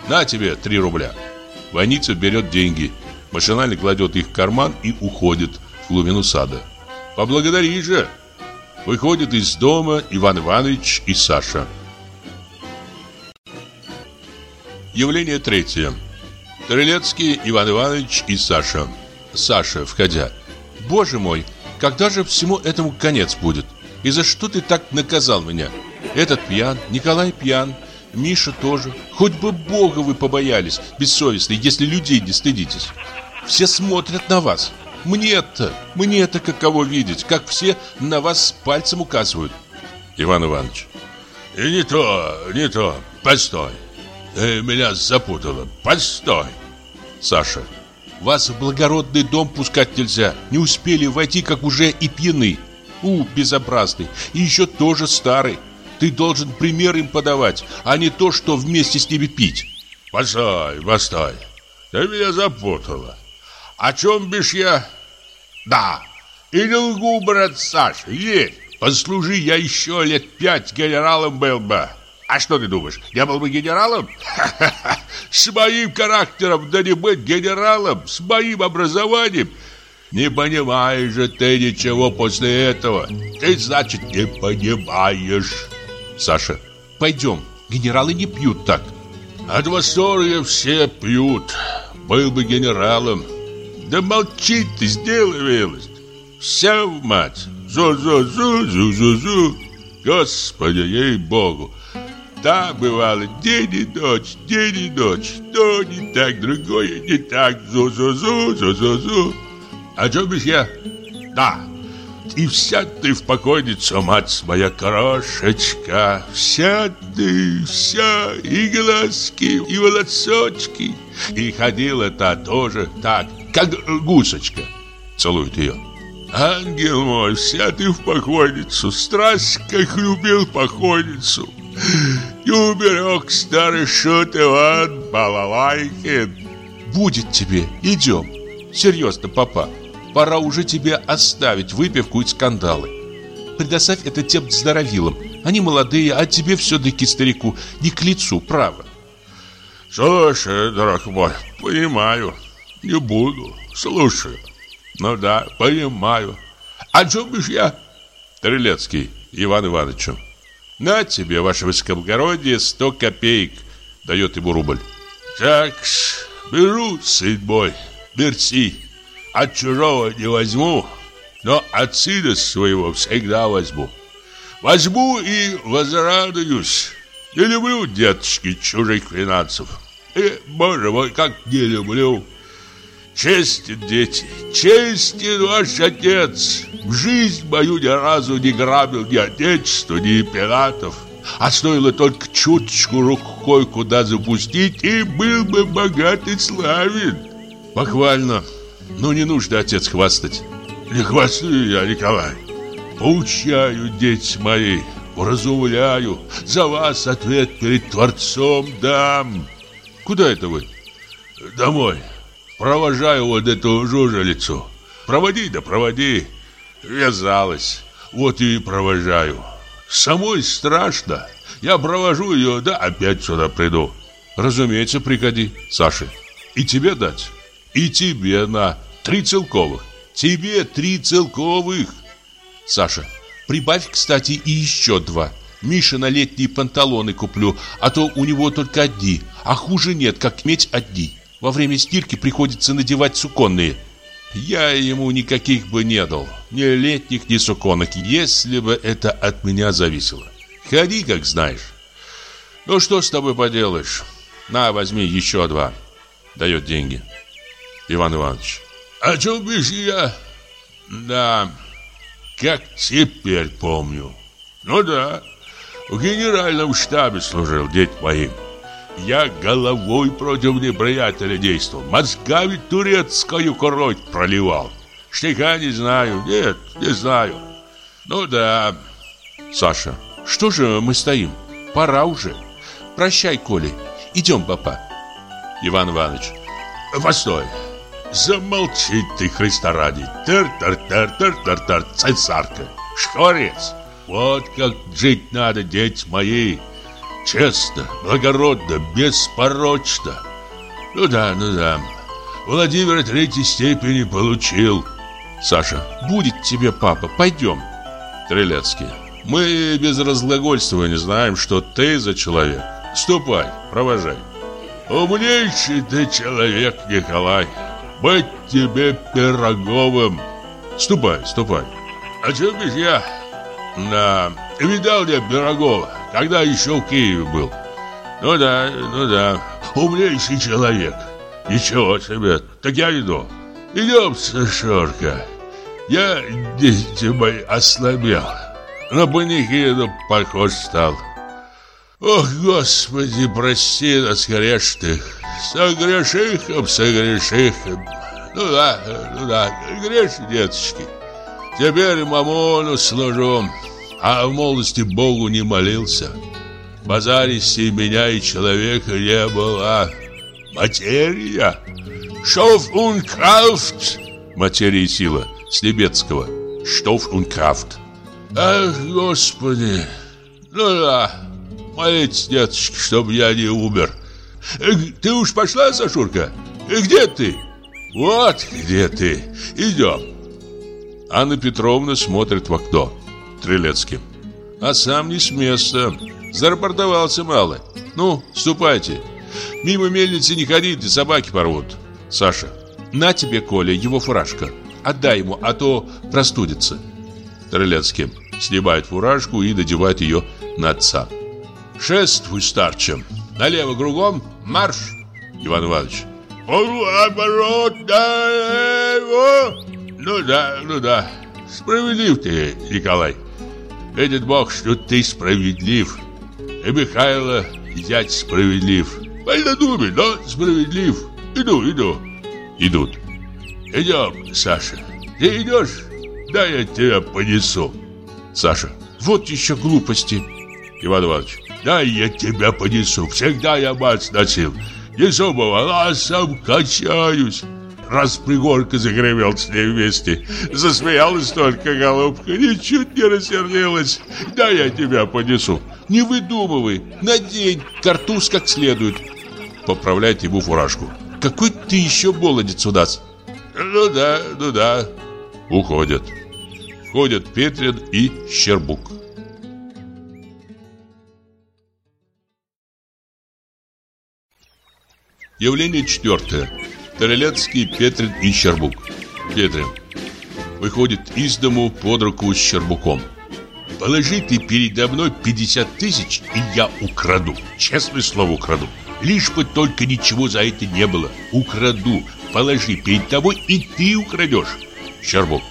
На тебе три рубля. Войницев берет деньги, машинально кладет их в карман и уходит в глубину сада. Поблагодари же. Выходит из дома Иван Иванович и Саша. Явление третье. Трелецкий, Иван Иванович и Саша. Саша, входя. Боже мой, когда же всему этому конец будет? И за что ты так наказал меня? Этот пьян, Николай пьян, Миша тоже. Хоть бы Бога вы побоялись, бессовестные, если людей не стыдитесь. Все смотрят на вас. Мне-то, мне-то каково видеть, как все на вас пальцем указывают. Иван Иванович. И не то, не то, постой. Ты меня запутала. Постой. Саша. Вас в благородный дом пускать нельзя. Не успели войти, как уже и пьяны. У, безобразный. И еще тоже старый. Ты должен пример им подавать, а не то, что вместе с ними пить. Постой, постой. Ты меня запутала. О чем бишь я? Да, и не лгу, брат Саша, есть. Послужи я еще лет пять генералом был бы. А что ты думаешь, я был бы генералом? <laughs> С моим характером, да не быть генералом, с моим образованием. Не понимаешь же ты ничего после этого. Ты, значит, не понимаешь. Саша, пойдем, генералы не пьют так. От восторга все пьют. Был бы генералом. Да молчи ты, сделай милость. Вся в мать. Зу-зу-зу-зу-зу-зу. Господи, ей-богу. Да, бывало, день и ночь, день и ночь. То не так, другое не так. Зу-зу-зу, зу-зу-зу. О чем бишь я? Да, и вся ты в покойницу, мать моя крошечка. Вся ты, вся, и глазки, и волосочки. И ходила та тоже так, как гусочка. Целует ее. Ангел мой, вся ты в покойницу, страсть, как любил покойницу. И уберег старый шут Иван Балалайкин. Будет тебе, идем. Серьезно, папа пора уже тебе оставить выпивку и скандалы. Предоставь это тем здоровилам. Они молодые, а тебе все-таки, старику, не к лицу, право. Слушай, дорог мой, понимаю. Не буду. Слушаю. Ну да, понимаю. А чем бишь я? Трилецкий Иван Ивановичу. На тебе, ваше высокоблагородие, сто копеек. Дает ему рубль. Так, беру, сын мой, мерси. От чужого не возьму, но от сына своего всегда возьму. Возьму и возрадуюсь. Не люблю, деточки, чужих финансов. И, боже мой, как не люблю. Честен, дети, честен ваш отец. В жизнь мою ни разу не грабил ни отечества, ни пиратов. А стоило только чуточку рукой куда запустить, и был бы богат и славен. Похвально. Ну не нужно, отец, хвастать. Не хвастаю я, Николай. Поучаю, дети мои, уразумляю. За вас ответ перед Творцом дам. Куда это вы? Домой. Провожаю вот эту жужелицу. Проводи да проводи. Вязалась. Вот и провожаю. Самой страшно. Я провожу ее, да опять сюда приду. Разумеется, приходи, Саша. И тебе дать? И тебе на три целковых. Тебе три целковых. Саша, прибавь, кстати, и еще два. Миша на летние панталоны куплю, а то у него только одни, а хуже нет, как иметь одни. Во время стирки приходится надевать суконные. Я ему никаких бы не дал, ни летних, ни суконок, если бы это от меня зависело. Ходи, как знаешь. Ну что с тобой поделаешь? На, возьми еще два. Дает деньги. Иван Иванович. О чем бишь я? Да, как теперь помню. Ну да, в генеральном штабе служил, дети моим. Я головой против неприятеля действовал, мозгами турецкую кровь проливал. Штыка не знаю, нет, не знаю. Ну да. Саша, что же мы стоим? Пора уже. Прощай, Коля. Идем, папа. Иван Иванович. Постой. Замолчи ты, Христа ради. Тар-тар-тар-тар-тар-тар, цесарка. Шкорец. Вот как жить надо, дети мои. Честно, благородно, беспорочно. Ну да, ну да. Владимир третьей степени получил. Саша, будет тебе папа, пойдем. Трелецкий. Мы без разглагольствования знаем, что ты за человек. Ступай, провожай. Умнейший ты человек, Николай. Быть тебе пироговым. Ступай, ступай. А чем ведь я? Да, видал я Пирогова, когда еще в Киеве был. Ну да, ну да, умнейший человек. Ничего себе, так я иду. Идем, Сашорка. Я, дети мои, ослабел. На панихиду похож стал. Ох, Господи, прости нас грешных, согрешихом, согрешихом. Ну да, ну да, греш, деточки. Теперь мамону служу, а в молодости Богу не молился. Базаристи меня и человека не было. Материя. Шоф und Kraft. Материя и сила. С немецкого. Штоф und Kraft. Ах, Господи. Ну да, молитесь, деточки, чтобы я не умер. Э, ты уж пошла, Сашурка? Э, где ты? Вот где ты. Идем. Анна Петровна смотрит в окно. Трелецкий. А сам не с места. Зарапортовался мало. Ну, ступайте. Мимо мельницы не ходите, собаки порвут. Саша. На тебе, Коля, его фуражка. Отдай ему, а то простудится. Трелецкий снимает фуражку и надевает ее на отца. Шествуй, старче. Налево кругом, марш. Иван Иванович. Оборот налево. Ну да, ну да. Справедлив ты, Николай. Этот бог, что ты справедлив. И Михайло, зять справедлив. Больнодумный, но справедлив. Иду, иду. Идут. Идем, Саша. Ты идешь? Да я тебя понесу. Саша. Вот еще глупости. Иван Иванович. Да я тебя понесу. Всегда я мать носил. Несу балансом, качаюсь. Раз пригорка загремел с ней вместе. Засмеялась только голубка, ничуть не рассердилась. Да я тебя понесу. Не выдумывай, надень картуз как следует. Поправляет ему фуражку. Какой ты еще молодец у нас. Ну да, ну да. Уходят. Входят Петрин и Щербук. Явление четвертое. Тарелецкий, Петрин и Щербук. Петрин выходит из дому под руку с Щербуком. Положи ты передо мной 50 тысяч, и я украду. Честное слово, украду. Лишь бы только ничего за это не было. Украду. Положи перед тобой, и ты украдешь. Щербук.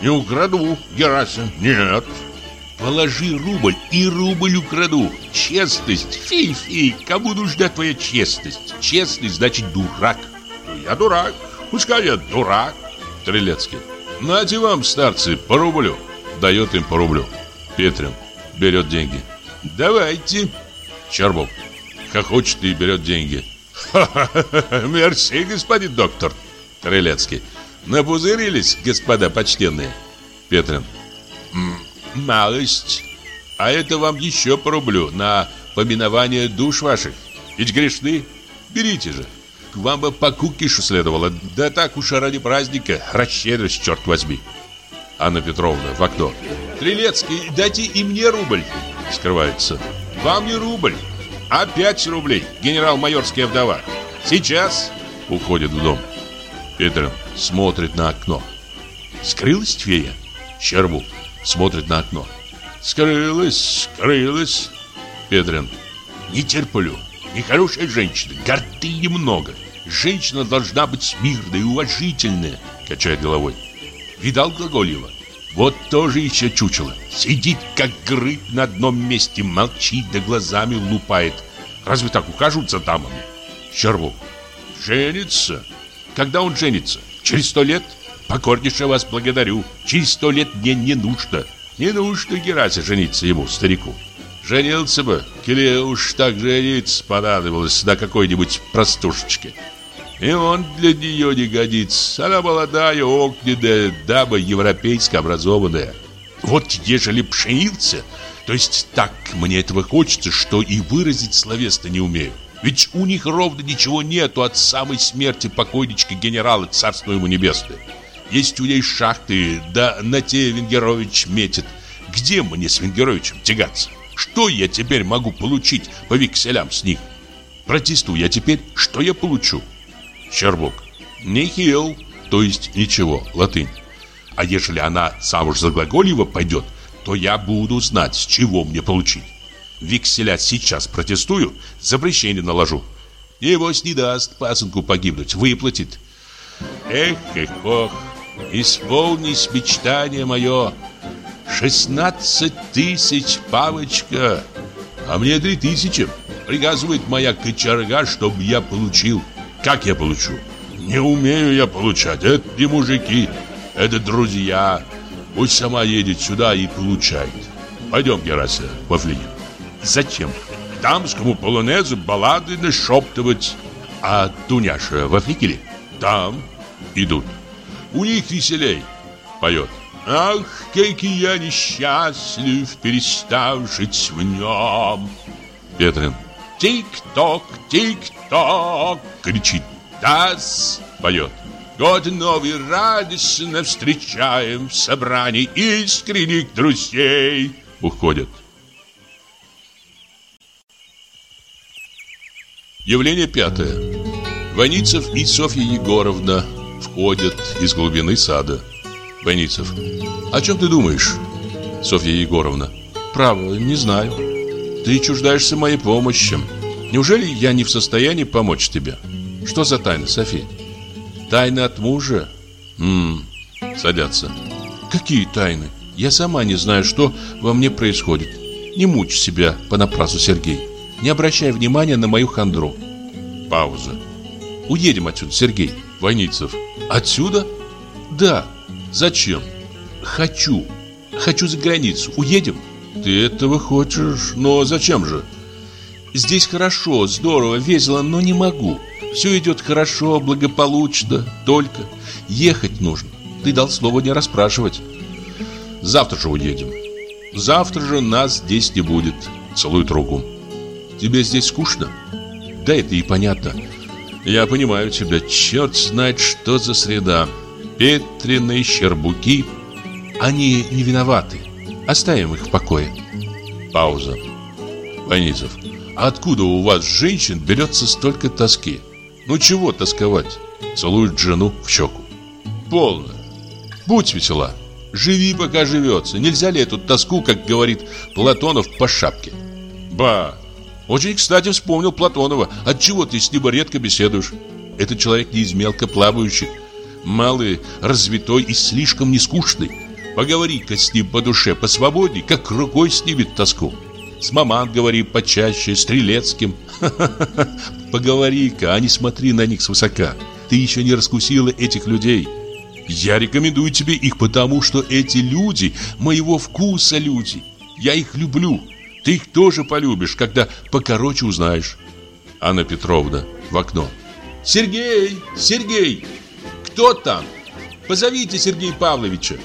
Не украду, Герасим. Нет. Положи рубль, и рубль украду. Честность. Фи-фи. Кому нужна твоя честность? Честность значит дурак. Я дурак. Пускай я дурак. Стрелецкий. Нате вам, старцы, по рублю. Дает им по рублю. Петрин берет деньги. Давайте. Чербов хохочет и берет деньги. Ха-ха-ха, мерси, господин доктор. Стрелецкий. Напузырились, господа почтенные. Петрин. Малость. А это вам еще по рублю на поминование душ ваших. Ведь грешны. Берите же. Вам бы по кукишу следовало. Да так уж ради праздника. Расщедрость, черт возьми. Анна Петровна в окно. Трилецкий, дайте и мне рубль. Скрывается. Вам не рубль, а пять рублей. Генерал-майорская вдова. Сейчас. Уходит в дом. Петрин смотрит на окно. Скрылась фея? Щербук смотрит на окно. Скрылась, скрылась. Петрин. Не терплю. Нехорошая женщина, гордыни много. Женщина должна быть смирная и уважительная, качает головой. Видал Глаголева? Вот тоже еще чучело. Сидит, как грыб на одном месте, молчит, да глазами лупает. Разве так укажутся дамами? Щербук. Женится. Когда он женится? Через сто лет? Покорнейше вас благодарю. Через сто лет мне не нужно. Не нужно Герасе жениться ему, старику. Женился бы, или уж так жениться понадобилось на какой-нибудь простушечке. И он для нее не годится. Она молодая, огненная, дама европейско образованная. Вот ежели пшенился, то есть так мне этого хочется, что и выразить словесно не умею. Ведь у них ровно ничего нету от самой смерти покойничка генерала, царство ему небесное. Есть у ней шахты, да на те Венгерович метит. Где мне с Венгеровичем тягаться? Что я теперь могу получить по векселям с них? Протестую я теперь, что я получу? Щербок. Нихил, то есть ничего, латынь. А ежели она замуж за Глаголева пойдет, то я буду знать, с чего мне получить. Векселя сейчас протестую, запрещение наложу. Небось не даст пасынку погибнуть, выплатит. Эх, эх, ох, исполнись мечтание мое. Шестнадцать тысяч, павочка. А мне три тысячи. Приказывает моя кочерга, чтобы я получил. Как я получу? Не умею я получать. Это не мужики, это друзья. Пусть сама едет сюда и получает. Пойдем, Герася, во флигель. Зачем? Дамскому полонезу баллады нашептывать. А Дуняша во флигеле? Там идут. У них веселей. Поет. Ах, какие я несчастлив, перестав жить в нем. Петрин. Тик-ток, тик-ток, кричит Тасс, поет. Год новый радостно встречаем в собрании искренних друзей. Уходят. Явление пятое. Ваницев и Софья Егоровна входят из глубины сада. Ваницев. О чем ты думаешь? Софья Егоровна. Право, не знаю. Ты чуждаешься моей помощи. Неужели я не в состоянии помочь тебе? Что за тайна, София? Тайна от мужа? Ммм, садятся. Какие тайны? Я сама не знаю, что во мне происходит. Не мучь себя понапрасу, Сергей. Не обращай внимания на мою хандру. Пауза. Уедем отсюда, Сергей. Войницев. Отсюда? Да. Зачем? Хочу. Хочу за границу. Уедем? Ты этого хочешь, но зачем же? Здесь хорошо, здорово, весело, но не могу. Все идет хорошо, благополучно, только ехать нужно. Ты дал слово не расспрашивать. Завтра же уедем. Завтра же нас здесь не будет. Целует руку. Тебе здесь скучно? Да это и понятно. Я понимаю тебя. Черт знает, что за среда. Петрины, щербуки. Они не виноваты. Оставим их в покое. Пауза. Войницев. Откуда у вас, женщин, берется столько тоски? Ну чего тосковать? Целует жену в щеку. Полно. Будь весела. Живи, пока живется. Нельзя ли эту тоску, как говорит Платонов, по шапке? Ба! Очень, кстати, вспомнил Платонова. Отчего ты с ним редко беседуешь? Этот человек не из мелкоплавающих. Малый, развитой и слишком нескучный. Поговори-ка с ним по душе, по свободе, как рукой снимет тоску. С маман говори почаще, Стрелецким. <laughs> Поговори-ка, а не смотри на них свысока. Ты еще не раскусила этих людей. Я рекомендую тебе их потому, что эти люди моего вкуса люди. Я их люблю. Ты их тоже полюбишь, когда покороче узнаешь. Анна Петровна в окно. Сергей, Сергей, кто там? Позовите Сергея Павловича.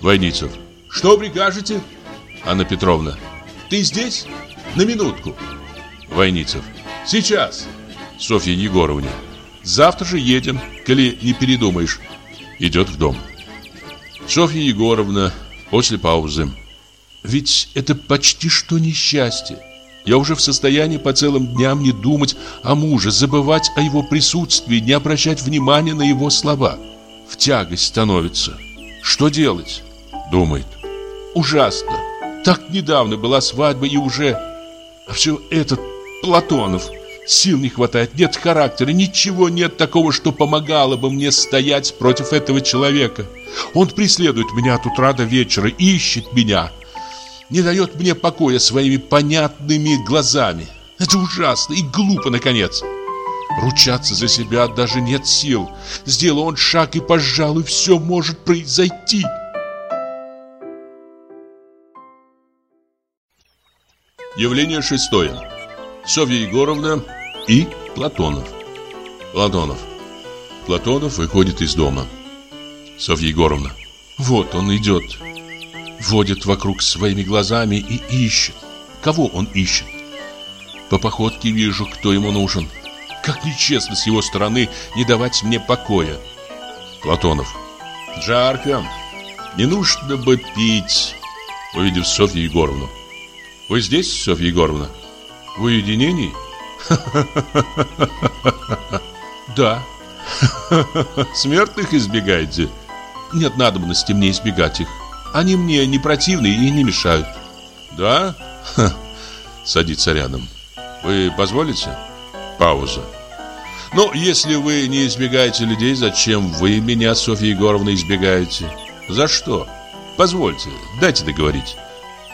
Войницев. Что прикажете? Анна Петровна. Ты здесь? На минутку. Войницев. Сейчас. Софья Егоровна. Завтра же едем, коли не передумаешь. Идет в дом. Софья Егоровна после паузы. Ведь это почти что несчастье. Я уже в состоянии по целым дням не думать о муже, забывать о его присутствии, не обращать внимания на его слова. В тягость становится. Что делать? Думает. Ужасно. Так недавно была свадьба и уже... А все этот Платонов. Сил не хватает, нет характера, ничего нет такого, что помогало бы мне стоять против этого человека. Он преследует меня от утра до вечера, ищет меня. Не дает мне покоя своими понятными глазами. Это ужасно и глупо, наконец. Ручаться за себя даже нет сил. Сделал он шаг, и, пожалуй, все может произойти. Явление шестое. Софья Егоровна и Платонов. Платонов. Платонов выходит из дома. Софья Егоровна. Вот он идет. Водит вокруг своими глазами и ищет. Кого он ищет? По походке вижу, кто ему нужен. Как нечестно с его стороны не давать мне покоя. Платонов. Жарко. Не нужно бы пить. Увидев Софью Егоровну. Вы здесь, Софья Егоровна? В уединении? <laughs> Да. <laughs> Смертных избегаете? Нет надобности мне избегать их. Они мне не противны и не мешают. Да? <laughs> Садится рядом. Вы позволите? Пауза. Ну, если вы не избегаете людей, зачем вы меня, Софья Егоровна, избегаете? За что? Позвольте, дайте договорить.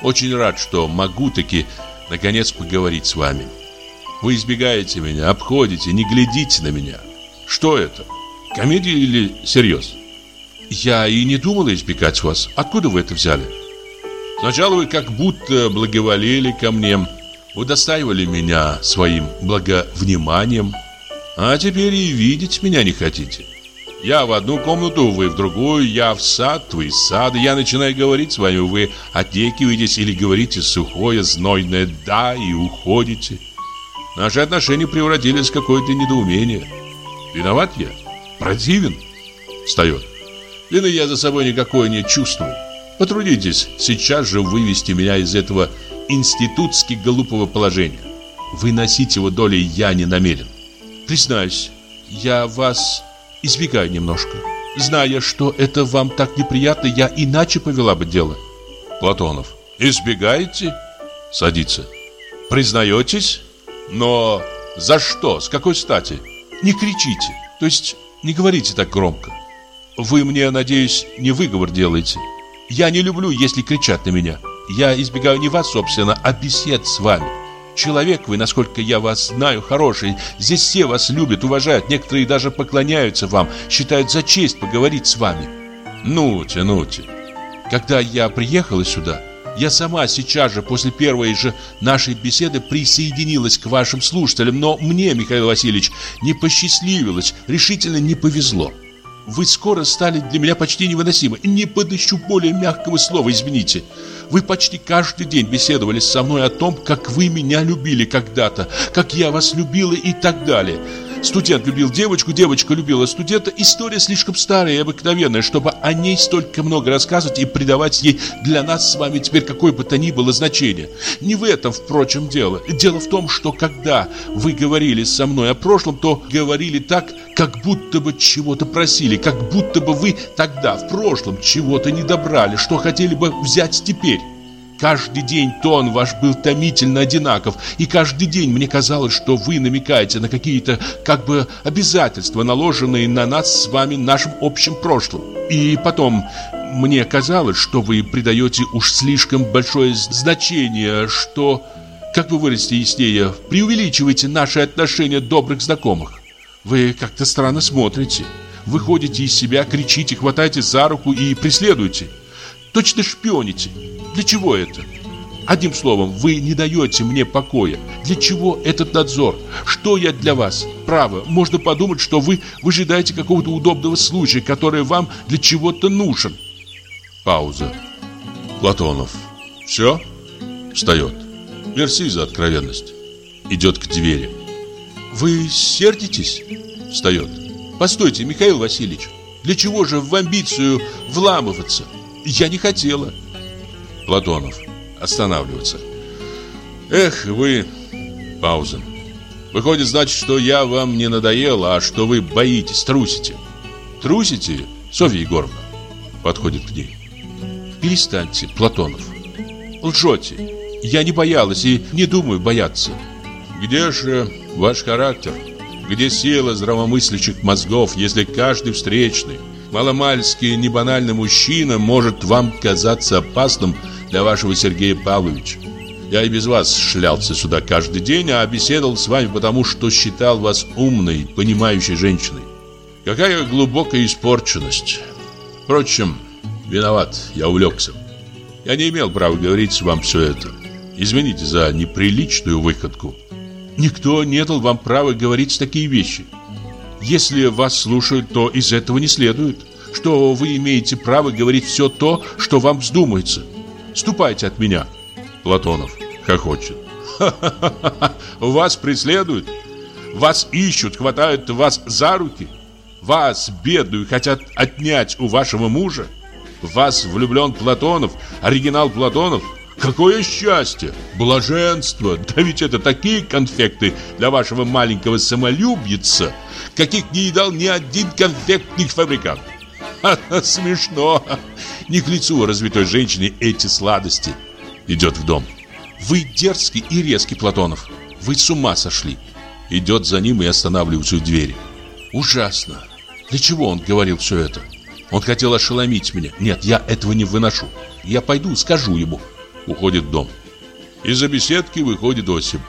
Очень рад, что могу таки наконец, поговорить с вами. Вы избегаете меня, обходите, не глядите на меня. Что это? Комедия или серьез? Я и не думала избегать вас. Откуда вы это взяли? Сначала вы как будто благоволели ко мне, удостаивали меня своим благовниманием, а теперь и видеть меня не хотите. Я в одну комнату, вы в другую, я в сад, вы из сада. Я начинаю говорить с вами, вы отекиваетесь или говорите сухое, знойное «да» и уходите. Наши отношения превратились в какое-то недоумение. Виноват я? Противен? Встает. Вины я за собой никакой не чувствую. Потрудитесь сейчас же вывести меня из этого институтски глупого положения. Выносить его долей я не намерен. Признаюсь, я вас избегаю немножко. Зная, что это вам так неприятно, я иначе повела бы дело. Платонов. Избегаете? Садится. Признаетесь? Но за что? С какой стати? Не кричите. То есть не говорите так громко. Вы мне, надеюсь, не выговор делаете. Я не люблю, если кричат на меня. Я избегаю не вас, собственно, а бесед с вами. Человек вы, насколько я вас знаю, хороший. Здесь все вас любят, уважают. Некоторые даже поклоняются вам, считают за честь поговорить с вами. Ну, тянуте. Когда я приехала сюда, я сама сейчас же, после первой же нашей беседы, присоединилась к вашим слушателям, но мне, Михаил Васильевич, не посчастливилось, решительно не повезло. Вы скоро стали для меня почти невыносимы. Не подыщу более мягкого слова, извините. Вы почти каждый день беседовали со мной о том, как вы меня любили когда-то, как я вас любила и так далее. Студент любил девочку, девочка любила студента. История слишком старая и обыкновенная, чтобы о ней столько много рассказывать и придавать ей для нас с вами теперь какое бы то ни было значение. Не в этом, впрочем, дело. Дело в том, что когда вы говорили со мной о прошлом, то говорили так, как будто бы чего-то просили, как будто бы вы тогда, в прошлом, чего-то не добрали, что хотели бы взять теперь. Каждый день тон ваш был томительно одинаков, и каждый день мне казалось, что вы намекаете на какие-то как бы обязательства, наложенные на нас с вами нашим общим прошлым. И потом мне казалось, что вы придаете уж слишком большое значение, что, как вы выразите яснее, преувеличиваете наши отношения добрых знакомых. Вы как-то странно смотрите. Выходите из себя, кричите, хватаете за руку и преследуете. Точно шпионите. Для чего это? Одним словом, вы не даете мне покоя. Для чего этот надзор? Что я для вас? Право, можно подумать, что вы выжидаете какого-то удобного случая, который вам для чего-то нужен. Пауза. Платонов. Все? Встает. Мерси за откровенность. Идет к двери. Вы сердитесь? Встает. Постойте, Михаил Васильевич. Для чего же в амбицию вламываться? Я не хотела. Платонов. Останавливаться. Эх, вы... Пауза. Выходит, значит, что я вам не надоел, а что вы боитесь, трусите. Трусите, Софья Егоровна? Подходит к ней. Перестаньте, Платонов. Лжете. Я не боялась и не думаю бояться. Где же ваш характер? Где сила здравомыслящих мозгов, если каждый встречный, маломальский, небанальный мужчина может вам казаться опасным для вашего Сергея Павловича. Я и без вас шлялся сюда каждый день, а беседовал с вами потому, что считал вас умной, понимающей женщиной. Какая глубокая испорченность. Впрочем, виноват, я увлекся. Я не имел права говорить вам все это. Извините за неприличную выходку. Никто не дал вам права говорить такие вещи. Если вас слушают, то из этого не следует, что вы имеете право говорить все то, что вам вздумается. Ступайте от меня. Платонов хохочет. Ха-ха-ха! <laughs> Вас преследуют? Вас ищут, хватают вас за руки? Вас, бедную, хотят отнять у вашего мужа? вас влюблен Платонов, оригинал Платонов? Какое счастье! Блаженство! <laughs> Да ведь это такие конфекты для вашего маленького самолюбица, каких не едал ни один конфектный фабрикант. <laughs> Ха-ха, смешно. <laughs> Не к лицу развитой женщине эти сладости. Идет в дом. Вы дерзкий и резкий, Платонов. Вы с ума сошли. Идет за ним и останавливается у двери. Ужасно. Для чего он говорил все это? Он хотел ошеломить меня. Нет, я этого не выношу. Я пойду, скажу ему. Уходит в дом. Из-за беседки выходит Осип.